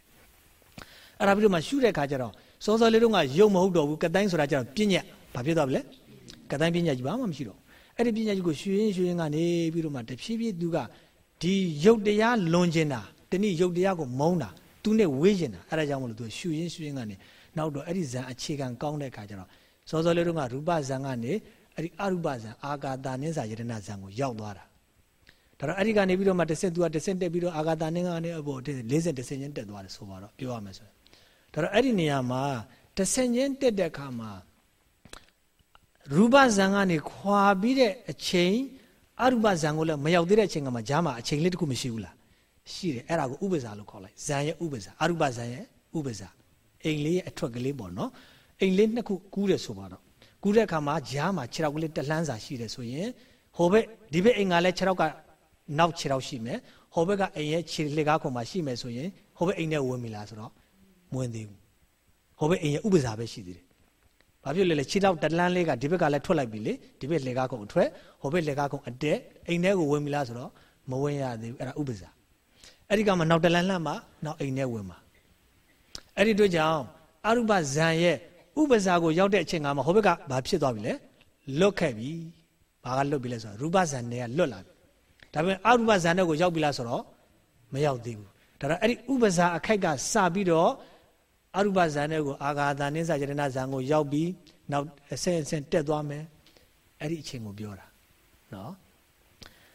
အဲ့ဒါပြီးတော့မှရှုတဲ့ခါကျတော့စောစောလေးတုန်းကယုံမဟုတ်တော့ဘူးကတိုင်းဆိုတာကျတော့ပြဉ္ညက်ဘာဖြစ်သွားပြီလဲကတိုင်းပြဉ္ညက်ကြီးဘာမှမရှိတော့ အဲ့ဒီပြဉ္ညက်ကြီးကိုရွှေရင်ရွှေရင်ကနေပြီးတော့မှတဖြည်းဖြည်းသူကဒီယုတ်တရားလွန်ကျင်တာတနည်းယုတ်တရားကိုမုန်းတာသူနဲ့ဝေးကျင်တာအဲ့ဒါကြောင့်မလို့သူရွှေရင်ရွှေရင်ကနေနောက်တော့အဲ့ဒီဇံအခြေခံကောင်းတဲ့ခါကျတော့စောစောလေးတုန်းကရူပဇံကနေအဲ့ဒီအရူပဇံအာကာတာနင်းစာယတနာဇံကိုရောက်သွားတာဒါတော့အဲ့ဒီကနေပြီးတော့မှတစ်ဆင့်သူကတစ်ဆင့်တက်ပြီးတော့အာကာတာနင်းကနေအပေါ်40တစ်ဆင့်ချင်းတက်သွားတယ်ဆိုပါတော့ပြောရမယ်ဆိုရင်ဒါတော့အဲ့ဒီနေရာမှာတစ်ဆင့်ချင်းတက်တဲ့အခါမှာ ရူပဇံကနေခွာပြီးတဲ့အချိန်အရူပဇံကိုလည်းမရောက်သေးတဲ့အချိန်ကမှဂျားမှာအချိန်လေးတခုမရှိဘူးလားရှိတယ်အဲ့ဒါကိုဥပ္ပဇာလို့ခေါ်လိုက်ဇံရဲ့ဥပ္ပဇာအရူပဇံရဲ့ဥပ္ပဇာအိမ်လေးရဲ့အထွက်ကလေးပေါ့နော်အိမ်လေးနှစ်ခုကူးတယ်ဆိုပါတော့ကူးတဲ့အခါမှာဂျားမှာခြေထောက်ကလေးတလှမ်းစာရှိတယ်ဆိုရင်ဟိုဘက်ဒီဘက်အိမ်ကလည်းခြေထောက်ကနောက်ခြေထောက်ရှိမယ်ဟိုဘက်ကအိမ်ရဲ့ခြေလက်ကားခုံမှာရှိမယ်ဆိုရင်ဟိုဘက်အိမ်နဲ့ဝင်ပြီလားဆိုတော့မဝင်သေးဘူးဟိုဘက်အိမ်ရဲ့ဥပ္ပဇာပဲရှိသေးတယ် ဘာဖြစ်လဲလဲခြေထောက်တလန်းလေးကဒီဘက်ကလည်းထွက်လိုက်ပြီလေဒီဘက်လက်ကားခုံအထွက်ဟိုဘက်လက်ကားခုံအတက်အိမ်ထဲကိုဝင်ပြီလားဆိုတော့မဝင်ရသေးဘူးအဲ့ဒါဥပ္ပဇာအဲ့ဒီကမှနောက်တလန်းလှမ်းမှနောက်အိမ်ထဲဝင်မှာအဲ့ဒီတို့ကြောင့်အရုပဇံရဲ့ဥပ္ပဇာကိုရောက်တဲ့အချိန်ကမှဟိုဘက်ကဘာဖြစ်သွားပြီလဲလွတ်ခဲ့ပြီဘာကလွတ်ပြီလဲဆိုတော့ရူပဇံတွေကလွတ်လာပြီဒါပေမဲ့အရူပဇာနဲ့ကိုရောက်ပြီလားဆိုတော့မရောက်သေးဘူးဒါတော့အဲ့ဒီဥပဇာအခိုက်ကစပြီးတော့ အရူပဇာနဲ့ကိုအာဂါသာနိစ္စယတနာဇံကိုရောက်ပြီးနောက်အဆင့်အဆင့်တက်သွားမယ်အဲ့ဒီအချိန်ကိုပြောတာနော်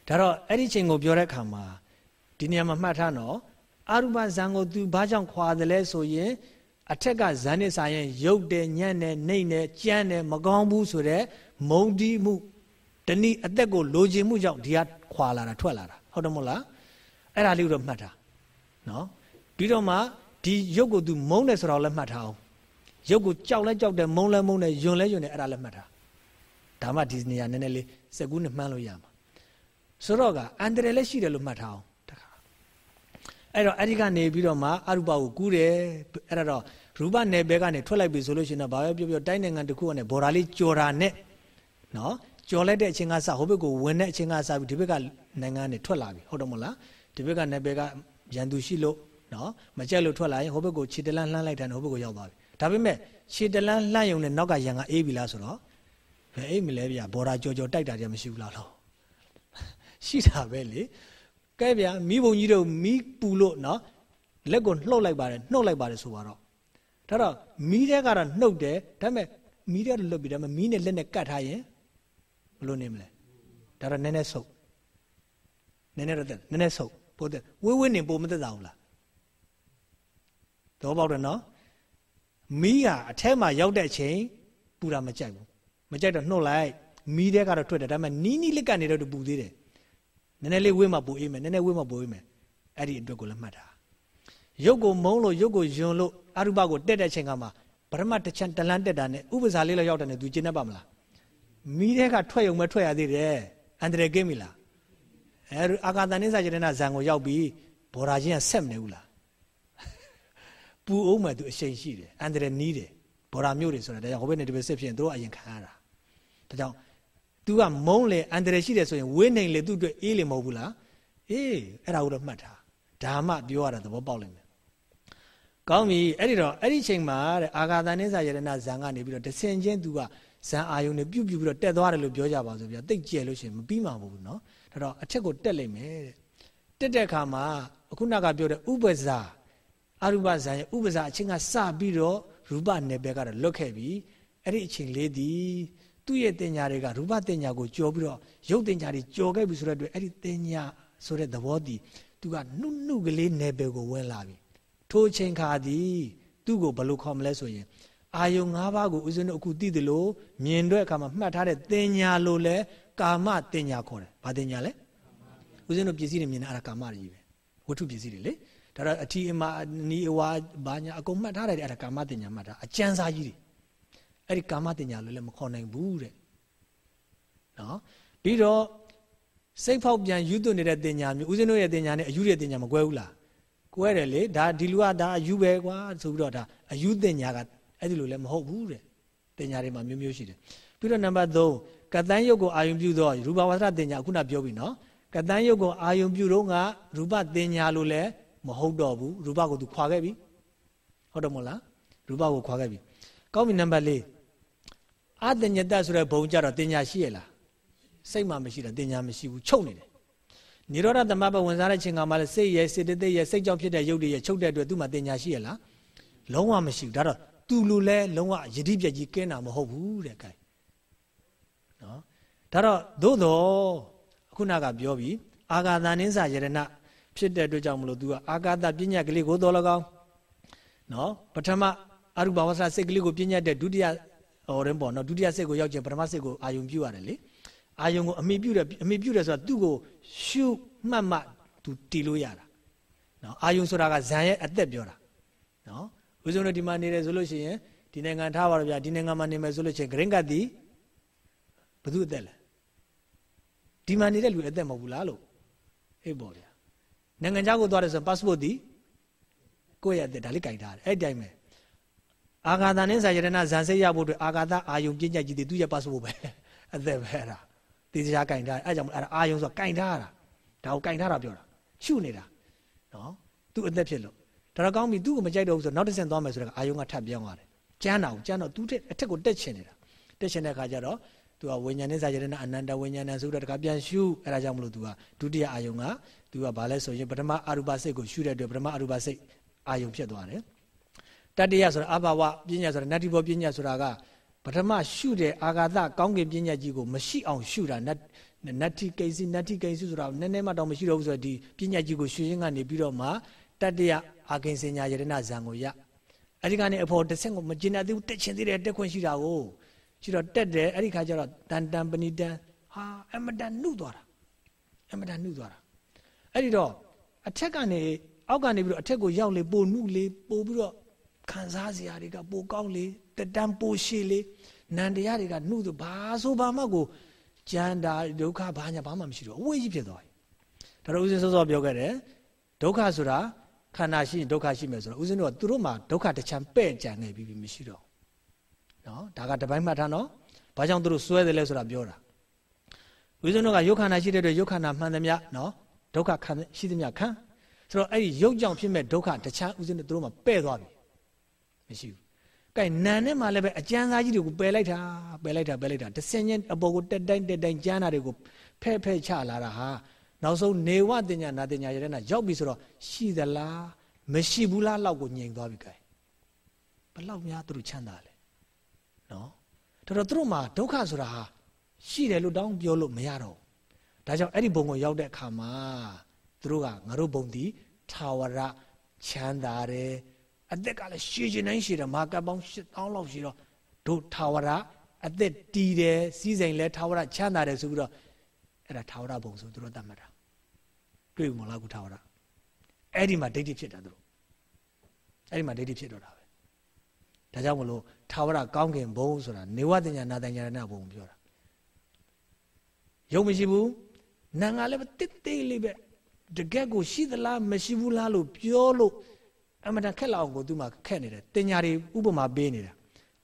ဒါတော့အဲ့ဒီအချိန်ကိုပြောတဲ့အခါမှာဒီနေရာမှာမှတ်ထားနော်အရူပဇံကို तू ဘာကြောင့်ခွာတယ်လဲဆိုရင်အထက်ကဇန်နဲ့စာရင်ရုပ်တယ်ညံ့တယ်နှိမ့်တယ်ကြမ်းတယ်မကောင်းဘူးဆိုတော့မုံတီးမှုတနည်းအသက်ကိုလိုချင်မှုကြောင့်ဒီကခွာလာတာထွက်လာတာဟုတ်တယ်မဟုတ်လားအဲ့ဒါလေးကိုတော့မှတ်တာနော်ပြီးတော့မှ ဒီရုပ်ကို तू မုန်းတယ်ဆိုတော့လည်းမှတ်ထားအောင်ရုပ်ကိုကြောက်လဲကြောက်တယ်မုန်းလဲမုန်းတယ်ယွန်လဲယွန်တယ်အဲ့ဒါလည်းမှတ်ထားဒါမှဒီနေရာနည်းနည်းလေးစက်ကူးနဲ့မှန်းလို့ရမှာဆိုတော့ကအန္တရာယ်လည်းရှိတယ်လို့မှတ်ထားအောင်တခါအဲ့တော့အဲ့ဒီကနေပြီးတော့မှအရူပကိုကူးတယ်အဲ့ဒါတော့ရူပနယ်ဘဲကနေထွက်လိုက်ပြီဆိုလို့ရှိရင်တော့ဘာပဲပြောပြောတိုင်းနိုင်ငံတစ်ခုကနေဘော်ဒါလေးကြော်တာနဲ့နော်ကြော်လိုက်တဲ့အချိန်ကစဟိုဘက်ကိုဝင်တဲ့အချိန်ကစပြီးဒီဘက်ကနိုင်ငံကနေထွက်လာပြီဟုတ်တယ်မဟုတ်လားဒီဘက်ကနယ်ပယ်ကရန်သူရှိလို့ နော်မကြက်လို့ထွက်လာရင်ဟိုဘက်ကိုခြေတလန်းလှမ်းလိုက်တယ်ဟိုဘက်ကိုရောက်သွားပြီဒါပေမဲ့ခြေတလန်းလှမ်းယုံနဲ့နောက်ကရန်ကအေးပြီလားဆိုတော့ဘယ်အိမ်မလဲဗျဘော်ဒါကြော်ကြော်တိုက်တာတည်းမရှိဘူးလားလို့ရှိတာပဲလေကဲဗျာမိဘုံကြီးတို့မိပူလို့နော်လက်ကိုနှုတ်လိုက်ပါတယ်နှုတ်လိုက်ပါတယ်ဆိုတော့ဒါတော့မီးတဲ့ကတော့နှုတ်တယ်ဒါပေမဲ့မီးတဲ့လွတ်ပြီးဒါပေမဲ့မီးနဲ့လက်နဲ့ကတ်ထားရင်ဘလို့နေမလဲဒါတော့နည်းနည်းဆုပ်နည်းနည်းတော့နည်းနည်းဆုပ်ပို့တဲ့ဝေးဝေးနေပို့မသက်သာဘူးလား တော့ပေါက်တယ်နော်မီးကအထဲမှာရောက်တဲ့အချိန်ပူတာမကြိုက်ဘူးမကြိုက်တော့နှုတ်လိုက်မီးတဲ့ကတော့ထွက်တယ်ဒါပေမဲ့နီးနီးလေးကနေတော့ပူသေးတယ်နည်းနည်းလေးဝေးမှပူအေးမယ်နည်းနည်းဝေးမှပူအေးမယ်အဲ့ဒီအတွက်ကိုလည်းမှတ်တာရုပ်ကိုမုံလို့ရုပ်ကိုယွန်လို့အရုပကိုတက်တဲ့ချိန်ကမှပရမတ်တစ်ချမ်းတလန်းတက်တာနဲ့ဥပစာလေးလောက်ရောက်တယ်နဲ့သူကျင်းတတ်ပါမလားမီးတဲ့ကထွက်ရုံပဲထွက်ရသေးတယ်အန္တရာယ်ကင်းပြီလားအဲအာကာသနိစ္စကျတဲ့ဇံကိုရောက်ပြီးဘော်ရာချင်းကဆက်မနေဘူးလား ပူအောင်မှသူအရှိန်ရှိတယ်အန္တရာယ်နီးတယ်ဘော်ရာမျိုးတွေဆိုတာဒါကြောင့်ဟိုဘက်နဲ့ဒီဘက်ဆက်ဖြစ်ရင်တို့အရင်ခံရတာဒါကြောင့် तू ကမုန်းလေအန္တရာယ်ရှိတယ်ဆိုရင်ဝင်းနေလေသူ့အတွက်အေးလေမဟုတ်ဘူးလားအေးအဲ့ဒါကိုတော့မှတ်ထားဒါမှပြောရတာသဘောပေါက်လိမ့်မယ်ကောင်းပြီအဲ့ဒီတော့အဲ့ဒီချိန်မှာတဲ့အာဂါသနိစ္စယရဏဇံကနေပြီးတော့တဆင်ချင်း तू ကဇံအာယုန်နဲ့ပြုတ်ပြုတ်ပြီးတော့တက်သွားတယ်လို့ပြောကြပါဆိုပြတိတ်ကျဲလို့ရှိရင်မပြီးမှာမဟုတ်ဘူးเนาะဒါတော့အထက်ကိုတက်လိမ့်မယ်တဲ့တက်တဲ့အခါမှာအခုနကပြောတဲ့ဥပဇာ အရူပဇံရဲ့ဥပဇာအချင်းကစပြီးတော့ရူပနယ်ပယ်ကတော့လွတ်ခဲ့ပြီအဲ့ဒီအချိန်လေးဒီသူ့ရဲ့တင်ညာတွေကရူပတင်ညာကိုကြော်ပြီးတော့ရုပ်တင်ညာတွေကြော်ခဲ့ပြီဆိုတဲ့အတွက်အဲ့ဒီတင်ညာဆိုတဲ့သဘောတည်သူကနှုတ်နှုတ်ကလေးနယ်ပယ်ကိုဝင်လာပြီထိုအချိန်ခါသည်သူ့ကိုဘယ်လိုခေါ်မလဲဆိုရင်အာယုံ၅ပါးကိုဦးဇင်းတို့အခုသိတယ်လို့မြင်တဲ့အခါမှာမှတ်ထားတဲ့တင်ညာလို့လဲကာမတင်ညာခေါ်တယ်။ဘာတင်ညာလဲ။ဦးဇင်းတို့ပစ္စည်းတွေမြင်တာအဲ့ဒါကာမတွေကြီးပဲ။ဝတ္ထုပစ္စည်းတွေလေ။ ဒါတော့အထီအမနီအဝါဘာညာအကုန်မှတ်ထားတယ်အဲ့ဒါကာမတင်ညာမှတ်တာအကျဉ်းစားကြီးတွေ။အဲ့ဒီကာမတင်ညာလို့လည်းမခေါ်နိုင်ဘူးတဲ့။နော်။ပြီးတော့စိတ်ဖောက်ပြန်ယူသွနေတဲ့တင်ညာမျိုးဦးဇင်းတို့ရဲ့တင်ညာနဲ့အယူရဲ့တင်ညာမကွဲဘူးလား။ကွဲတယ်လေဒါဒီလူကဒါအယူပဲကွာဆိုပြီးတော့ဒါအယူတင်ညာကအဲ့ဒီလိုလည်းမဟုတ်ဘူးတဲ့တင်ညာတွေမှာမျိုးမျိုးရှိတယ်ပြီးတော့နံပါတ်3ကတန်းယုတ်ကိုအာယုံပြုတော့ရူပဝါဒတင်ညာခုနပြောပြီနော်ကတန်းယုတ်ကိုအာယုံပြုတော့ကရူပတင်ညာလို့လည်း မဟုတ်တော့ဘူးရူပကိုသူခွာခဲ့ပြီဟုတ်တယ်မို့လားရူပကိုခွာခဲ့ပြီကောင်းပြီနံပါတ်4အတညတဆိုတဲ့ဘုံကြတော့တင်ညာရှိရလားစိတ်မှမရှိတာတင်ညာမရှိဘူးချုပ်နေတယ်နိရောဓသမဘဝင်စားတဲ့ချိန်ကမှလည်းစိတ်ရဲ့စေတသိက်ရဲ့စိတ်ကြောင့်ဖြစ်တဲ့ရုပ်တွေရဲ့ချုပ်တဲ့အတွက်သူ့မှာတင်ညာရှိရလားလုံးဝမရှိဘူးဒါတော့သူလူလဲလုံးဝယတိပြက်ကြီးကင်းတာမဟုတ်ဘူးတဲ့ကဲနော်ဒါတော့သို့တော့ခုနကပြောပြီးအာဂါသနင်းစာယရဏ ဖြစ်တဲ့အတွက်ကြောင့်မလို့ तू ကအာဂါသပညာကလေးကိုတော်လကောင်းနော်ပထမအရူပဝဆစိတ်ကလေးကိုပညာတဲ့ဒုတိယဟောရင်ပေါ့နော်ဒုတိယစိတ်ကိုရောက်ခြင်းပထမစိတ်ကိုအာယုံပြုရတယ်လေအာယုံကိုအမိပြုတယ်အမိပြုတယ်ဆိုတာသူ့ကိုရှုမှတ်မှ तू တီလို့ရတာနော်အာယုံဆိုတာကဇန်ရဲ့အသက်ပြောတာနော်ဦးဇုံတို့ဒီမှာနေတယ်ဆိုလို့ရှိရင်ဒီနိုင်ငံထားပါတော့ဗျာဒီနိုင်ငံမှာနေမယ်ဆိုလို့ရှိရင်ဂရင်းကတ်တီဘယ်သူအသက်လဲဒီမှာနေတဲ့လူအသက်မဟုတ်ဘူးလားလို့အေးပေါ့ဗျာ နိုင်ငံခြားကိုသွားတယ်ဆိုရင် passport ဒီကိုယ့်ရဲ့အသက်ဒါလေးကြိုက်ထားတယ်အဲ့ဒီတိုင်းပဲအာဂါသနဲ့စာရဏဇန်စိတ်ရဖို့အတွက်အာဂါသအာယုံပြည့်ညက်ကြီးတွေသူ့ရဲ့ passport ပဲအသက်ပဲအဲ့ဒါတေချာကြိုက်ထားတယ်အဲ့ကြောင့်အဲ့ဒါအာယုံဆိုတာကြိုက်ထားတာဒါကိုကြိုက်ထားတာပြောတာရှုနေတာနော်သူ့အသက်ဖြစ်လို့ဒါတော့ကောင်းပြီသူ့ကိုမကြိုက်တော့ဘူးဆိုတော့နောက်တစ်ဆင့်သွားမယ်ဆိုတော့အာယုံကထပ်ပြောင်းသွားတယ်ကျမ်းတာကိုကျမ်းတော့သူအထက်ကိုတက်ချင်နေတာတက်ချင်တဲ့အခါကျတော့သူကဝိညာဉ်နဲ့စာရတဲ့အနန္တဝိညာဏဆိုတော့တခါပြန်ရှုအဲဒါကြောင့်မလို့သူကဒုတိယအာယုံက သူကဘာလဲဆိုရင်ပထမအရူပစိတ်ကိုရှုတဲ့အတွက်ပထမအရူပစိတ်အာယုံဖြစ်သွားတယ်တတိယဆိုတာအဘာဝပညာဆိုတာနတ္တိဘောပညာဆိုတာကပထမရှုတဲ့အာဂါသကောင်းကင်ပညာကြီးကိုမရှိအောင်ရှုတာနတ္တိကိစီနတ္တိကိစီဆိုတာနည်းနည်းမှတော့မရှိတော့ဘူးဆိုတော့ဒီပညာကြီးကိုရှုရင်းကနေပြီးတော့မှတတ္တယအာကိဉ္စညာယရဏဇံကိုရအဲ့ဒီကနေအဖို့တစ်ဆင့်ကိုမကျင်တဲ့သူတက်ချင်သေးတယ်တက်ခွင့်ရှိတာကိုရှိတော့တက်တယ်အဲ့ဒီခါကျတော့တန်တန်ပဏိတန်ဟာအမတန်နှုတ်သွားတာအမတန်နှုတ်သွားတာ အဲ့ဒီတော့အထက်ကနေအောက်ကနေပြီးတော့အထက်ကိုရောက်လေပိုနှုလေပိုပြီးတော့ခံစားစရာတွေကပိုကောင်းလေတတန်ပိုရှည်လေနန္တရားတွေကနှုတ်ဆိုဘာဆိုဘာမှကိုကြမ်းတာဒုက္ခဘာညာဘာမှမရှိတော့အဝေးကြီးဖြစ်သွားပြီဒါတော့ဦးဇင်းစောစောပြောခဲ့တယ်ဒုက္ခဆိုတာခန္ဓာရှိရင်ဒုက္ခရှိမယ်ဆိုတော့ဦးဇင်းတို့ကသူတို့မှာဒုက္ခတစ်ချမ်းပဲ့ကြံနေပြီမရှိတော့နော်ဒါကတပိုင်းမှတ်ထားနော်ဘာကြောင့်သူတို့စွဲတယ်လဲဆိုတာပြောတာဦးဇင်းတို့ကယုတ်ခန္ဓာရှိတဲ့အတွက်ယုတ်ခန္ဓာမှန်သမျှနော် ဒုက္ခခံရှိသမျှခံဆိုတော့အဲ့ဒီယုတ်ကြောင့်ဖြစ်မဲ့ဒုက္ခတစ်ချမ်းဦးဇင်းတို့သူတို့မှာပဲ့သွားပြီမရှိဘူးကကဲနန်နဲ့မှလည်းပဲအကျန်းစားကြီးတွေကိုပယ်လိုက်တာပယ်လိုက်တာပယ်လိုက်တာတဆင်ချင်းအပေါ်ကိုတက်တိုင်းတက်တိုင်းကျန်းတာတွေကိုဖဲ့ဖဲ့ချလာတာဟာနောက်ဆုံးနေဝတင်ညာနာတင်ညာရတဲ့နာရောက်ပြီဆိုတော့ရှိသလားမရှိဘူးလားလောက်ကိုညင်သွားပြီကဲဘလောက်များသူတို့ချမ်းသာလဲနော်တော်တော်သူတို့မှာဒုက္ခဆိုတာဟာရှိတယ်လို့တောင်းပြောလို့မရတော့ ဒါကြောင့်အဲ့ဒီဘုံကိုရောက်တဲ့အခါမှာသူတို့ကငါတို့ဘုံဒီထာဝရချမ်းသာတယ်အသက်ကလည်းရှည်ရှင်တိုင်းရှည်တယ်မာကပ်ပေါင်း8000လောက်ရှိတော့တို့ထာဝရအသက်တီးတယ်စီးစိမ်လဲထာဝရချမ်းသာတယ်ဆိုပြီးတော့အဲ့ဒါထာဝရဘုံဆိုသူတို့သတ်မှတ်တာတွေ့မလားကုထာဝရအဲ့ဒီမှာဒိဋ္ဌိဖြစ်တာသူတို့အဲ့ဒီမှာဒိဋ္ဌိဖြစ်တော့တာပဲဒါကြောင့်မလို့ထာဝရကောင်းကင်ဘုံဆိုတာနေဝတညာနာတညာရဏဘုံပြောတာယုံမရှိဘူး နာငါလည်းတစ်သေးလေးပဲတကက်ကိုရှိသလားမရှိဘူးလားလို့ပြောလို့အမှန်တခက်လောက်ကိုသူမှခက်နေတယ်တင်ညာတွေဥပမာပေးနေတာ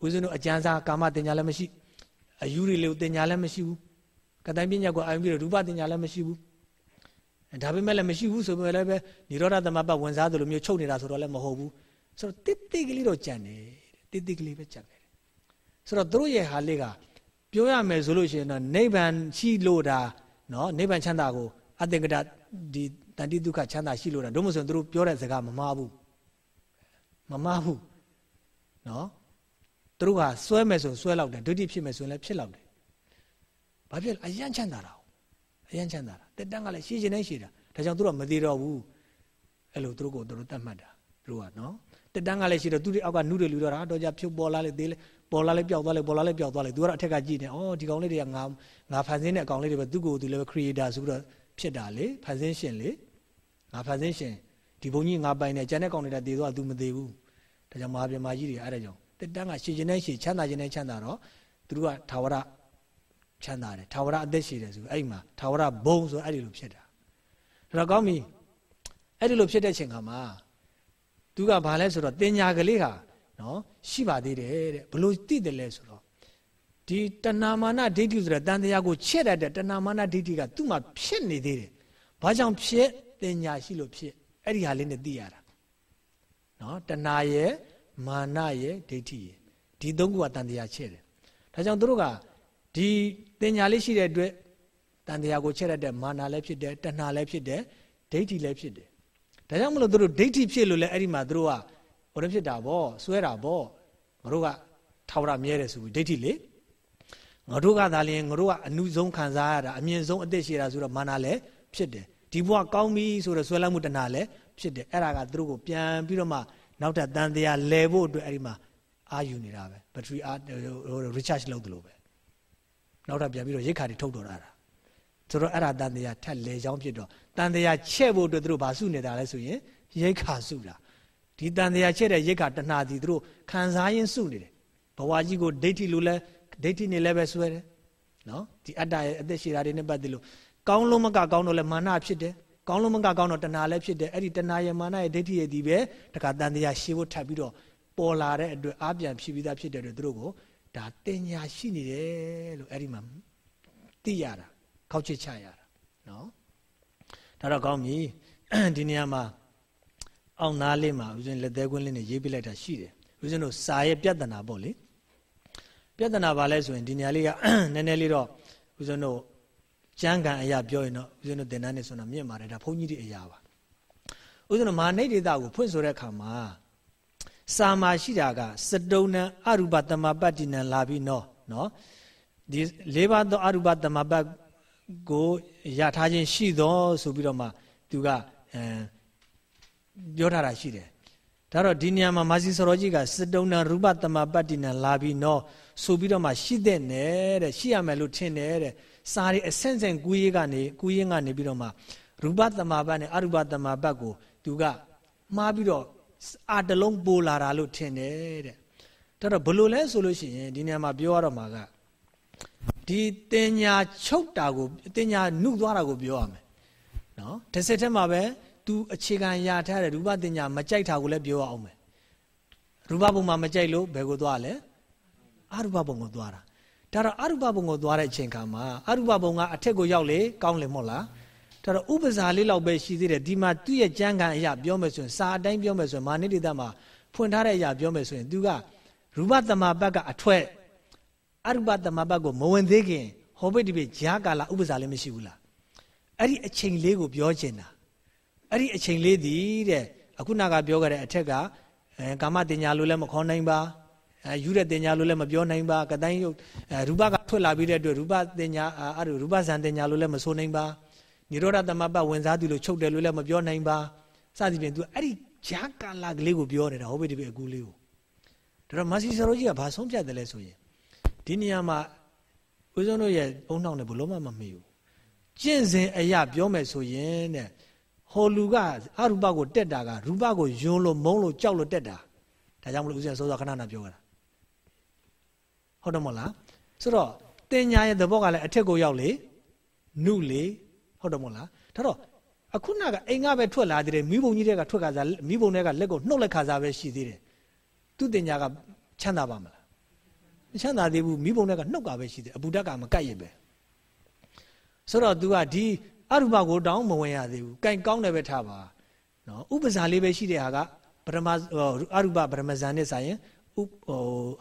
ဦးဇင်းတို့အကျမ်းစာကာမတင်ညာလည်းမရှိအယူတွေလည်းတင်ညာလည်းမရှိဘူးကတိုင်းပညာကိုအာရုံပြီးတော့ရူပတင်ညာလည်းမရှိဘူးဒါပေမဲ့လည်းမရှိဘူးဆိုပေမဲ့လည်းပဲនិရောဓသမပတ်ဝင်စားသလိုမျိုးချုပ်နေတာဆိုတော့လည်းမဟုတ်ဘူးဆိုတော့တစ်တိကလေးတော့ကြံတယ်တစ်တိကလေးပဲကြံတယ်ဆိုတော့တို့ရဲ့ဟာလေးကပြောရမယ်ဆိုလို့ရှိရင်တော့နိဗ္ဗာန်ရှိလို့တာ နော်နိဗ္ဗာန်ချမ်းသာကိုအသင်္ကတဒီတန်တိဒုက္ခချမ်းသာရှိလို့တာတို့မဆိုရင်တို့ပြောတဲ့စကားမမှားဘူးမမှားဘူးနော်တို့ကစွဲမယ်ဆိုစွဲလောက်တယ်ဒုတိဖြစ်မယ်ဆိုရင်လည်းဖြစ်လောက်တယ်ဘာဖြစ်လဲအယံချမ်းသာတာအယံချမ်းသာတာတက်တန်းကလည်းရှည်ရှည်နေရှည်တာဒါကြောင့်တို့ကမသေးတော့ဘူးအဲ့လိုတို့ကိုတို့တတ်မှတ်တာတို့ကနော်တက်တန်းကလည်းရှိတော့သူတွေအောက်ကနုတွေလူတော့တာတော့ကြဖြုတ်ပေါ်လာလေသေးလေ ပေါ်လာလေပျောက်သွားလေပေါ်လာလေပျောက်သွားလေသူကတော့အထက်ကကြည့်နေဩဒီကောင်လေးတွေကငါငါဖန်ဆင်းတဲ့အကောင်လေးတွေပဲသူ့ကိုယ်သူလည်းပဲ creator ဆိုပြီးတော့ဖြစ်တာလေဖန်ဆင်းရှင်လေငါဖန်ဆင်းရှင်ဒီဘုံကြီးငါပိုင်နေကျန်တဲ့ကောင်တွေကတည်သွားသူမသေးဘူးဒါကြောင့်မဟာပြမကြီးတွေအဲ့ဒါကြောင့်တက်တန်းကရှည်ခြင်းနဲ့ရှည်ချမ်းသာခြင်းနဲ့ချမ်းသာတော့သူတို့ကထာဝရချမ်းသာတယ်ထာဝရအသက်ရှိတယ်ဆိုအဲ့မှာထာဝရဘုံဆိုအဲ့ဒီလိုဖြစ်တာဒါတော့ကောင်းပြီအဲ့ဒီလိုဖြစ်တဲ့ချိန်ခါမှာသူကဘာလဲဆိုတော့တင်ညာကလေးဟာ နော်ရှိပါသေးတယ်တဲ့ဘလို့သိတယ်လဲဆိုတော့ဒီတဏမာနဒိဋ္ဌိဆိုတဲ့တန်တရားကိုချက်တတ်တဲ့တဏမာနဒိဋ္ဌိကသူ့မှာဖြစ်နေသေးတယ်ဘာကြောင့်ဖြစ်တင်ညာရှိလို့ဖြစ်အဲ့ဒီဟာလေးနဲ့သိရတာနော်တဏရဲ့မာနရဲ့ဒိဋ္ဌိရဲ့ဒီသုံးခုကတန်တရားချက်တယ်ဒါကြောင့်သူတို့ကဒီတင်ညာလေးရှိတဲ့အတွက်တန်တရားကိုချက်ရတဲ့မာနလည်းဖြစ်တယ်တဏှာလည်းဖြစ်တယ်ဒိဋ္ဌိလည်းဖြစ်တယ်ဒါကြောင့်မလို့သူတို့ဒိဋ္ဌိဖြစ်လို့လည်းအဲ့ဒီမှာသူတို့က ဘာလို့ဖြစ်တာဗောစွဲတာဗောငါတို့ကထာဝရမြဲတယ်ဆိုပြီးဒိဋ္ဌိလေငါတို့ကသာလျှင်ငါတို့ကအနုဆုံးခံစားရတာအမြင့်ဆုံးအသက်ရှိတာဆိုတော့မာနလည်းဖြစ်တယ်ဒီဘဝကောင်းပြီဆိုတော့ဆွဲလမ်းမှုတဏှာလည်းဖြစ်တယ်အဲ့ဒါကသူတို့ကိုပြန်ပြီးတော့မှနောက်ထပ်တန်တရားလဲဖို့အတွက်အဲ့ဒီမှာအာယူနေတာပဲဘက်ထရီအား recharge လုပ်တယ်လို့ပဲနောက်ထပ်ပြန်ပြီးတော့ရိတ်ခါတွေထုတ်တော်တာဆိုတော့အဲ့ဒါတန်တရားထက်လဲချောင်းဖြစ်တော့တန်တရားချက်ဖို့အတွက်သူတို့ဘာစုနေတာလဲဆိုရင်ရိတ်ခါစုတာ ဒီတန်တရားချက်တဲ့ရိတ်ခါတဏှာစီသူတို့ခံစားရင်းစုနေတယ်ဘဝကြီးကိုဒိဋ္ဌိလိုလဲဒိဋ္ဌိနေလည်းပဲဆွဲတယ်နော်ဒီအတ္တရဲ့အသက်ရှည်တာတွေနဲ့ပတ်သက်လို့ကောင်းလုံးမကကောင်းတော့လဲမာနဖြစ်တယ်ကောင်းလုံးမကကောင်းတော့တဏှာလည်းဖြစ်တယ်အဲ့ဒီတဏှာရဲ့မာနရဲ့ဒိဋ္ဌိရဲ့ဒီပဲတခါတန်တရားရှေးဖို့ထပ်ပြီးတော့ပေါ်လာတဲ့အတွက်အာပြန်ဖြစ်ပြီးသားဖြစ်တဲ့အတွက်သူတို့ကိုဒါတင်ညာရှိနေတယ်လို့အဲ့ဒီမှာသိရတာခောက်ချစ်ချရတာနော်ဒါတော့ကောင်းပြီဒီနေရာမှာ အောက်နားလေးမှာဦးဇင်းလက်သေးကွင်းလေးနဲ့ရေးပြလိုက်တာရှိတယ်ဦးဇင်းတို့စာရဲ့ပြဿနာပေါ့လေပြဿနာပါလဲဆိုရင်ဒီနေရာလေးကနည်းနည်းလေးတော့ဦးဇင်းတို့ကျမ်းဂန်အရာပြောရင်တော့ဦးဇင်းတို့သင်တန်းနေဆိုတော့မြင့်ပါတယ်ဒါဘုန်းကြီးတွေအရာပါဦးဇင်းတို့မာနိဒေတာကိုဖွင့်ဆိုတဲ့အခါမှာစာမာရှိတာကစတုံနံအရူပတမပတ္တိနံလာပြီးနော်နော်ဒီလေးပါးသောအရူပတမပတ်ကိုရထားခြင်းရှိသောဆိုပြီးတော့မှသူကအဲ ပြောထားတာရှိတယ်ဒါတော့ဒီနေရာမှာမာစီစရောကြီးကစတုံနံရူပတမပတ္တိနံလာပြီးနော်ဆိုပြီးတော့မှရှိတဲ့နဲ့တဲ့ရှိရမယ်လို့ထင်တယ်တဲ့စာရီအဆင့်ဆင့်ကူးရေးကနေကူးရေးကနေပြီးတော့မှရူပတမပတ်နဲ့အရူပတမပတ်ကိုသူကမှားပြီးတော့အာတလုံးပိုလာတာလို့ထင်တယ်တဲ့ဒါတော့ဘလို့လဲဆိုလို့ရှိရင်ဒီနေရာမှာပြောရတော့မှာကဒီတင်ညာချုပ်တာကိုတင်ညာနှုတ်သွားတာကိုပြောရမယ်နော်တစ်စက်တည်းမှာပဲ तू အခြေခံရထားတဲ့ရူပတင်ညာမကြိုက်တာကိုလည်းပြောရအောင်မယ်ရူပဘုံမှာမကြိုက်လို့ဘယ်ကိုသွားလဲအရူပဘုံကိုသွားတာဒါတော့အရူပဘုံကိုသွားတဲ့အချိန်ခါမှာအရူပဘုံကအထက်ကိုရောက်လေကောင်းလေမဟုတ်လားဒါတော့ဥပဇာလေးလောက်ပဲရှိသေးတယ်ဒီမှာသူ့ရဲ့ကြမ်းကန်အရာပြောမယ်ဆိုရင်စာအတိုင်းပြောမယ်ဆိုရင်မာနိတိတမှာဖွင့်ထားတဲ့အရာပြောမယ်ဆိုရင် तू ကရူပတမပတ်ကအထွက်အရူပတမပတ်ကိုမဝင်သေးခင်ဟောဘိတ်ဒီပိဂျာကာလာဥပဇာလည်းမရှိဘူးလားအဲ့ဒီအချိန်လေးကိုပြောချင်တာ အဲ့ဒီအချိန်လေးဒီတဲ့အခုနကပြောခဲ့တဲ့အထက်ကအဲကာမတင်ညာလို့လည်းမခေါ်နိုင်ပါအဲယူတဲ့တင်ညာလို့လည်းမပြောနိုင်ပါကတိုင်းရုပ်အဲရူပကထွက်လာပြီးတဲ့အတွက်ရူပတင်ညာအဲ့ရူပဇန်တင်ညာလို့လည်းမဆိုနိုင်ပါនិရောဓသမပတ်ဝင်စားသူလို့ချုပ်တယ်လို့လည်းမပြောနိုင်ပါစသဖြင့်သူအဲ့ဒီဂျာကာလာကလေးကိုပြောနေတာဟုတ်ပြီဒီပြီအကူလေးကိုဒါတော့မာစီဆရာကြီးကဘာဆုံးဖြတ်တယ်လဲဆိုရင်ဒီနေရာမှာဦးဇုံတို့ရဲ့အုံနှောင်းနဲ့ဘလို့မှမမေ့ဘူးကျင့်စဉ်အရာပြောမယ်ဆိုရင်တဲ့ ဟောလူကအရူပကိုတက်တာကရူပကိုယွန်းလို့မုန်းလို့ကြောက်လို့တက်တာဒါကြောင့်မလို့ဦးဇင်းစောစောခဏခဏပြောရတာဟုတ်တယ်မဟုတ်လားဆိုတော့တင်ညာရဲ့သဘောကလည်းအထက်ကိုရောက်လေနုလေဟုတ်တယ်မဟုတ်လားဒါတော့အခုနကအိမ်ကပဲထွက်လာသေးတယ်မိဘုံကြီးတွေကထွက်ခါစားမိဘုံတွေကလက်ကိုနှုတ်လက်ခါစားပဲရှိသေးတယ်သူတင်ညာကချမ်းသာပါမလားမချမ်းသာသေးဘူးမိဘုံတွေကနှုတ်ကပဲရှိသေးတယ်အပူဓာတ်ကမကတ်ရပဲဆိုတော့ तू ကဒီ အရူပကိုတောင်းမဝင်ရသေးဘူး။ကင်ကောင်းတယ်ပဲထားပါ။နော်ဥပဇာလေးပဲရှိတဲ့ဟာကပရမအရူပပရမဇန်နဲ့ဆိုင်ရင်ဥဟို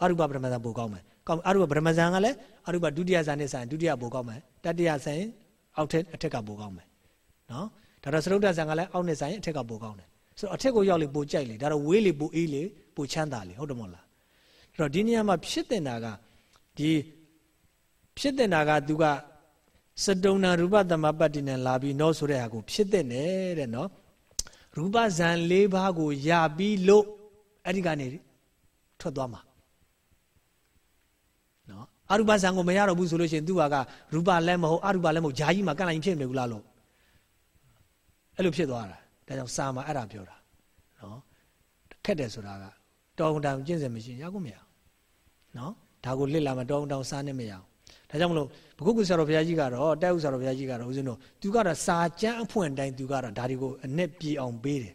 အရူပပရမဇန်ပိုကောင်းမယ်။ကောင်းအရူပပရမဇန်ကလည်းအရူပဒုတိယဇန်နဲ့ဆိုင်ရင်ဒုတိယပိုကောင်းမယ်။တတိယဆိုင်ရင်အောက်ထက်အထက်ကပိုကောင်းမယ်။နော်ဒါတော့သရုပ်တဇန်ကလည်းအောက်နဲ့ဆိုင်ရင်အထက်ကပိုကောင်းတယ်။ဆိုတော့အထက်ကိုရောက်လေပိုကြိုက်လေဒါတော့ဝေးလေပိုအေးလေပိုချမ်းသာလေဟုတ်တယ်မဟုတ်လား။အဲ့တော့ဒီနေရာမှာဖြစ်တင်တာကဒီဖြစ်တင်တာကသူက စတုံနာရူပသမပတ္တိနဲ့လာပြီးနောဆိုတဲ့ဟာကိုဖြစ်တဲ့နဲ့တဲ့နော်ရူပဇံ၄ပါးကိုရပြီးလို့အဲ့ဒီကနေထွက်သွားမှာနော်အရူပဇံကိုမရတော့ဘူးဆိုလို့ရှိရင်သူ့ဟာကရူပလည်းမဟုတ်အရူပလည်းမဟုတ်ဂျာကြီးမှာကန့်လိုက်ဖြစ်နေဘူးလားလို့အဲ့လိုဖြစ်သွားတာဒါကြောင့်စာမှာအဲ့ဒါပြောတာနော်ခက်တယ်ဆိုတာကတောင်းတန်ကျင့်စင်မရှိရကုန်မရနော်ဒါကိုလစ်လာမတောင်းတန်စားနေမရအောင် ဒါကြောင့်မလို့ဘုကုတ်ဆရာတော်ဘုရားကြီးကတော့တိုက်ဥဆရာတော်ဘုရားကြီးကတော့ဦးဇင်းတို့သူကတော့စာကျမ်းအဖွင့်အတိုင်းသူကတော့ဒါတွေကိုအ내ပြေအောင်ပေးတယ်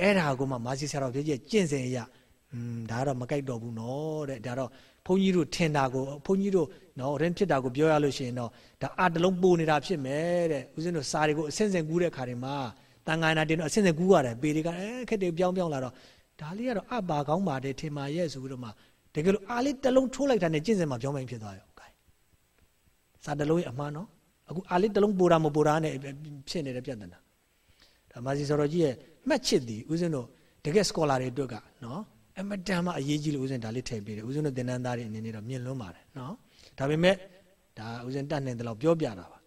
အဲ့ဒါကိုမှမာစီဆရာတော်ဘုရားကြီးကျင့်စဉ်အရာอืมဒါကတော့မကြိုက်တော့ဘူးနော်တဲ့ဒါတော့ဘုန်းကြီးတို့ထင်တာကိုဘုန်းကြီးတို့နော်ရင်ဖြစ်တာကိုပြောရလို့ရှိရင်တော့ဒါအတလုံးပိုနေတာဖြစ်မယ်တဲ့ဦးဇင်းတို့စာတွေကိုအစင်စင်ကူးတဲ့ခါတွေမှာတန်ခါနာတင်တော့အစင်စင်ကူးရတယ်ပေတွေကအဲခက်တွေပြောင်းပြောင်းလာတော့ဒါလေးကတော့အပါကောင်းပါတယ်ထင်ပါရဲ့ဆိုပြီးတော့မှတကယ်လို့အားလေးတစ်လုံးထိုးလိုက်တာနဲ့ကျင့်စဉ်မှာပြောင်းမှဖြစ်သွားရော စာတလုံးရဲ့အမှန်နော်အခုအာလေးတလုံးပိုတာမပိုတာနဲ့ဖြစ်နေတဲ့ပြဿနာဒါမာစီစောတော်ကြီးရဲ့မှတ်ချစ်သည်ဦးဇင်းတို့တကယ်စကောလာတွေအတွက်ကနော်အမတန်မှအရေးကြီးလို့ဦးဇင်းဒါလေးထည့်ပေးတယ်ဦးဇင်းတို့သင်တန်းသားတွေအနေနဲ့တော့မြင်လွန်းပါတယ်နော်ဒါပေမဲ့ဒါဦးဇင်းတတ်နိုင်တယ်လို့ပြောပြတာပါ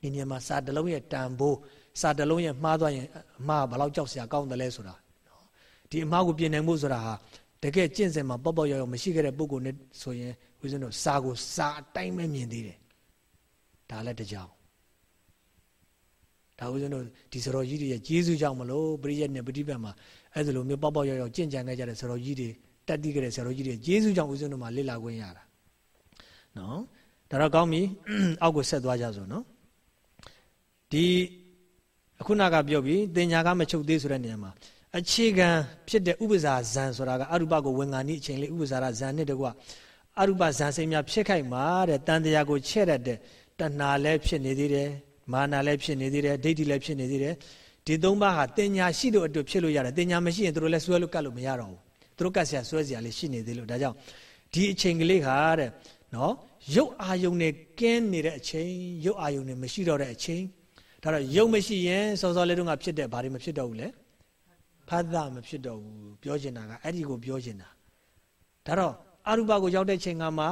ဒီနေရာမှာစာတလုံးရဲ့တန်ဖိုးစာတလုံးရဲ့မှားသွားရင်အမှားဘယ်လောက်ကြောက်စရာကောင်းတယ်လဲဆိုတာနော်ဒီအမှားကိုပြင်နိုင်မှုဆိုတာဟာတကယ်ကျင့်စဉ်မှာပေါ့ပေါ့ရော်ရော်မရှိခဲ့တဲ့ပုံကိုနဲ့ဆိုရင်ဦးဇင်းတို့စာကိုစာအတိုင်းပဲမြင်သေးတယ် ဒါလည်းတကြောင်ဒါဦးဇင်းတို့ဒီစတော်ကြီးတွေရဲ့ကျေးဇူးကြောင့်မလို့ပရိယတ်နဲ့ပฏิပတ်မှာအဲ့ဒါလိုမျိုးပေါက်ပေါက်ရောက်ရောက်ကြင်ကြံခဲ့ကြတဲ့စတော်ကြီးတွေတက်တိခဲ့တဲ့စတော်ကြီးတွေကျေးဇူးကြောင့်ဦးဇင်းတို့မှာလေ့လာခွင့်ရတာနော်ဒါတော့ကောင်းပြီအောက်ကိုဆက်သွားကြစို့နော်ဒီအခုနကပြောပြီးတင်ညာကမချုပ်သေးဆိုတဲ့နေရာမှာအခြေခံဖြစ်တဲ့ဥပဇာဇံဆိုတာကအရုပကိုဝင်ငါနိအချိန်လေးဥပဇာရဇံနဲ့တကွအရုပဇံစိတ်များဖြစ်ခိုက်မှာတဲ့တန်တရားကိုချဲ့ရတဲ့တ ဏှာလည်းဖြစ်နေသေးတယ်မာနလည်းဖြစ်နေသေးတယ်ဒိဋ္ဌိလည်းဖြစ်နေသေးတယ်ဒီသုံးပါးဟာတင်ညာရှိလို့အတွက်ဖြစ်လို့ရတယ်တင်ညာမရှိရင်တို့လည်းဆွဲလို့ကတ်လို့မရတော့ဘူးတို့ကတ်ဆရာဆွဲစရာလည်းရှိနေသေးလို့ဒါကြောင့်ဒီအချိန်ကလေးခါတဲ့နော်ရုပ်အာယုံနဲ့ကင်းနေတဲ့အချိန်ရုပ်အာယုံနဲ့မရှိတော့တဲ့အချိန်ဒါတော့ရုပ်မရှိရင်စောစောလေးတုန်းကဖြစ်တဲ့ဘာတွေမဖြစ်တော့ဘူးလဲဖတ်တာမဖြစ်တော့ဘူးပြောချင်တာကအဲ့ဒီကိုပြောချင်တာဒါတော့အရူပကိုရောက်တဲ့ချိန်ကမှ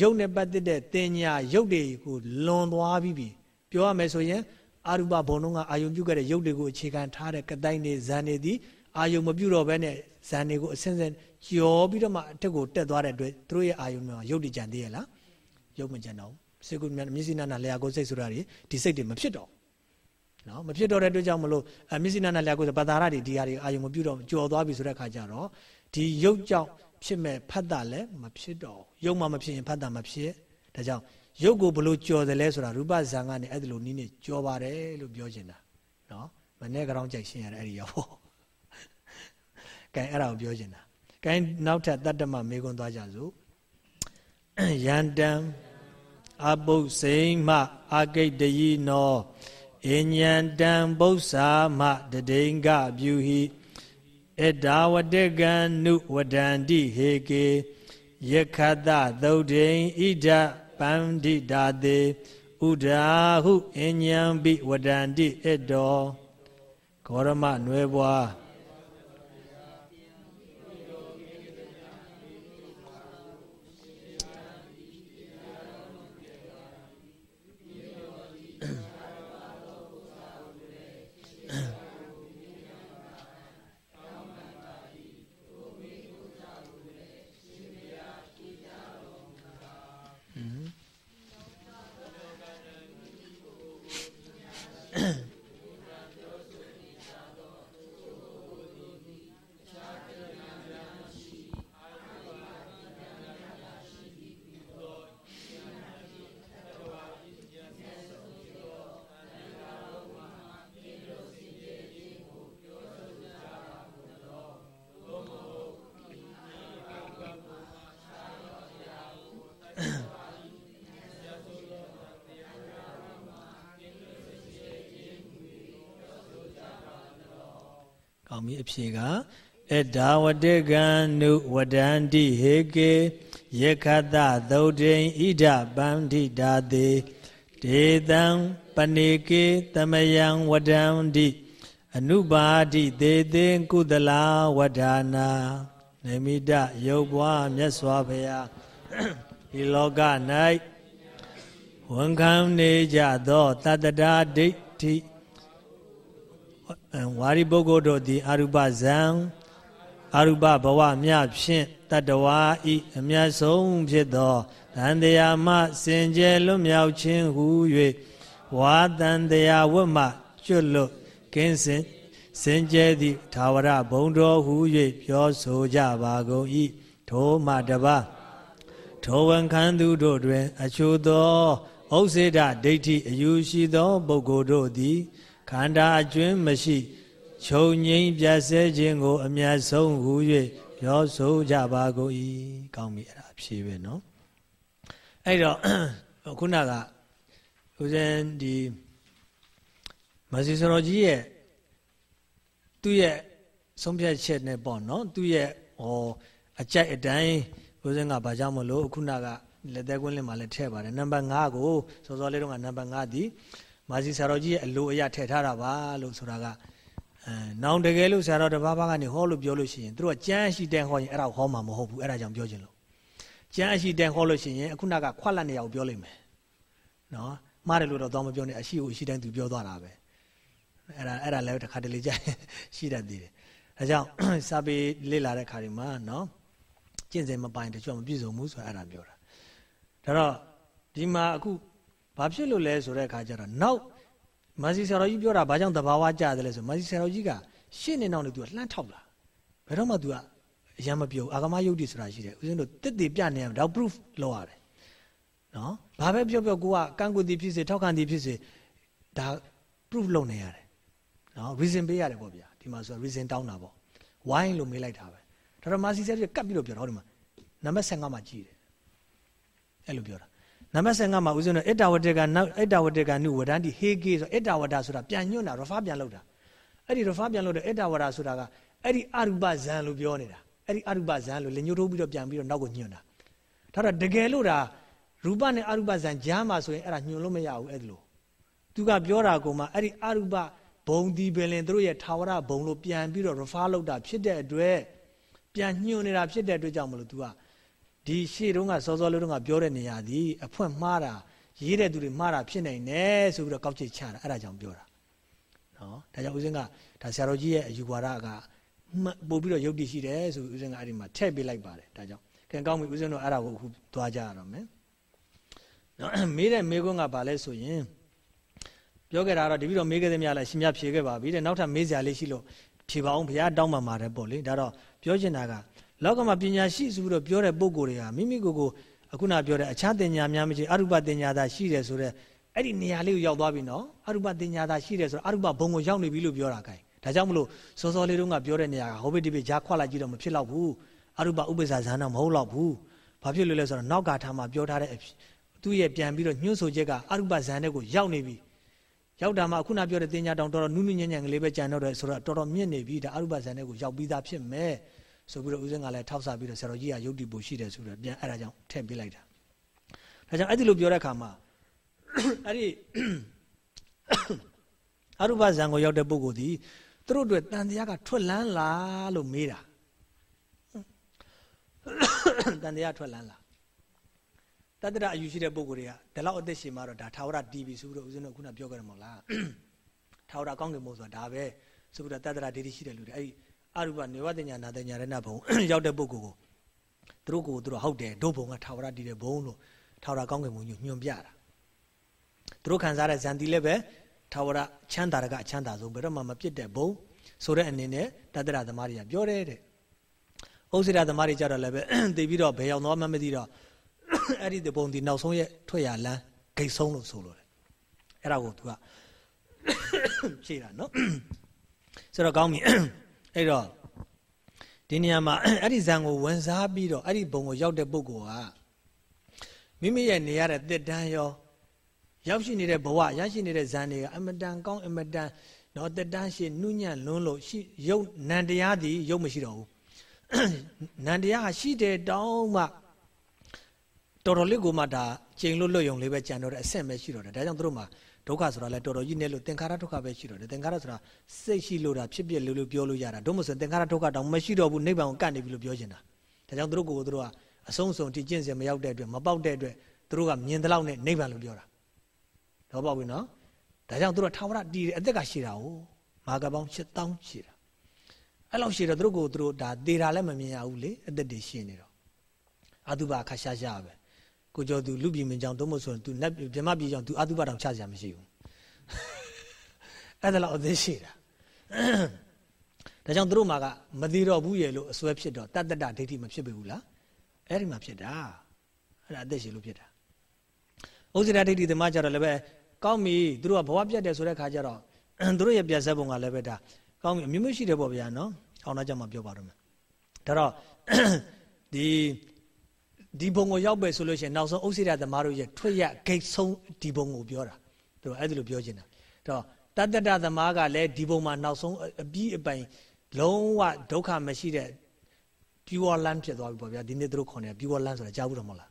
ရုပ်နဲ့ပတ်သက်တဲ့တင်ညာရုပ်တွေကိုလွန်သွားပြီးပြီပြောရမယ်ဆိုရင်အာရူပဘုံလုံးကအာယုံပြုခဲ့တဲ့ရုပ်တွေကိုအခြေခံထားတဲ့ကတိုင်းနေဇန်နေသည်အာယုံမပြုတော့ဘဲနဲ့ဇန်တွေကိုအစင်းစင်းကြော်ပြီးတော့မှအထက်ကိုတက်သွားတဲ့အတွက်သူတို့ရဲ့အာယုံမှာရုပ်တွေကြံသေးရဲ့လားရုပ်မကြံတော့စိတ်ကူမျက်စိနာနာလျာကိုစိတ်ဆိုတာတွေဒီစိတ်တွေမဖြစ်တော့နော်မဖြစ်တော့တဲ့အတွက်ကြောင့်မလို့မျက်စိနာနာလျာကိုဆိုပတာရတွေဒီဟာတွေအာယုံမပြုတော့ကြော်သွားပြီဆိုတဲ့ခါကျတော့ဒီရုပ်ကြောင့်ဖြစ်မဲ့ဖတ်တာလည်းမဖြစ်တော့ ရုပ်မှမဖြစ်ရင်ဖတ်တာမဖြစ်ဒါကြောင့်ရုပ်ကိုဘလို့ကြော်တယ်လဲဆိုတာရူပဇံကနေအဲ့ဒါလိုနည်းနဲ့ကြော်ပါတယ်လို့ပြောချင်တာနော်မနေ့ကောင်ကြိုက်ရှင်းရတယ်အဲ့ဒီရောကဲအဲ့ဒါကိုပြောချင်တာကဲနောက်ထပ်တတ္တမမေခွန်းသွားကြစို့ယန္တံအပု္စိမအာဂိတယိနောအညံတံပု္ပ္ပာမတဒိင်္ဂပြုဟိဧတာဝတေကံနုဝဒန္တိဟေကေ ယခတသုဒ္ဓိဣဒပန္တိတာတေဥဒာဟုအဉ္ဉံပိဝဒန္တိဧတောဂေါရမနွယ်ဘွား ကောင်းပြီအဖြေကဧဒါဝတေကံနုဝဒန္တိဟေကေယခတသုဒ္ဓိဣဒပန္တိတာတေဒေတံပနေကေသမယံဝဒန္တိအနုပါတိသေသေကုသလာဝဒါနာနေမိတယုတ်ဘွားမြတ်စွာဘုရားဒီလောက၌ဝန်ခံနေကြသောတတ္တရာဒိဋ္ဌိ ဝါရိပုဂ္ဂိုလ်တို့သည်အရူပဇံအရူပဘဝမြဖြင့်တတဝါဤအမြတ်ဆုံးဖြစ်သောတန်တရားမှစင်ကြယ်လွတ်မြောက်ခြင်းဟု၍ဝါတန်တရားဝတ်မှကျွတ်လွတ်ကင်းစင်စင်ကြယ်သည့်သာဝရဘုံတော်ဟု၍ပြောဆိုကြပါကုန်၏ထိုမှတပါထိုဝန်ခံသူတို့တွင် အချို့သောဥစ္စေဒဒိဋ္ဌိအယူရှိသောပုဂ္ဂိုလ်တို့သည်ခန္ဓာအကျွင်းမရှိ ခြုံငိမ့်ပြဆဲခြင်းကို အမြတ်ဆုံးဟူ၍ပြောဆိုကြပါကုန်၏ကောင်းပြီအဲ့ဒါအဖြေပဲเนาะအဲ့တော့ခုနကဦးဇင်းဒီမဆီစရောကြီးရဲ့သူ့ရဲ့ဆုံးဖြတ်ချက်နဲ့ပေါ့နော်သူ့ရဲ့ဟောအကြိုက်အတိုင်းဦးဇင်းကဘာကြောင့်မလို့ခုနကလက်သေးကွင်းလင်းမှာလည်းထည့်ပါတယ်နံပါတ်5ကိုစောစောလေးတုန်းကနံပါတ်5ဒီမာစီဆရာတော်ကြီးရဲ့အလိုအရထည့်ထားတာပါလို့ဆိုတာကအဲ နောင်တကယ်လို့ဆရာတော်တပါးပါးကနေဟောလို့ပြောလို့ရှိရင်သူတို့ကကြမ်းရှိတဲ့ဟောရင်အဲ့ဒါဟောမှာမဟုတ်ဘူးအဲ့ဒါကြောင့်ပြောခြင်းလို့ကြမ်းရှိတဲ့ဟောလို့ရှိရင်အခုနကခွက်လက်နေရအောင်ပြောလိုက်မယ်နော်မှားတယ်လို့တော့တော့မပြောနဲ့အရှိကိုအရှိတိုင်းသူပြောသွားတာပဲအဲ့ဒါအဲ့ဒါလည်းတစ်ခါတလေကြာရှိတတ်သေးတယ်ဒါကြောင့်စာပေလေ့လာတဲ့ခါဒီမှာနော်ကျင့်စဉ်မပိုင်တချို့မပြည့်စုံဘူးဆိုတာအဲ့ဒါပြောတာဒါတော့ဒီမှာအခုဘာဖြစ်လို့လဲဆိုတဲ့အခါကျတော့နောက် မာစီဆရာတော်ကြီးပြောတာဘာကြောင့်တဘာဝကြတယ်လဲဆိုမာစီဆရာတော်ကြီးကရှင်းနေနောက်နေသူကလှမ်းထောက်လာဘယ်တော့မှသူကအရန်မပြုတ်အာဂမယုတ်တိဆိုတာရှိတယ်ဦးဇင်းတို့တစ်တည်ပြနေရမယ်ဒါ proof လုပ်ရတယ်နော်ဘာပဲပြောပြောကိုကကန့်ကွက်သည်ဖြစ်စေထောက်ခံသည်ဖြစ်စေဒါ proof လုပ်နေရတယ်နော် reason ပေးရတယ်ပေါ့ဗျာဒီမှာဆို reason တောင်းတာပေါ့ why လို့မေးလိုက်တာပဲဒါတော့မာစီဆရာကြီးကတ်ပြီးတော့ပြောတော့ဒီမှာနံပါတ်15မှာကြည့်တယ်အဲ့လိုပြောတာ နံပါတ်15မှာဦးဇင်းတို့အတ္တဝတ္တကနောက်အတ္တဝတ္တကနုဝဒန္တိဟေကေဆိုအတ္တဝတ္တဆိုတာပြန်ညွန့်တာရဖာပြန်လောက်တာအဲ့ဒီရဖာပြန်လို့တဲ့အတ္တဝရဆိုတာကအဲ့ဒီအရူပဇံလို့ပြောနေတာအဲ့ဒီအရူပဇံလို့လက်ညှိုးထိုးပြီးတော့ပြန်ပြီးတော့နောက်ကိုညွှန်တာဒါတော့တကယ်လို့ဒါရူပနဲ့အရူပဇံကြားမှာဆိုရင်အဲ့ဒါညွှန်လို့မရဘူးအဲ့ဒီလိုသူကပြောတာကိုမှအဲ့ဒီအရူပဘုံဒီပင်လင်တို့ရဲ့ထာဝရဘုံလို့ပြန်ပြီးတော့ရဖာလောက်တာဖြစ်တဲ့အတွက်ပြန်ညွှန်နေတာဖြစ်တဲ့အတွက်ကြောင့်မလို့ तू က ဒီရှေ့တုန်းကစောစောလေးတုန်းကပြောတဲ့နေရာဒီအဖွင့်မှားတာရေးတဲ့သူတွေမှားတာဖြစ်နိုင်တယ်ဆိုပြီးတော့ကောက်ချက်ချတာအဲ့ဒါကြောင့်ပြောတာနော်ဒါကြောင့်ဦးဇင်းကဒါဆရာတော်ကြီးရဲ့အယူဝါဒကပို့ပြီးတော့ယုတ်တိရှိတယ်ဆိုဦးဇင်းကအဲ့ဒီမှာထည့်ပေးလိုက်ပါတယ်ဒါကြောင့်ကံကောင်းပြီဦးဇင်းတို့အဲ့ဒါကိုအခုသွားကြရတော့မယ်နော်မေးတဲ့မေးခွန်းကဘာလဲဆိုရင်ပြောခဲ့တာတော့တပည့်တော်မေးခဲ့သမျှလည်းရှင်မြဖြေခဲ့ပါပြီတဲ့နောက်ထပ်မေးစရာလေးရှိလို့ဖြေပါအောင်ဘုရားတောင်းပန်ပါတယ်ပေါ့လေဒါတော့ပြောချင်တာက လောကမှာပညာရှိဆိုပြီးတော့ပြောတဲ့ပုံကိုယ်တွေဟာမိမိကိုယ်ကိုအခုနပြောတဲ့အခြားတင်ညာများမရှိအရူပတင်ညာသာရှိတယ်ဆိုတော့အဲ့ဒီနေရာလေးကိုရောက်သွားပြီနော်အရူပတင်ညာသာရှိတယ်ဆိုတော့အရူပဘုံကိုရောက်နေပြီလို့ပြောတာ gain ဒါကြောင့်မလို့စောစောလေးတုန်းကပြောတဲ့နေရာကဟောဘိတိပိဂျာခွက်လိုက်ကြည့်တော့မဖြစ်တော့ဘူးအရူပဥပ္ပဇာဇာနာမဟုတ်တော့ဘူးဘာဖြစ်လို့လဲဆိုတော့နောက်ကာထာမှာပြောထားတဲ့သူ့ရဲ့ပြန်ပြီးတော့ညှို့ဆိုချက်ကအရူပဇာန်တဲ့ကိုရောက်နေပြီရောက်တာမှခုနပြောတဲ့တင်ညာတောင်တော်တော်နုနုညံ့ညံ့ကလေးပဲကြံတော့တယ်ဆိုတော့တော်တော်မြင့်နေပြီဒါအရုပဇန်တဲ့ကိုရောက်ပြီးသားဖြစ်မယ် ဆိုပြီးတော့ဦးစင်းကလည်းထောက်ဆပြီးတော့ဆရာတော်ကြီးကယုတ်တိပူရှိတယ်ဆိုတော့ပြန်အဲ့ဒါကြောင့်ထည့်ပေးလိုက်တာဒါကြောင့်အဲ့ဒီလိုပြောတဲ့အခါမှာအဲ့ဒီအရုပဇန်ကိုရောက်တဲ့ပုဂ္ဂိုလ်ဒီသူတို့အတွက်တန်တရားကထွက်လန်းလားလို့မေးတာတန်တရားထွက်လန်းလားတတ္တရအယူရှိတဲ့ပုဂ္ဂိုလ်တွေကဒီလောက်အသက်ရှင်မှတော့ဒါထာဝရတီးပြီဆိုပြီးတော့ဦးဇင်းတို့ခုနပြောကြတယ်မဟုတ်လားထာဝရကောင်းကင်ဘုံဆိုတာဒါပဲဆိုပြီးတော့တတ္တရဒိဋ္ဌိရှိတဲ့လူတွေအဲ့ဒီ အရူပနေဝတညာနာတညာရဏဘုံရောက်တဲ့ပုဂ္ဂိုလ်ကိုသူတို့ကိုသူတို့ဟုတ်တယ်ဒုဘုံကထာဝရတည်တဲ့ဘုံလို့ထာဝရကောင်းကင်ဘုံညညွန်ပြတာသူတို့ခံစားတဲ့ဇန်တီလည်းပဲထာဝရချမ်းသာရကအချမ်းသာဆုံးဘယ်တော့မှမပြစ်တဲ့ဘုံဆိုတဲ့အနေနဲ့တတ္တရသမားတွေကပြောတယ်တဲ့ဥစ္စေရသမားတွေကြတော့လည်းပဲသိပြီးတော့ဘယ်ရောက်သွားမှမသိတော့အဲ့ဒီတပုံဒီနောက်ဆုံးရဲ့ထွက်ရလန်းဂိတ်ဆုံးလို့ဆိုလို့တယ်အဲ့ဒါကိုသူကဖြေတာနော်ဆိုတော့ကောင်းပြီ အဲ့တော့ဒီနေရာမှာအဲ့ဒီဇံကိုဝန်စားပြီးတော့အဲ့ဒီဘုံကိုရောက်တဲ့ပုဂ္ဂိုလ်ကမိမိရဲ့နေရတဲ့တစ်တန်းရောရောက်ရှိနေတဲ့ဘဝရရှိနေတဲ့ဇံတွေကအမတန်ကောင်းအမတန်တော့တစ်တန်းရှိနှုညံ့လွန်းလို့ရှိရုပ်နံတရားသည်ရုပ်မရှိတော့ဘူးနန္တရားရှိတယ်တောင်းမှတော်တော်လေးကိုမှဒါချိန်လို့လွတ်ယုံလေးပဲကြံတော့တဲ့အဆင့်ပဲရှိတော့တယ်ဒါကြောင့်သူတို့မှာ ဒုက္ခဆိုတာလဲတော်တော်ကြီးနေလို့သင်္ခါရဒုက္ခပဲရှိတော့တယ်သင်္ခါရဆိုတာစိတ်ရှိလို့တာဖြစ်ဖြစ်လို့လို့ပြောလို့ရတာတို့မဆိုသင်္ခါရဒုက္ခတောင်မရှိတော့ဘူးနိဗ္ဗာန်ကိုကတ်နေပြီလို့ပြောချင်တာဒါကြောင့်သူတို့ကိုသူတို့ကအဆုံးစုံတိကျင့်စင်မရောက်တဲ့အတွက်မပေါက်တဲ့အတွက်သူတို့ကမြင်တဲ့လောက်နဲ့နိဗ္ဗာန်လို့ပြောတာတော့ပေါ့ပြီနော်ဒါကြောင့်သူတို့ထာဝရတည်အသက်ကရှိတာ哦မာကပေါင်း8000ရှိတာအဲ့လောက်ရှိတော့သူတို့ကိုသူတို့ဒါသေတာလည်းမမြင်ရဘူးလေအသက်တွေရှင်းနေတော့အတုပါခါရှာရှာပဲ ကိုကျော်သူလူပြည်မင်းကြောင့်တော့မဆိုရင် तू နတ်ဗြဟ္မပြည်ကြောင့် तू အတုပါတောင်ချစရာမရှိဘူးအဲ့ဒါလောက်အသေးရှိတာဒါကြောင့်သူတို့မှာကမသေးတော့ဘူးရဲ့လို့အစွဲဖြစ်တော့တတ္တတဒိဋ္ဌိမဖြစ်ပေဘူးလားအဲ့ဒီမှာဖြစ်တာအဲ့ဒါအသက်ရှိလို့ဖြစ်တာဥစ္စရာဒိဋ္ဌိသမားကြတော့လည်းပဲကောင်းပြီသူတို့ကဘဝပြတ်တယ်ဆိုတဲ့ခါကျတော့သူတို့ရဲ့ပြတ်ဆက်ပုံကလည်းပဲဒါကောင်းပြီအမျိုးမျိုးရှိတယ်ပေါ့ဗျာနော်အောင်တော့ကြမှာပြောပါတော့မယ်ဒါတော့ဒီ ဒီဘုံကိုရောက်ပဲဆိုလို့ရှိရင်နောက်ဆုံးဥစ္စရသမားတို့ရဲ့ထွက်ရဂိတ်ဆုံးဒီဘုံကိုပြောတာသူအဲ့ဒါလိုပြောချင်တာတော့တတ္တတသမားကလည်းဒီဘုံမှာနောက်ဆုံးအပြီးအပိုင်လုံးဝဒုက္ခမရှိတဲ့ pure land ဖြစ်သွားပြီပေါ့ဗျာဒီနေ့သူတို့ခေါ်နေတာ pure land ဆိုတာကြားဘူးတော့မဟုတ်လား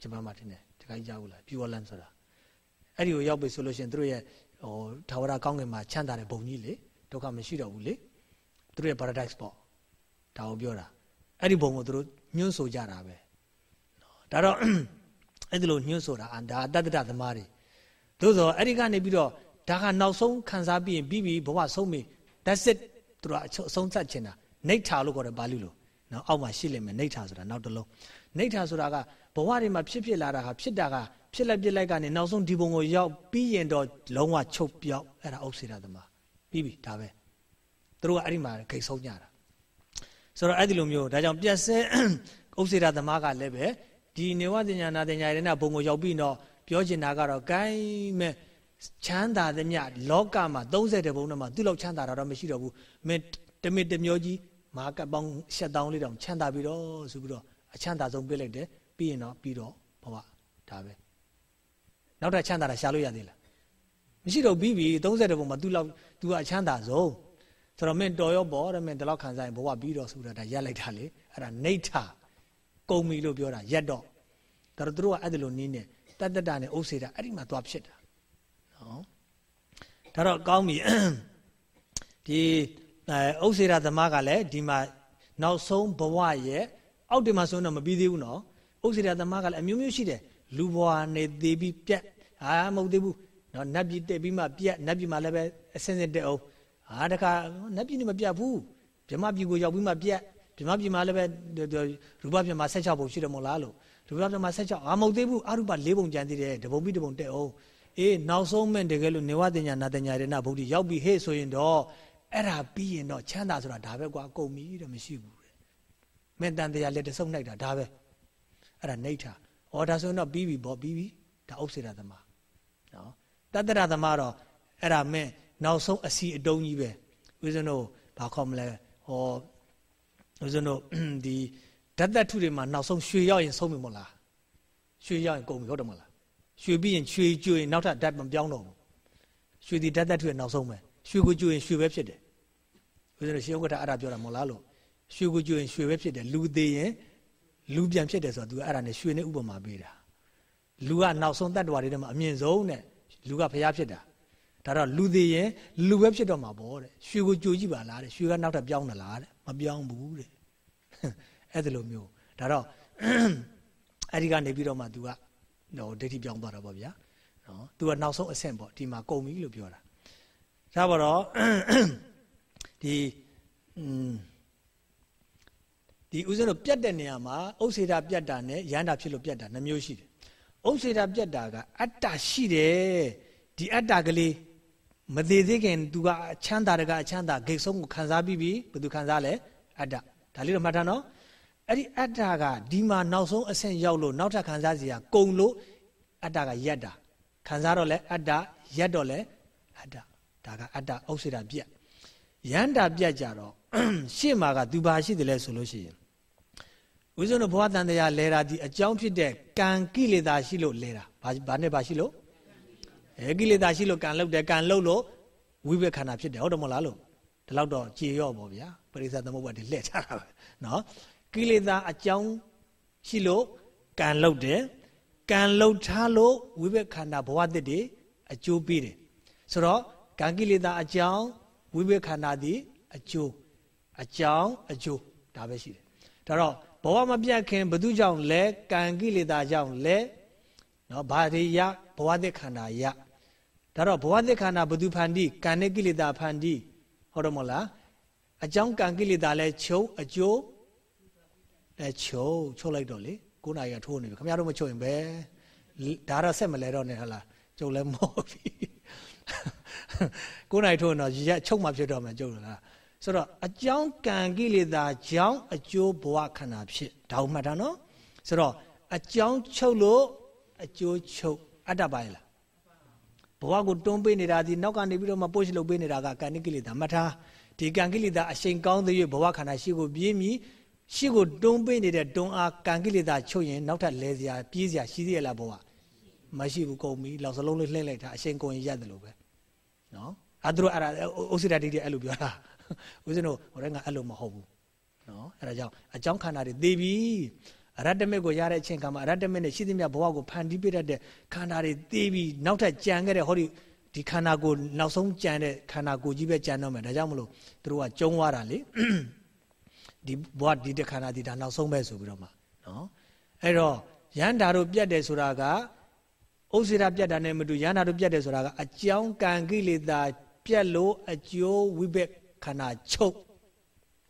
ဂျပန်မှာတင်တယ်တခါကြီးကြားဘူးလား pure land ဆိုတာအဲ့ဒီကိုရောက်ပြီဆိုလို့ရှိရင်သူတို့ရဲ့ဟိုထာဝရကောင်းကင်မှာချမ်းသာတဲ့ဘုံကြီးလေဒုက္ခမရှိတော့ဘူးလေသူတို့ရဲ့ paradise ပေါ့ဒါကိုပြောတာအဲ့ဒီဘုံကိုသူတို့ ညွှန်းဆိုကြတာပဲဒါတော့အဲ့ဒီလိုညွှန်းဆိုတာဒါအတ္တတသမားတွေသို့သောအဲ့ဒီကနေပြီးတော့ဒါကနောက်ဆုံးခံစားပြီးရင်ပြီးပြီးဘဝဆုံးပြီ that's it သူတို့အဆုံးသတ်ချင်တာနေထာလို့ခေါ်တယ်ပါဠိလိုနော်အောက်မှာရှိလိမ့်မယ်နေထာဆိုတာနောက်တစ်လုံးနေထာဆိုတာကဘဝတွေမှာဖြစ်ဖြစ်လာတာဟာဖြစ်တာကဖြစ်လိုက်ပြစ်လိုက်ကနေနောက်ဆုံးဒီဘုံကိုရောက်ပြီးရင်တော့လုံးဝချုပ်ပြောက်အဲ့ဒါဥစ္စေရသမားပြီးပြီဒါပဲသူတို့ကအဲ့ဒီမှာဂိတ်ဆုံးကြတာ ဆိုတော့အဲ့ဒီလိုမျိုးဒါကြောင့်ပြက်ဆဲဥစ္စေရသမားကလည်းပဲဒီနေဝတင်ညာနာတင်ညာရတဲ့ဘုံကိုရောက်ပြီးတော့ပြောချင်တာကတော့ဂိုင်းမဲ့ချမ်းသာသမျှလောကမှာ30တဲ့ဘုံနဲ့မှာသူ့လောက်ချမ်းသာတာတော့မရှိတော့ဘူးမင်းတမစ်တမျိုးကြီးမာကပေါင်း7000လေးတောင်ချမ်းသာပြီးတော့ဆိုပြီးတော့အချမ်းသာဆုံးပြလိုက်တယ်ပြီးရင်တော့ပြီးတော့ဘဝဒါပဲနောက်ထပ်ချမ်းသာတာရှာလို့ရသေးလားမရှိတော့ပြီးပြီ30ဘုံမှာ तू လောက် तू ကအချမ်းသာဆုံး ဆိုတော့မင်းတော်ရောပေါ့တဲ့မင်းဒီလောက်ခံစားရင်ဘဝပြီးတော့ဆိုတာဒါရက်လိုက်တာလေအဲ့ဒါနေထကုံမီလို့ပြောတာရက်တော့ဒါတော့သူတို့ကအဲ့ဒါလိုနင်းနေတတ္တတာနဲ့ဥစ္စေတာအဲ့ဒီမှာသွားဖြစ်တာနော်ဒါတော့ကောင်းပြီဒီဥစ္စေတာသမားကလည်းဒီမှာနောက်ဆုံးဘဝရဲ့အောက်တင်မှာဆိုတော့မပြီးသေးဘူးနော်ဥစ္စေတာသမားကလည်းအမျိုးမျိုးရှိတယ်လူဘဝနေသေးပြီးပြက်ဟာမဟုတ်သေးဘူးနော်နတ်ပြည်တက်ပြီးမှပြက်နတ်ပြည်မှာလည်းပဲအစင်းစင်းတက်အောင် ဟာတခါနတ်ပြည်နေမပြတ်ဘူးဗြဟ္မပြည်ကိုရောက်ပြီးမှပြက်ဗြဟ္မပြည်မှာလည်းပဲရူပပြည်မှာ16ပုံရှိတယ်မို့လားလို့ရူပပြည်မှာ16အာမဟုတ်သေးဘူးအရူပ၄ပုံကျန်သေးတယ်တပုံပြီးတပုံတက်အောင်အေးနောက်ဆုံးမဲ့တကယ်လို့နေဝတင်ညာနာတင်ညာရဏဗုဒ္ဓရောက်ပြီဟဲ့ဆိုရင်တော့အဲ့ဒါပြီးရင်တော့ချမ်းသာဆိုတာဒါပဲကွာကုန်ပြီတဲ့မရှိဘူးတဲ့မင်းတန်တရားလက်တဆုံလိုက်တာဒါပဲအဲ့ဒါနှိဋ္ဌာဩဒါဆိုရင်တော့ပြီးပြီဗောပြီးပြီဒါဥစ္စေရသမားနော်တတ္တရသမားတော့အဲ့ဒါမင်း နောက်ဆုံးအစီအတုံးကြီးပဲဦးဇင်းတို့ဘာခေါ်မလဲဟောဦးဇင်းတို့ဒီဓာတ်သက်ထုတွေမှာနောက်ဆုံးရွှေရောက်ရင်ဆုံးပြီမို့လားရွှေရောက်ရင်ကုန်ပြီဟုတ်တယ်မဟုတ်လားရွှေပြီးရင်ရွှေကျွေနောက်ထပ်ဓာတ်မပြောင်းတော့ဘူးရွှေဒီဓာတ်သက်ထွေနောက်ဆုံးပဲရွှေကိုကျွရင်ရွှေပဲဖြစ်တယ်ဦးဇင်းတို့ရှင်ဥက္ကဋ္ဌအဲ့ဒါပြောတာမဟုတ်လားလို့ရွှေကိုကျွရင်ရွှေပဲဖြစ်တယ်လူသေးရင်လူပြန်ဖြစ်တယ်ဆိုတော့ तू အဲ့ဒါနဲ့ရွှေနဲ့ဥပမာပေးတာလူကနောက်ဆုံးတတ္တဝါတွေထဲမှာအမြင့်ဆုံးတဲ့လူကဖျားဖြစ်တာ ဒါတော့လူသေးရင်လူပဲဖြစ်တော့မှာပေါ့တဲ့ရွှေကိုကြိုကြည့်ပါလားတဲ့ရွှေကနောက်ထပ်ပြောင်းသလားတဲ့မပြောင်းဘူးတဲ့အဲ့ဒါလိုမျိုးဒါတော့အဲ့ဒီကနေပြီးတော့မှ तू ကဟိုဒိဋ္ဌိပြောင်းသွားတာပေါ့ဗျာနော် तू ကနောက်ဆုံးအဆင့်ပေါ့ဒီမှာကုန်ပြီလို့ပြောတာဒါပါတော့ဒီอืมဒီဥစဉ်တို့ပြတ်တဲ့နေရာမှာဥစေတာပြတ်တာနဲ့ရန္တာဖြစ်လို့ပြတ်တာနှမျိုးရှိတယ်ဥစေတာပြတ်တာကအတ္တရှိတယ်ဒီအတ္တကလေး မသေးသေးခင်သူကအချမ်းသာတကအချမ်းသာဂိတ်ဆုံးကိုခံစားပြီးပြီဘယ်သူခံစားလဲအတ္တဒါလေးတော့မှတ်ထားနော်အဲ့ဒီအတ္တကဒီမှာနောက်ဆုံးအဆင့်ရောက်လို့နောက်ထပ်ခံစားစရာကုံလို့အတ္တကရက်တာခံစားတော့လဲအတ္တရက်တော့လဲအတ္တဒါကအတ္တဥစေတာပြတ်ရန္တာပြတ်ကြတော့ရှေ့မှာကသူဘာရှိတယ်လဲဆိုလို့ရှိရင်ဝိဇ္ဇုဘဝတန်တရားလဲတာဒီအကြောင်းဖြစ်တဲ့ကံကိလေသာရှိလို့လဲတာဘာဘာနဲ့ဘာရှိလို့ အဲကိလေသာရှိလို့ကံလုတ်တယ်ကံလုတ်လို့ဝိဘက်ခန္ဓာဖြစ်တယ်ဟုတ်တယ်မဟုတ်လားလို့ဒီလောက်တော့ကြေရော့ပေါ့ဗျာပရိသသမုပ္ပါဒ်တွေလှည့်ချတာပဲနော်ကိလေသာအကြောင်းရှိလို့ကံလုတ်တယ်ကံလုတ်ထားလို့ဝိဘက်ခန္ဓာဘဝတစ်တွေအကျိုးပေးတယ်ဆိုတော့ကံကိလေသာအကြောင်းဝိဘက်ခန္ဓာသည်အကျိုးအကြောင်းအကျိုးဒါပဲရှိတယ်ဒါတော့ဘဝမပြတ်ခင်ဘု து ကြောင့်လဲကံကိလေသာကြောင့်လဲနော်ဘာတွေရဘဝသက်ခန္ဓာရ ဒါတော့ဘဝသက်ခန္ဓာဘု து ဖန်တီးကံနဲ့ကိလေသာဖန်တီးဟုတ်တယ်မဟုတ်လားအကြောင်းကံကိလေသာလဲချုပ်အကျိုးလဲချုပ်ချုပ်လိုက်တော့လေကိုးနာရီကထိုးနေပြီခင်ဗျားတို့မချုပ်ရင်ပဲဒါတော့ဆက်မလဲတော့နဲ့ဟလားကျုပ်လည်းမောပြီကိုးနာရီထိုးရင်တော့ရက်ချုပ်မှဖြစ်တော့မယ်ကျုပ်လားဆိုတော့အကြောင်းကံကိလေသာကြောင့်အကျိုးဘဝခန္ဓာဖြစ်ဒါကိုမှတ်တာနော်ဆိုတော့အကြောင်းချုပ်လို့အကျိုးချုပ်အတ္တပါလားဘ ဝကိုတွန်းပေးနေတာဒီနောက်ကနေပြီးတော့မှပို့ချလုပ်ပေးနေတာကကံကိလေသာမှတ်ထားဒီကံကိလေသာအရှိန်ကောင်းသေး၍ဘဝခန္ဓာရှိကိုပြင်းပြီးရှိကိုတွန်းပေးနေတဲ့တွန်းအားကံကိလေသာချုပ်ရင်နောက်ထပ်လဲစရာပြေးစရာရှိသေးရလားဘဝမရှိဘူးကုန်ပြီလောက်စလုံးလေးလှည့်လိုက်တာအရှိန်ကုန်ရင်ရတယ်လို့ပဲနော်အတူအဲ့ဒါဥစိတတိတိအဲ့လိုပြောတာဦးဇင်းတို့ဟိုတည်းကအဲ့လိုမဟုတ်ဘူးနော်အဲ့ဒါကြောင့်အကြောင်းခန္ဓာတွေသိပြီ အရတ္တမစ်ကိုရတဲ့အချိန်ခါမှာအရတ္တမစ်နဲ့ရှိသမျှဘဝကိုဖန်တီးပြတတ်တဲ့ခန္ဓာတွေသိပြီနောက်ထပ်ကြံခဲ့တဲ့ဟောဒီဒီခန္ဓာကိုနောက်ဆုံးကြံတဲ့ခန္ဓာကိုကြီးပဲကြံတော့မယ်ဒါကြောင့်မလို့သူတို့ကကျုံသွားတာလေဒီဘဝဒီတခန္ဓာဒီဒါနောက်ဆုံးပဲဆိုပြီးတော့မှနော်အဲ့တော့ရန်တာတို့ပြတ်တယ်ဆိုတာကဥစ္စေရာပြတ်တာနဲ့မတူရန်တာတို့ပြတ်တယ်ဆိုတာကအကြောင်းကံကိလေသာပြတ်လို့အကျိုးဝိဘက်ခန္ဓာချုပ်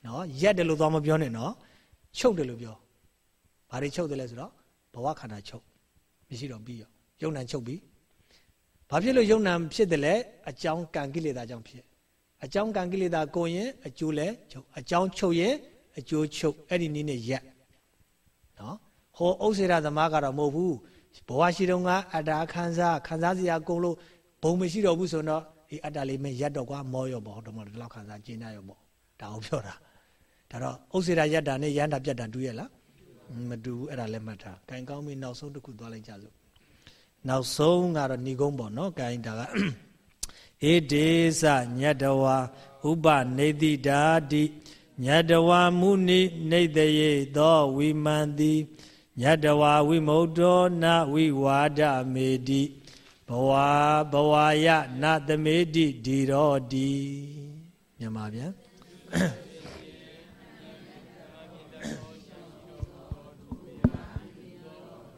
နော်ရက်တယ်လို့သွားမပြောနဲ့နော်ချုပ်တယ်လို့ပြော ဘာတွေချုပ်တယ်လဲဆိုတော့ဘဝခန္ဓာချုပ်မရှိတော့ပြီးရောယုံ nant ချုပ်ပြီဘာဖြစ်လို့ယုံ nant ဖြစ်တယ်လဲအကြောင်းကံကိလေသာကြောင့်ဖြစ်အကြောင်းကံကိလေသာကိုရင်အကျိုးလဲချုပ်အကြောင်းချုပ်ရင်အကျိုးချုပ်အဲ့ဒီနည်းနဲ့ရက်နော်ဟောဥစ္စေရသမားကတော့မဟုတ်ဘူးဘဝရှိတုန်းကအတ္တခံစားခံစားစရာကုန်လို့ဘုံမရှိတော့ဘူးဆိုတော့အေးအတ္တလေးမရက်တော့ကွာမောရောပေါ့တော့မဒီလောက်ခံစားကျင်းရရောပေါ့ဒါကိုပြောတာဒါတော့ဥစ္စေရာယတ္တာနဲ့ယန္တာပြတ်တာတူရဲ့လား မတူဘူးအဲ့ဒါလည်းမှတ်ထား။ဂိုင်ကောင်းပြီနောက်ဆုံးတစ်ခုသွားလိုက်ကြစို့။နောက်ဆုံးကတော့ဏီကုံးပေါ့နော်။ဂိုင်ဒါကဧဒေသညတဝါဥပနေတိဓာတိညတဝါမုနိနေတယေသောဝိမန္တိညတဝါဝိမု द्धो နဝိဝါဒမေတိဘဝဘဝယနသမေတိဒီရောဒီမြန်မာဗျာမ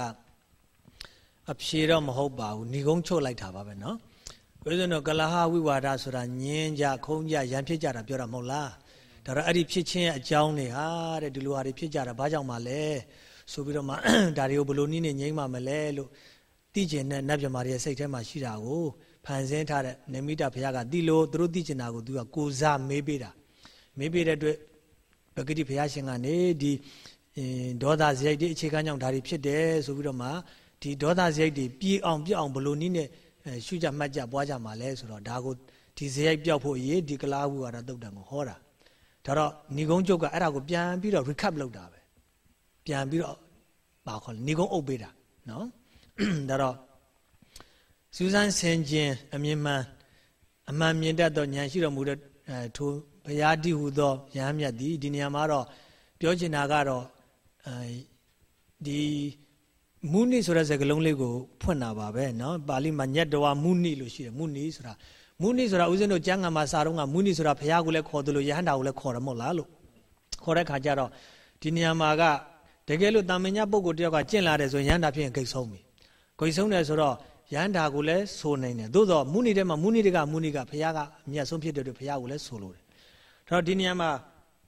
ဒါကအဖြေတော့မဟုတ်ပါဘူးညီကုန်းချုပ်လိုက်တာပါပဲနော်ဘုရားတော်ကလဟဝိဝါဒဆိုတာညင်းကြခုံးကြရံဖြစ်ကြတာပြောတာမဟုတ်လားဒါတော့အဲ့ဒီဖြစ်ခြင်းရဲ့အကြောင်းတွေဟာတဲ့ဒီလိုဟာတွေဖြစ်ကြတာဘာကြောင့်မလဲဆိုပြီးတော့မှဒါတွေကိုဘယ်လိုနည်းနဲ့ငြိမ်းပါမလဲလို့သိကျင်တဲ့နတ်မြမာတွေရဲ့စိတ်ထဲမှာရှိတာကိုဖန်ဆင်းထားတဲ့နမိတဘုရားကဒီလိုသူတို့သိကျင်တာကိုသူကကိုစားမေးပေးတာမေးပေးတဲ့အတွက်ပဂတိဘုရားရှင်ကနေဒီ ဒေါသစရိုက်တွေအခြေခံကြောင့်ဒါတွေဖြစ်တယ်ဆိုပြီးတော့မှဒီဒေါသစရိုက်တွေပြေအောင်ပြအောင်ဘလို့နည်းနဲ့ရှုကြမှတ်ကြပွားကြမှာလဲဆိုတော့ဒါကိုဒီစရိုက်ပြောက်ဖို့အရေးဒီကလားဝူဝါဒတုတ်တံကိုဟောတာဒါတော့ဏီကုန်းကျုပ်ကအဲ့ဒါကိုပြန်ပြီးတော့ recap လုပ်တာပဲပြန်ပြီးတော့ပါခေါ်ဏီကုန်းအုပ်ပေးတာနော်ဒါတော့စူးစမ်းဆင်ခြင်းအမြင်မှန်အမှန်မြင်တတ်သောဉာဏ်ရှိတော်မူတဲ့ထိုဘုရားတည်ဟူသောယဟန်မြတ်သည်ဒီနေရာမှာတော့ပြောချင်တာကတော့ အဲဒီမုနိဆိုတဲ့စကားလုံးလေးကိုဖွင့်တာပါပဲเนาะပါဠိမှာညက်တော်မုနိလို့ရှိတယ်မုနိဆိုတာမုနိဆိုတာဦးဇင်းတို့ကျမ်းဂန်မှာစာတော့ကမုနိဆိုတာဘုရားကိုလည်းခေါ်တယ်လို့ယဟန်တာကိုလည်းခေါ်တယ်မဟုတ်လားလို့ခေါ်တဲ့ခါကျတော့ဒီနေရာမှာကတကယ်လို့တာမင်ညာပုဂ္ဂိုလ်တယောက်ကကျင့်လာတယ်ဆိုရင်ယဟန်တာဖြစ်ရင်ဂိတ်ဆုံးပြီဂိတ်ဆုံးတယ်ဆိုတော့ယဟန်တာကိုလည်းဆိုနိုင်တယ်သို့တော့မုနိတဲ့မှာမုနိတကမုနိကဘုရားကအမြတ်ဆုံးဖြစ်တဲ့အတွက်ဘုရားကိုလည်းဆိုလို့တယ်ဒါတော့ဒီနေရာမှာ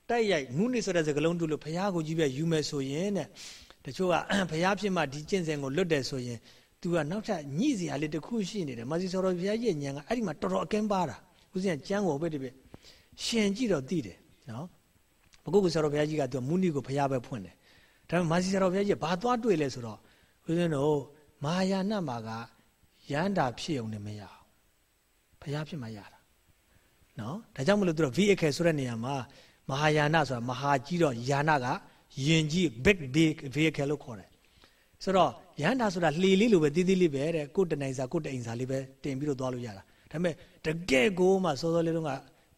တိုက်ရိုက်မုနိဆိုတဲ့စကားလုံးတူလို့ဘုရားကိုကြီးပဲယူမယ်ဆိုရင်တဲ့တချို့ကဘုရားဖြစ်မှဒီကျင့်စဉ်ကိုလွတ်တယ်ဆိုရင် तू ကနောက်ထပ်ညှိစရာလေးတစ်ခုရှိနေတယ်မာစီဆော်တော်ဘုရားရဲ့ဉာဏ်ကအဲ့ဒီမှာတော်တော်အကင်းပါတာဦးဇင်းကကျမ်းကိုပဲတပြည့်ရှင်ကြည့်တော့သိတယ်နော်ဘကုတ်ကဆော်တော်ဘုရားကြီးကသူမုနိကိုဘုရားပဲဖွင့်တယ်ဒါပေမဲ့မာစီဆော်တော်ဘုရားကြီးဘာသွားတွေ့လဲဆိုတော့ဦးဇင်းတို့မဟာယာနမှာကရန်တာဖြစ်ုံနဲ့မရအောင်ဘုရားဖြစ်မှရတာနော်ဒါကြောင့်မလို့သူတို့ V အခယ်ဆိုတဲ့နေရာမှာ မဟာယာနဆိုတာမဟာကြီးတော့ယာနကယင်ကြီး big big vehicle လို့ခေါ်တယ်ဆိုတော့ရဟန္တာဆိုတာလှေလေးလိုပဲတီးတီးလေးပဲတဲ့ကိုယ်တနိုင်စာကိုယ်တအိမ်စာလေးပဲတင်ပြီးတော့သွားလို့ရတာဒါပေမဲ့တကယ်ကိုမှစောစောလေးတုန်းက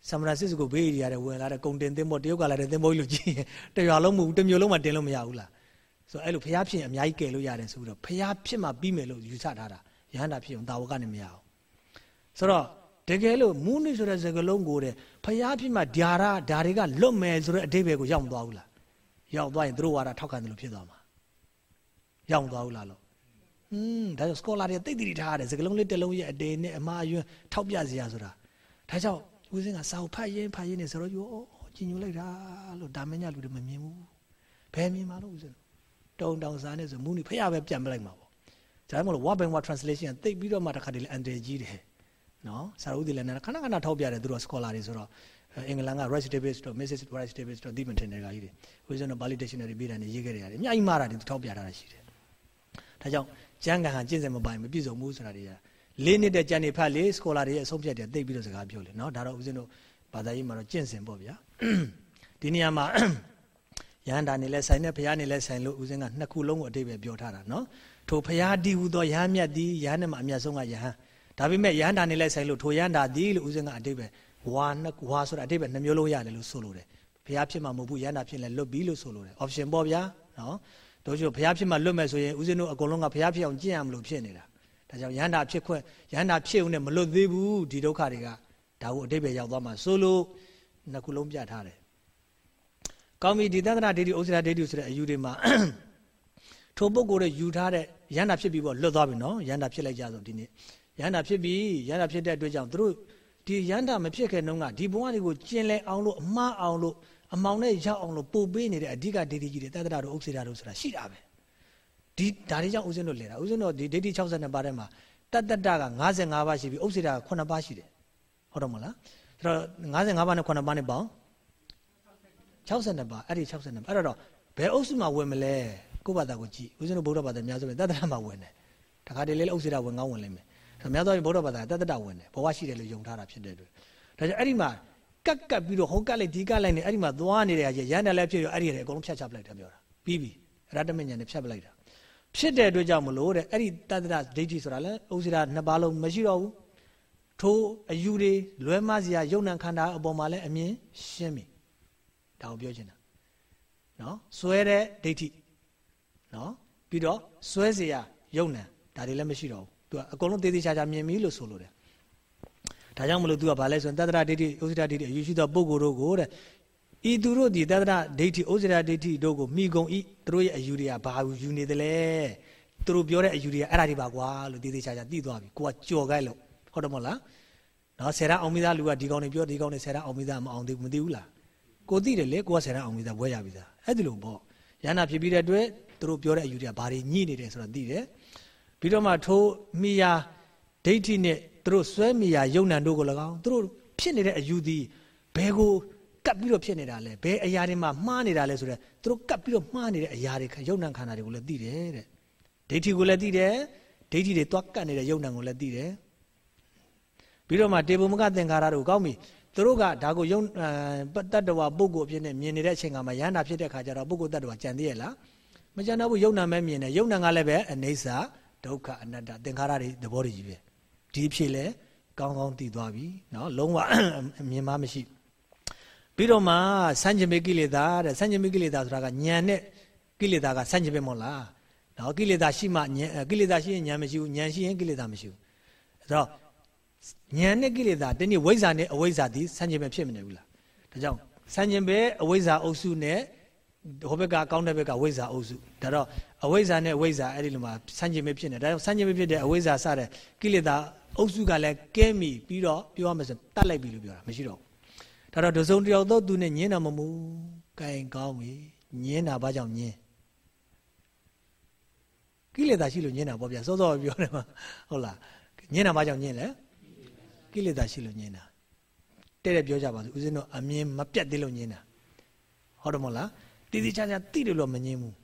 ဆမ်မရာစစ်စကိုဘေးရီရတဲ့ဝင်လာတဲ့ကုံတင်သင်းမောတရုတ်ကလာတဲ့သင်းမောကြီးလို့ကြည့်ရင်တရွာလုံးမဟုတ်တစ်မျိုးလုံးမှတင်လို့မရဘူးလားဆိုတော့အဲ့လိုဖျားဖြစ်အများကြီးကယ်လို့ရတယ်ဆိုပြီးတော့ဖျားဖြစ်မှပြီးမယ်လို့ယူဆထားတာရဟန္တာဖြစ်အောင်တာဝကနဲ့မရအောင်ဆိုတော့ တကယ်လို့မူးနိဆိုတဲ့စကားလုံးကိုတဲ့ဖျားဖြစ်မှဓာရဓာတွေကလွတ်မယ်ဆိုတဲ့အဓိပ္ပာယ်ကိုရောက်မသွားဘူးလားရောက်သွားရင်သူတို့ဝါဒထောက်ခံတယ်လို့ဖြစ်သွားမှာရောက်သွားဘူးလားလို့ဟင်းဒါကြောင့် scholar တွေတိတ်တိတိထားရတယ်စကလုံးလေးတစ်လုံးရဲ့အတေနဲ့အမှားအယွန်းထောက်ပြစရာဆိုတာဒါကြောင့်ဦးစင်းကစာအုပ်ဖတ်ရင်းဖတ်ရင်းနဲ့ဆိုတော့ယောကြည်ညိုလိုက်တာလို့ဒါမင်းညလူတွေမမြင်ဘူးဘယ်မြင်မှာလို့ဦးစင်းတုံတောင်စားနေဆိုမူနီဖះပဲပြန်ပလိုက်မှာပေါ့ဒါမှမဟုတ် what by what translation တိတ်ပြီးတော့မှတခါတည်းအန်တယ်ကြီးတယ် နော်ဆရာဦးဒီလည်းခဏခဏထောက်ပြတယ်သူတို့ scholar တွေဆိုတော့အင်္ဂလန်က Rice Davis တို့ Mrs Rice Davis တို့ဒီမတင်တွေကကြီးတွေဦးဇင်းတို့ Bali Dictionary ပြည်တယ်နေရေးခဲ့ရတယ်အများကြီးမှားတာတွေထောက်ပြထားတာရှိတယ်ဒါကြောင့်ကျမ်းဂန်ဟာကျင့်စဉ်မပိုင်မပြည့်စုံဘူးဆိုတာတွေကလေးနှစ်တဲ့ကျမ်းတွေဖတ်လေ scholar တွေရဲ့အဆုံးဖြတ်တယ်သိပြီးတော့စကားပြောလေနော်ဒါတော့ဦးဇင်းတို့ဘာသာရေးမှာတော့ကျင့်စဉ်ပေါ့ဗျာဒီနေရာမှာရဟန္တာနေလဲဆိုင်နဲ့ဘုရားနေလဲဆိုင်လို့ဦးဇင်းကနှစ်ခုလုံးကိုအတိတ်ပဲပြောထားတာနော်ထိုဘုရားတည်ဟူသောရဟန်းမြတ်သည်ရဟန်းနဲ့မှအမြတ်ဆုံးကယဟန် ဒါပေမဲ့ရဟန္တာနေလဲဆိုင်လို့ထိုရဟန္တာသည်လို့ဦးဇင်းကအတိတ်ပဲဝါနှစ်ဝါဆိုတာအတိတ်ပဲနှမျိုးလုံးရတယ်လို့ဆိုလိုတယ်ဘုရားဖြစ်မှာမဟုတ်ဘူးရဟန္တာဖြစ်လဲလွတ်ပြီလို့ဆိုလိုတယ် option ပေါ့ဗျာနော်တို့ချိုဘုရားဖြစ်မှာလွတ်မဲ့ဆိုရင်ဦးဇင်းတို့အကုန်လုံးကဘုရားဖြစ်အောင်ကျင့်ရမလို့ဖြစ်နေတာဒါကြောင့်ရဟန္တာဖြစ်ခွင့်ရဟန္တာဖြစ်ုံနဲ့မလွတ်သေးဘူးဒီဒုက္ခတွေကဒါကိုအတိတ်ပဲရောက်သွားမှာဆိုလို့နှစ်ခုလုံးပြထားတယ်ကောင်းပြီဒီသန္တနာဒိဋ္ဌိဥစ္စရာဒိဋ္ဌိဆိုတဲ့အယူတွေမှာထိုပုဂ္ဂိုလ်တွေယူထားတဲ့ရဟန္တာဖြစ်ပြီးပေါ့လွတ်သွားပြီနော်ရဟန္တာဖြစ်လိုက်ကြဆိုဒီနေ့ ရဟန္တာဖြစ်ပြီးရဟန္တာဖြစ်တဲ့အတွက်ကြောင့်သူတို့ဒီရဟန္တာမဖြစ်ခင်တုန်းကဒီဘဝတွေကိုကျင်လည်အောင်လို့အမှားအောင်လို့အမောင်နဲ့ရောက်အောင်လို့ပို့ပေးနေတဲ့အဓိကဒိဋ္ဌိကြီးတွေတတ္တရာတို့ဥစ္စေတာတို့ဆိုတာရှိတာပဲဒီဒါတွေကြောင့်ဥစဉ်တို့လဲတာဥစဉ်တို့ဒီဒိဋ္ဌိ62ပါးထဲမှာတတ္တတက55ပါးရှိပြီးဥစ္စေတာက9ပါးရှိတယ်ဟုတ်တော့မလားအဲ့တော့55ပါးနဲ့9ပါးနဲ့ပေါင်း62ပါးအဲ့ဒီ62ပါးအဲ့တော့ဘယ်အုပ်စုမှာဝင်မလဲကိုယ့်ဘာသာကိုကြည့်ဥစဉ်တို့ဗုဒ္ဓဘာသာအများဆုံးပဲတတ္တရမှာဝင်တယ်တခါတလေလည်းဥစ္စေတာဝင်ကောင်းဝင်လိမ့်မယ်အ များသောအားဖြင့်ဘုရားဘာသာတတ္တဝင်တယ်ဘဝရှိတယ်လို့ယုံထားတာဖြစ်တဲ့အတွက်ဒါကြောင့်အဲ့ဒီမှာကက်ကက်ပြီးတော့ဟိုကက်လိုက်ဒီကက်လိုက်နေအဲ့ဒီမှာသွားနေတဲ့ရရန်တယ်လည်းဖြစ်ရောအဲ့ဒီတွေအကုန်လုံးဖြတ်ချပလိုက်တယ်ပြောတာပြီးပြီရတ္တမဉ္ဇဉ်နဲ့ဖြတ်ပလိုက်တာဖြစ်တဲ့အတွက်ကြောင့်မလို့တဲ့အဲ့ဒီတတ္တဒိဋ္ဌိဆိုတာလည်းဥစ္စရာနှစ်ပါးလုံးမရှိတော့ဘူးထိုအယူတွေလွဲမှားစရာယုံ nant ခန္ဓာအပေါ်မှာလည်းအမြင်ရှင်းပြီဒါကိုပြောချင်တာနော်စွဲတဲ့ဒိဋ္ဌိနော်ပြီးတော့စွဲစရာယုံ nant ဒါတွေလည်းမရှိတော့ဘူး သူကအကုန်လုံးသေးသေးချာချာမြင်ပြီလို့ဆိုလိုတယ်ဒါကြောင့်မလို့သူကဘာလဲဆိုရင်တတ္တရဒိဋ္ဌိဥစ္စဒဒိဋ္ဌိအယူရှိသောပုဂ္ဂိုလ်တို့ကိုတဲ့ဤသူတို့ဒီသဒ္ဒနာဒိဋ္ဌိဩဇရာဒိဋ္ဌိတို့ကိုမိကုန်ဤသူတို့ရဲ့အယူတွေကဘာယူနေတယ်လဲသူတို့ပြောတဲ့အယူတွေကအဲ့ဒါတွေပါကွာလို့တည်တည်ချာချာသိသွားပြီကိုကကြော်ခိုင်းလို့ဟုတ်တယ်မဟုတ်လားနော်ဆယ်ရအောင်မိသားလူကဒီကောင်တွေပြောဒီကောင်တွေဆယ်ရအောင်မိသားမအောင်သေးဘူးမသိဘူးလားကိုသိတယ်လေကိုကဆယ်ရအောင်မိသားဘွဲရပြီသားအဲ့ဒီလိုပေါ့ရဟနာဖြစ်ပြီးတဲ့အတွက်သူတို့ပြောတဲ့အယူတွေကဘာတွေညှိနေတယ်ဆိုတော့သိတယ် ပြီးတော့မှထိုးမိယာဒိဋ္ဌိနဲ့သူတို့ဆွဲမိယာယုံနံတို့ကို၎င်းသူတို့ဖြစ်နေတဲ့အယူသည်ဘယ်ကိုကပ်ပြီးတော့ဖြစ်နေတာလဲဘယ်အရာတွေမှာမှားနေတာလဲဆိုတော့သူတို့ကပ်ပြီးတော့မှားနေတဲ့အရာတွေယုံနံခန္ဓာတွေကိုလည်းသိတယ်တဲ့ဒိဋ္ဌိကိုလည်းသိတယ်ဒိဋ္ဌိတွေသွားကပ်နေတဲ့ယုံနံကိုလည်းသိတယ်ပြီးတော့မှတေဘုမကသင်္ခါရတို့ကောင်းပြီသူတို့ကဒါကိုယုံတတ္တဝပုဂ္ဂိုလ်အဖြစ်နဲ့မြင်နေတဲ့အချိန်ကမှယန္တာဖြစ်တဲ့ခါကျတော့ပုဂ္ဂိုလ်တတ္တဝကြံသေးရဲ့လားမကြံတော့ဘူးယုံနာမဲမြင်တယ်ယုံနာကလည်းပဲအနေစာ ဒုက္ခအနတ္တသင်္ခါရတွေသဘောတွေကြီးပဲဒီဖြစ်လဲကောင်းကောင်းသိသွားပြီเนาะလုံးဝအမြင်မှမရှိပြီးတော့မှစัญญမေကိလေသာတဲ့စัญญမေကိလေသာဆိုတာကညံနဲ့ကိလေသာကစัญญမေမဟုတ်လားเนาะကိလေသာရှိမှညံကိလေသာရှိရင်ညံမရှိဘူးညံရှိရင်ကိလေသာမရှိဘူးအဲ့တော့ညံနဲ့ကိလေသာတနည်းဝိဇ္ဇာနဲ့အဝိဇ္ဇာဒီစัญญမေဖြစ်မနေဘူးလားဒါကြောင့်စัญญမေအဝိဇ္ဇာအုပ်စုနဲ့ဟိုဘက်ကကောင်းတဲ့ဘက်ကဝိဇ္ဇာအုပ်စုဒါတော့ အဝိဇ္ဇာနဲ့အဝိဇ္ဇာအဲ့ဒီလိုမှာဆန့်ကျင်မဖြစ်နေဒါကြောင့်ဆန့်ကျင်မဖြစ်တဲ့အဝိဇ္ဇာစတဲ့ကိလေသာအုပ်စုကလည်းကဲမိပြီးတော့ပြောရမယ်ဆိုတတ်လိုက်ပြီလို့ပြောတာမရှိတော့ဘူးဒါတော့ဒဇုံတယောက်တော့သူနဲ့ညင်းတာမမှုကဲကောင်းပြီညင်းတာဘာကြောင့်ညင်းကိလေသာရှိလို့ညင်းတာပေါ့ဗျာစောစောပြောတယ်မှာဟုတ်လားညင်းတာဘာကြောင့်ညင်းလဲကိလေသာရှိလို့ညင်းတာတဲ့တဲ့ပြောကြပါစို့ဦးဇင်းတို့အမြင်မပြတ်သေးလို့ညင်းတာဟုတ်တယ်မဟုတ်လားတည်တည်ချာချာတိတယ်လို့မညင်းဘူး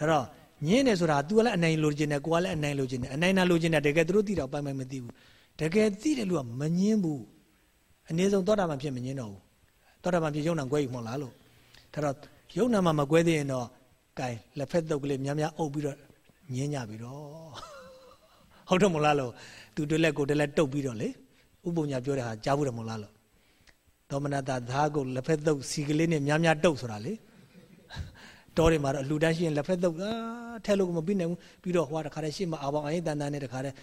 ဒါတော့ညင်းတယ်ဆိုတာ तू ကလည်းအနိုင်လိုချင်တယ်ကိုကလည်းအနိုင်လိုချင်တယ်အနိုင်နာလိုချင်တယ်တကယ်သူတို့သိတော့ပိုင်ပိုင်မသိဘူးတကယ်သိတယ်လို့ကမညင်းဘူးအနည်းဆုံးသောတာပန်ဖြစ်မညင်းတော့ဘူးသောတာပန်ဖြစ်ယုံနာကွဲယူမဟုတ်လားလို့ဒါတော့ယုံနာမှာမကွဲသေးရင်တော့ကဲလက်ဖက်တုပ်ကလေးများများအုပ်ပြီးတော့ညင်းကြပြီတော့ဟုတ်တယ်မလားလို့သူတလက်ကိုတလက်တုပ်ပြီးတော့လေဥပုံညာပြောတဲ့ဟာကြားဘူးတယ်မလားလို့ဒေါမနတာသားကိုလက်ဖက်တုပ်စီကလေးနဲ့များများတုပ်ဆိုတာလေ တောတွေမှာတော့အလှတန်းရှိရင်လက်ဖက်တုပ်အာထဲလို့မပြီးနိုင်ဘူးပြီးတော့ဟိုကတခါတည်းရှေ့မှာအာပေါင်အရင်တန်တန်နဲ့တခါတည်း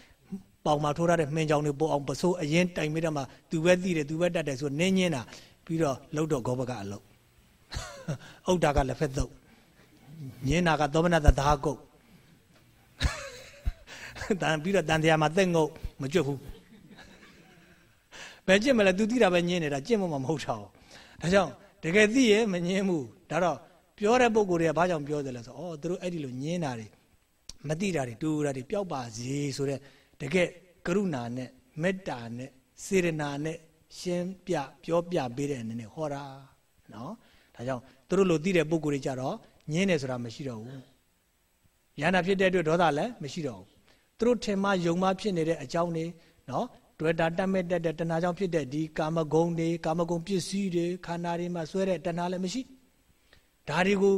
ပေါင်မှာထိုးထားတဲ့မှင်ကြောင်တွေပို့အောင်ပစိုးအရင်တိုင်မိတော့မှသူပဲသိတယ်သူပဲတတ်တယ်ဆိုနင်းညင်းတာပြီးတော့လှုပ်တော့ဂောဘကအလုပ်ဥဒ္ဒါကလက်ဖက်တုပ်ညင်းတာကသောမနတသားကုတ်တန်ပြီးတော့တန်တရားမှာသက်ငုတ်မကြွဘူးဘယ်ကြည့်မလဲ तू သိတာပဲညင်းနေတာကြင့်မမမဟုတ်တာ။ဒါကြောင့်တကယ်သိရဲ့မညင်းဘူး။ဒါတော့ ပြောတဲ့ပုံကိုယ်တွေကဘာကြောင့်ပြောတယ်လဲဆိုတော့အော်သူတို့အဲ့ဒီလိုညင်းတာတွေမသိတာတွေတူတာတွေပျောက်ပါစေဆိုတဲ့တကယ်ကရုဏာနဲ့မေတ္တာနဲ့စေရနာနဲ့ရှင်းပြပြောပြပေးတဲ့အနေနဲ့ဟောတာနော်ဒါကြောင့်သူတို့လိုသိတဲ့ပုံကိုယ်တွေကြတော့ညင်းတယ်ဆိုတာမရှိတော့ဘူးရဟန္တာဖြစ်တဲ့အတွက်ဒေါသလည်းမရှိတော့ဘူးသူတို့ထင်မှယုံမှဖြစ်နေတဲ့အကြောင်းတွေနော်တွေ့တာတတ်မဲ့တဲ့တဏှာကြောင့်ဖြစ်တဲ့ဒီကာမဂုဏ်တွေကာမဂုဏ်ပစ္စည်းတွေခန္ဓာတွေမှာဆွဲတဲ့တဏှာလည်းမရှိ ဒါတွေကို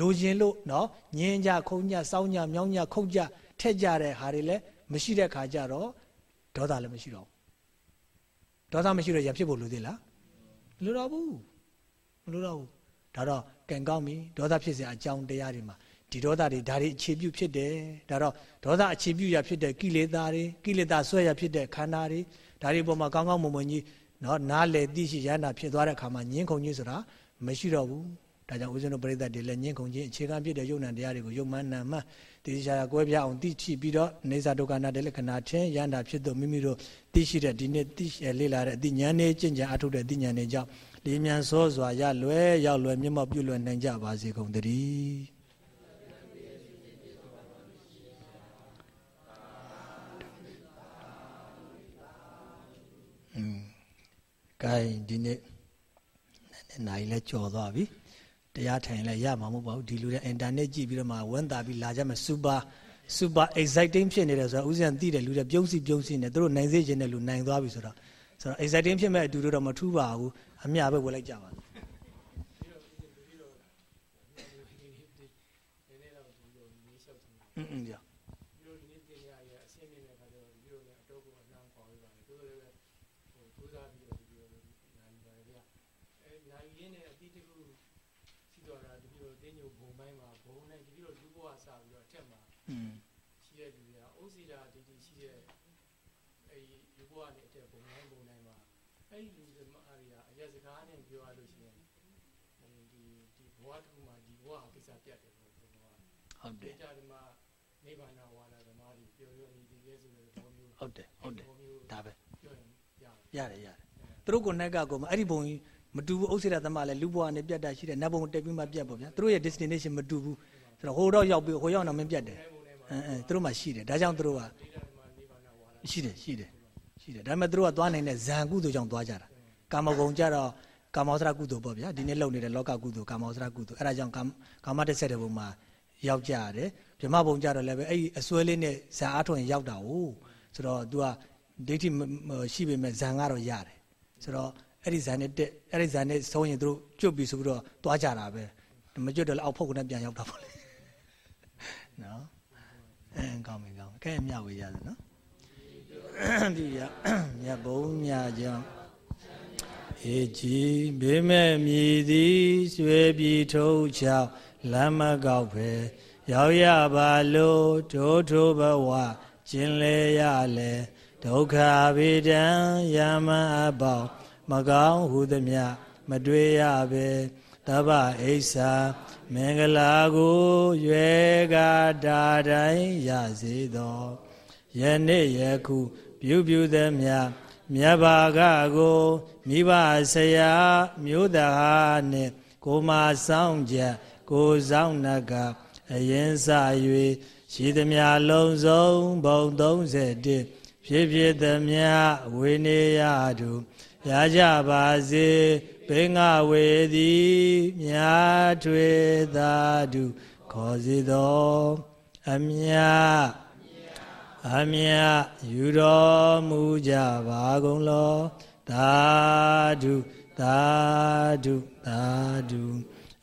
လိုချင်လို့နော်ညင်းကြခုံကြစောင်းကြမြောင်းကြခုတ်ကြထက်ကြတဲ့ဟာတွေလည်းမရှိတဲ့ခါကျတော့ဒေါသလည်းမရှိတော့ဘူးဒေါသမရှိတော့ရဖြစ်ဖို့လိုသေးလားမလိုတော့ဘူးမလိုတော့ဘူးဒါတော့ကံကောင်းပြီဒေါသဖြစ်စရာအကြောင်းတရားတွေမှာဒီဒေါသတွေဒါတွေအခြေပြုဖြစ်တယ်ဒါတော့ဒေါသအခြေပြုရဖြစ်တဲ့ကိလေသာတွေကိလေသာဆွဲရဖြစ်တဲ့ခန္ဓာတွေဒါတွေပေါ်မှာကောင်းကောင်းမွန်မွန်ကြီးနော်နားလေသိရှိရဟနာဖြစ်သွားတဲ့အခါမှာညင်းခုန်ကြီးဆိုတာမရှိတော့ဘူး ဒါကြောင့်ဦးဇင်းတို့ပြိဿတွေလည်းညင်းခုန်ခြင်းအခြေခံဖြစ်တဲ့ယုံ nant တရားတွေကိုယုံမှန်နာမှတိကျရာကွဲပြားအောင်သိချိပြီးတော့နေစာဒုက္ခနာတဲ့လက္ခဏာချင်းရဟန္တာဖြစ်တော့မိမိတို့သိရှိတဲ့ဒီနေ့သိလေ့လာတဲ့အသိဉာဏ်နဲ့ကျင့်ကြံအထုတ်တဲ့အသိဉာဏ်တွေကြောင့်ဒီမြန်စောစွာရလွယ်ရောက်လွယ်မြတ်မောပြုလွယ်နိုင်ကြပါစေကုန်သတည်းอืม gain ဒီနေ့နိုင်လဲကြော်သွားပြီ တရားထိုင်လဲရမှာမဟုတ်ပါဘူးဒီလူတွေအင်တာနက်ကြည့်ပြီးတော့မှဝန်တာပြီးလာကြမှာ super super exciting ဖြစ်နေတယ်ဆိုတော့ဥစဉ်သိတယ်လူတွေပြုံးစီပြုံးစီနေသူတို့နိုင်စေခြင်းတဲ့လူနိုင်သွားပြီဆိုတော့ဆိုတော့ exciting ဖြစ်မဲ့အတူတူတော့မထူးပါဘူးအမျှပဲဝင်လိုက်ကြပါ嗯嗯，对。 ဟုတ်တယ်ကြာဒီမှာနိဗ္ဗာန်ဝါဒဓမ္မတွေပြောပြောနေဒီကဲဆိုတဲ့ဘောမျိုးဟုတ်တယ်ဟုတ်တယ်ဘောမျိုးဒါပဲပြောရင်ရတယ်ရတယ်ရတယ်သူတို့ကိုနဲ့ကကိုအဲ့ဒီဘုံကြီးမတူဘူးဥစ္စေရသမလည်းလူဘဝနဲ့ပြတ်တာရှိတယ်နတ်ဘုံတက်ပြီးမှပြတ်ပေါ့ဗျာသူတို့ရဲ့ destination မတူဘူးဆိုတော့ဟိုတော့ရောက်ပြီးဟိုရောက်တော့မင်းပြတ်တယ်အဲအဲသူတို့မှရှိတယ်ဒါကြောင့်သူတို့ကရှိတယ်ရှိတယ်ရှိတယ်ဒါပေမဲ့သူတို့ကသွားနိုင်တဲ့ဇံကုသိုလ်ကြောင့်သွားကြတာကာမဂုဏ်ကြတော့ကာမောစရကုသိုလ်ပေါ့ဗျာဒီနေ့လုပ်နေတဲ့လောကကုသိုလ်ကာမောစရကုသိုလ်အဲ့ဒါကြောင့်ကာကာမတက်ဆက်တဲ့ဘုံမှာ ရောက်ကြရတယ်ဗြဟ္မဘုံကြတော့လည်းပဲအဲ့ဒီအစွဲလေးနဲ့ဇံအားထုတ်ရင်ရောက်တာ ਉਹ ဆိုတော့ तू ကဒိဋ္ဌိရှိပေမဲ့ဇံကတော့ရတယ်ဆိုတော့အဲ့ဒီဇံနဲ့တက်အဲ့ဒီဇံနဲ့ဆုံးရင်သူတို့ကျွတ်ပြီဆိုပြီးတော့သွားကြတာပဲမကျွတ်တော့လည်းအောက်ဖုတ်ကနေပြန်ရောက်တာပေါ့လေနော်အဲကောင်းပြီကောင်းပြီကဲမြဝေရတယ်နော်ဒီရမြတ်ဘုံမြကြောင့်ဧကြီးဘေးမဲ့မြည်သည်ရွှေပြည်ထုံးချောက် လမ်းမကောက်ပဲရောက်ရပါလို့ဒိုးထိုးဘဝကျင်လေရလေဒုက္ခဗေဒံယမအပေါမကောင်းဟုသမျှမတွေ့ရပဲတပ္ပအိဆာမင်္ဂလာကိုရွယ်ကာတာတိုင်းရစေသောယနေ့ယခုပြုပြုသမျှမြတ်ဘာကကိုမိဘဆရာမျိုးသားနှင့်ကိုမဆောင်ချက် ကိုဆောင်နကအရင်စ၍ရှိသမျှလုံးစုံဘုံ31ဖြစ်ဖြစ်သမျှဝေနေရသူရကြပါစေဘေငါဝေသည်မြာထွေသာတုခေါ်စေသောအမြအမြယူတော်မူကြပါကုန်လောသာဓုသာဓုသာဓု